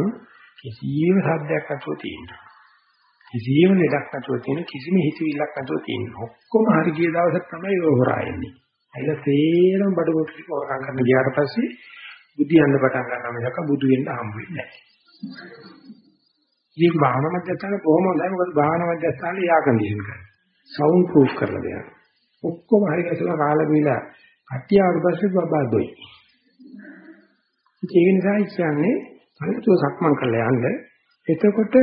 කිසියම් සද්දයක් නැතුව තියෙනවා. කිසියම් ලෙඩක් නැතුව තියෙන කිසිම හිතවිල්ලක් නැතුව තියෙන. ඔක්කොම හරි ගිය දවසක් තමයි ඒක හොරා එන්නේ. ඇයිලා තේරම බඩ කොට ටික හොරා කරන්න ගියාට පස්සේ බුදියන්න පටන් ගන්නවා මිසක බුදු වෙන්න හම්බ වෙන්නේ නැහැ. මේ භාවනා මධ්‍යස්ථාන කොහොමද හොඳයි මොකද භාවනා මධ්‍යස්ථානේ යා කන්ඩිෂන් කරන්නේ. සවුන්ඩ් ප්‍රූෆ් කරලා දෙනවා. ඔක්කොම හරි ගැසලා කාලා බීලා කට්ටිය ආවට පස්සේ බබා දොයි. ඒක නිසා කියන්නේ පරිතුව සක්මන් කරලා යන්න. එතකොට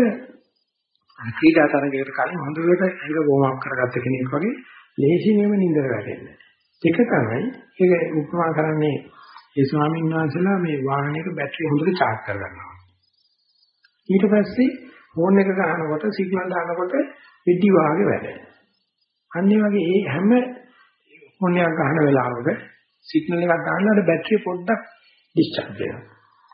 ක්‍රීඩා තරගයකට කලින් හොඳට ඇඟ වෝම් කරගත්ත කෙනෙක් වගේ ලේසියෙම නින්දර වැටෙන්නේ. ඒක තමයි ඒක උපමා කරන්නේ ඒ ස්වාමීන් වහන්සේලා මේ වාහනයක බැටරිය හොඳට charge කරගන්නවා. ඊට පස්සේ ෆෝන් එක ගන්නකොට සිග්නල් දානකොට පිටි වාගේ වැඩ. අන්න ඒ වගේ ඒ හැම මොනියක් ගන්න වෙලාවක සිග්නල් එකක් ගන්නකොට බැටරිය පොඩ්ඩක් ඩිස්චාර්ජ් වෙනවා.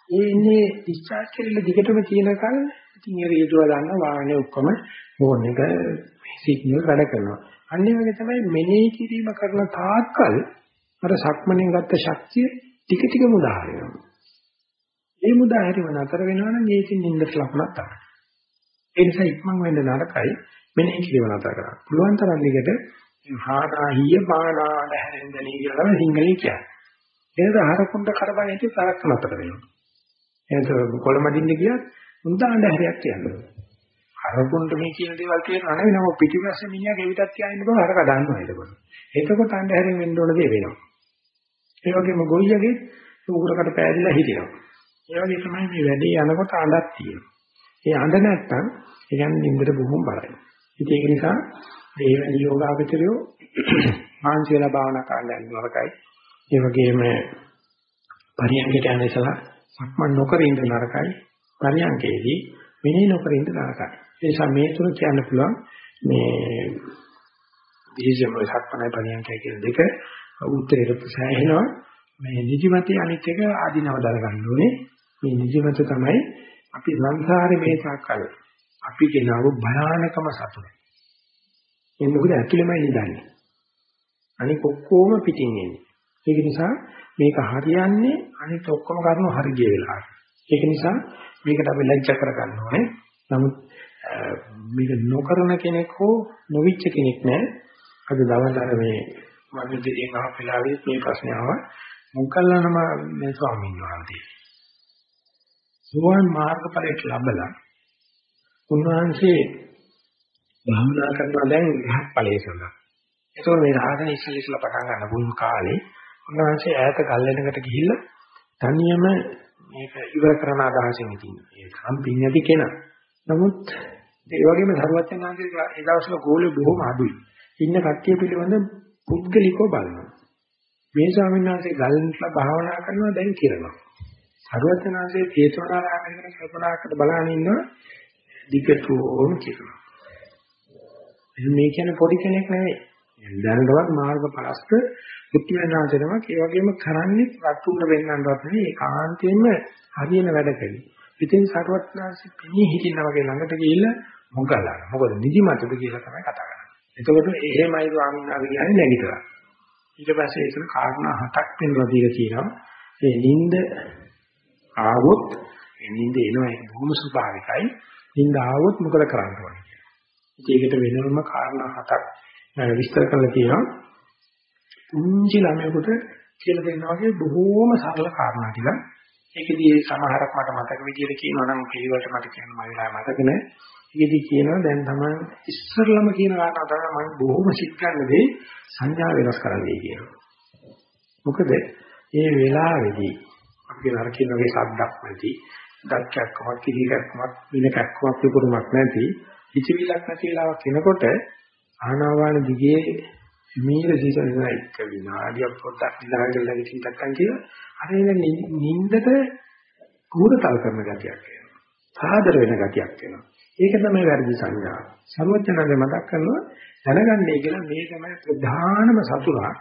ඒ ඉන්නේ ඩිස්චාර්ජ් කරලා දිගටම තියෙනකල් ඉතින් ඒ රේඩියෝ ගන්න වාහනේ ඔක්කොම ෆෝන් එක සිග්නල් වැඩ කරනවා. අන්න ඒ වගේ තමයි මෙනෙහි කිරීම කරන තාක්කල් අර සක්මණෙන් ගත්ත ශක්තිය ටික ටික මුදා හරිනවා. ඒ මුදා හැරීම නතර වෙනවනම් ඒකෙන් නින්දට ලකුණක් තමයි. ඒ නිසා ඉක්මන් වෙන්න නරකයි. මෙනෙහි කිරීම නතර කරන්න. පුළුවන් තරම් දිගට හානාහිය බානාඩ හැරෙන්දනී කියලා තමයි සිංහලෙන් කියන්නේ. එනද හරකුණ්ඩ කරබන් හිටි තරක් නතර වෙනවා. එනද කොළමඩින්න ගියත් උන්දාණ්ඩ හැරයක් කියනවා. හරකුණ්ඩ මේ කියන දේවල් කියනවා නෙවෙයි නම පිටිපස්සේ මිනිහා ගෙවිතක් තියාගෙන බව හරක දාන්නවා එතකොට. එතකොට අඬ හැරෙන් වෙන්න ඕන දේ වෙනවා. ඒ වගේම ගොයියගේ උගුරකට පෑදිලා හිටිනවා. ඒ වගේ තමයි මේ වැඩේ යනකොට අඬක් තියෙනවා. ඒ අඬ නැත්තම් ඒ කියන්නේ නින්දට බොහොම බරයි. ඉතින් ඒක නිසා මේ වැනි යෝගාවචරයෝ මානසික වෙලා භාවනා කරන්න යන නරකයි. ඒ වගේම පරියන්කට යන ඉසලා සක්මන් නොකර ඉන්න නරකයි. පරියන්කේදී මෙනෙහි නොකර ඉඳ දාකයි. ඒ නිසා මේ තුන කියන්න පුළුවන් මේ විශේෂම සක්මණයි පරියන්කය කියන දෙක උත්තරයට සෑහෙනවා. මේ නිදිමතේ අනිත් එක ආධිනව දර ගන්න ඕනේ. මේ නිදිමත තමයි අපි සංසාරේ මේ සාකල් අපි ගෙනාවු භයානකම සතුට. මේ මොකද ඇතුළෙමයි නිදන්නේ. අනික ඔක්කොම පිටින් එන්නේ. ඒක නිසා මේක හරියන්නේ අනිත් ඔක්කොම කරුණු හරි ගිය වෙලාවට. ඒක නිසා මේකට අපි ලැජ්ජා කරගන්න ඕනේ. නමුත් මේක නොකරන කෙනෙක් හෝ නොවිච්ච කෙනෙක් නෑ. අද දවල් අර මේ මම දෙයෙන් අහපලාවේ මේ ප්‍රශ්නේ ආවා. මොකල්ලානම මේ ස්වාමීන් වහන්සේ. සෝවාන් මාර්ගඵලයට ලැබලා උන්වහන්සේ භාවනා කරනවා දැන් රහත් ඵලයේ සඳහා. ඒතකොට මේ රහතන් ඉස්සෙල්ලා ඉස්සෙල්ලා පටන් ගන්න බුන් කාලේ උන්වහන්සේ ඈත ගල්ලෙනකට ගිහිල්ලා තනියම මේක ඉවර කරන අදහසින් ඉතින් ඒ සම්පින් නැති කෙනා. නමුත් ඒ වගේම සරුවචනාංශයේ ඒ දවස්වල ගෝලෙ බොහොම අඩුයි. ඉන්න කට්ටිය පිළිබඳ පුද්ගලිකව බලනවා. මේ ස්වාමීන් වහන්සේ ගල්ලා භාවනා කරනවා දැන් කිරනවා. සරුවචනාංශයේ චේතනාරාමයෙන් කල්පනාකට බලන ඉන්නවා දිගටම කිරනවා. මේ කියන්නේ පොඩි කෙනෙක් නෙවෙයි. දැනටවත් මාර්ග පරස්ත පුත්‍රයන්වන්සේනමක් ඒ වගේම කරන්නේ රතුන්න වෙන්නන්නවත් නෙවෙයි ඒකාන්තයෙන්ම හරියන වැඩ කළේ. ඉතින් සරුවචනාංශෙ පිණි හිටිනා වගේ ළඟට ගිහිල්ලා මොකලන. මොකද නිදිමතද කියලා තමයි කතා කරන්නේ. එතකොට එහෙමයි ස්වාමීන් වහන්සේ කියන්නේ නැගිටලා. ඊට පස්සේ ඒක කාරණා හතක් පෙන්වලා දීලා කියනවා. ඒ නිින්ද ආවොත් ඒ නිින්ද එනවා ඒක බොහොම ස්වභාවිකයි. නිින්ද ආවොත් මොකද කරන්න ඕනේ කියලා. ඒකට වෙනම කාරණා හතක් විස්තර කරලා තියෙනවා. පුංචි ළමයෙකුට කියලා දෙනවා වගේ බොහෝම සරල කාරණා ටික. ඒකදී සමහරක් මට මතක විදිහට කියනවා නම් පිළිවෙලට මට කියන්න මම වෙලාව මතක නැහැ. ඒකදී කියනවා දැන් තමයි ඉස්සරලම කියන කාරණා තමයි මම බොහොම සිත් ගන්න දේ සංඥා වෙනස් කරන්නයි කියනවා. මොකද මේ වෙලාවේදී අපි අර කියන වගේ සද්දක් නැති, දක්කක්කමක්, කිහිකක්කමක්, විනකක්කමක් විපරුමක් නැති, හිතවිලක් නැති වෙලාවක් එනකොට ආනාපාන දිගේ මීර සිසනයි එක්ක විනාඩියක් පොඩ්ඩක් නිදාගෙන ඉඳින් නැත්තම් කියලා අර එන නිින්දට පුරතල් කරන ගතියක් එනවා. සාදර වෙන ගතියක් එනවා. ඒක තමයි වැරදි සංඥා. සර්වඥාගේ මතක් කරනවා දැනගන්නේ කියලා මේ තමයි ප්‍රධානම සතුරා.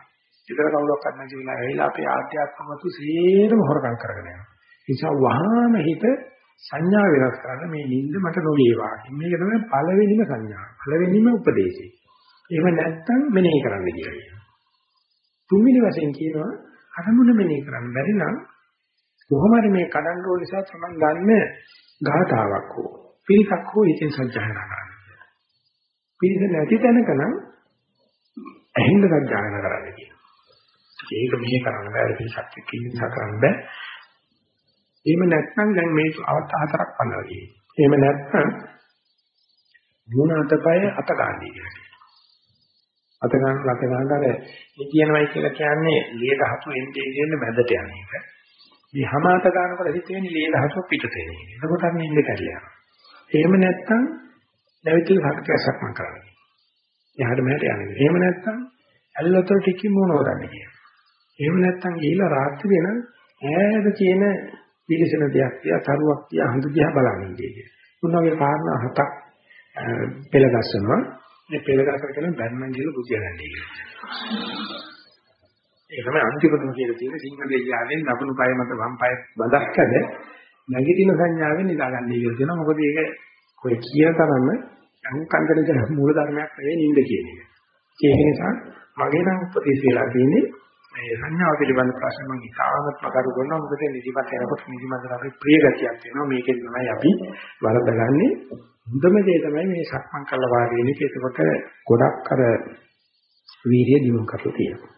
විතර කවුරක්වත් නැති වෙලා ඇවිල්ලා අපේ ආධ්‍යාත්මතු සේරම හොරකම් කරගෙන යනවා. ඒ නිසා වහාම හිත සංඥා වෙනස් කරන්න මේ නිින්ද මට නොවේවා. මේක තමයි පළවෙනිම සංඥා. පළවෙනිම උපදේශය. එහෙම නැත්තම් මෙනෙහි කරන්න කියලා. තුන්වෙනි වශයෙන් කියනවා අරමුණ මෙනෙහි කරන්න බැරි නම් කොහොම හරි මේ කඩන්න ඕන නිසා තමයි ගන්න ගාතාවක් හෝ පිළිසක් හෝ ඉතින් සත්‍යයනා කරන්න. පිළිස නැති තැනක නම් ඇහිඳ සත්‍යයනා කරන්න කියනවා. ඒක මෙහෙ කරන්න බෑ පිළිසක් කිසිම කරන්න බෑ. එහෙම නැත්නම් දැන් මේ අවස්ථා හතරක් පනවලා තියෙනවා. එහෙම නැත්නම් මුණ අතපය අත ගන්නයි කියලා. අත ගන්න ලක ගන්නට අර මේ කියනවයි කියලා කියන්නේ ලේ ධාතු එන්නේ එන්නේ මැදට යන එක. මේ හැම අත ගන්නකොට හිත වෙන්නේ ලේ ධාතු පිටට එන එක. එතකොට අන්න ඉන්න කැරියා. එහෙම නැත්නම් නැවිතිල හක්කයක් මම කරන්නේ. එහාට මෙහාට යන්නේ. එහෙම නැත්නම් ඇල්ලතර ටිකකින් මොන හොදන්නේ කියලා. එහෙම නැත්නම් ගිහිලා රාත්‍රියේ නම් ඈත තියෙන පිළිසන දෙයක් තියා තරුවක් තියා හඳ දිහා බලන්නේ කියලා. උන්වගේ කාරණා හතක් පෙළගස්සනවා. මේ පෙළගස්සන කියන බැන්මන් කියලා බුදියගන්නේ කියලා. ඒ තමයි අන්තිමටම කියලා තියෙන සිංහලයේ යාවෙන් දකුණු පාය මත වම් පාය බඳක්කද නැගිටින සංඥාවෙන් නිදාගන්නේ කියලා කියනවා. මොකද ඒක ඔය කියන තරම අංකන්දන මූල ධර්මයක් නෙවෙයි නින්ද කියන එක. ඒක නිසා මගේ නම් උපදේශ වෙලා තියෙන්නේ මේ සංඥාව පිළිබඳ ප්‍රශ්න මම ඉතාමත්ම කරු කරනවා. මොකද නිදිමත එනකොට නිදිමතට අපි ප්‍රිය ගතියක් වෙනවා මේකෙන් තමයි අපි වරදගන්නේ. හොඳම දේ තමයි මේ සක්මන් කළ වාගේ ඉන්නේ ඒකකොට ගොඩක් අර වීර්යය දිනු කරලා තියෙනවා.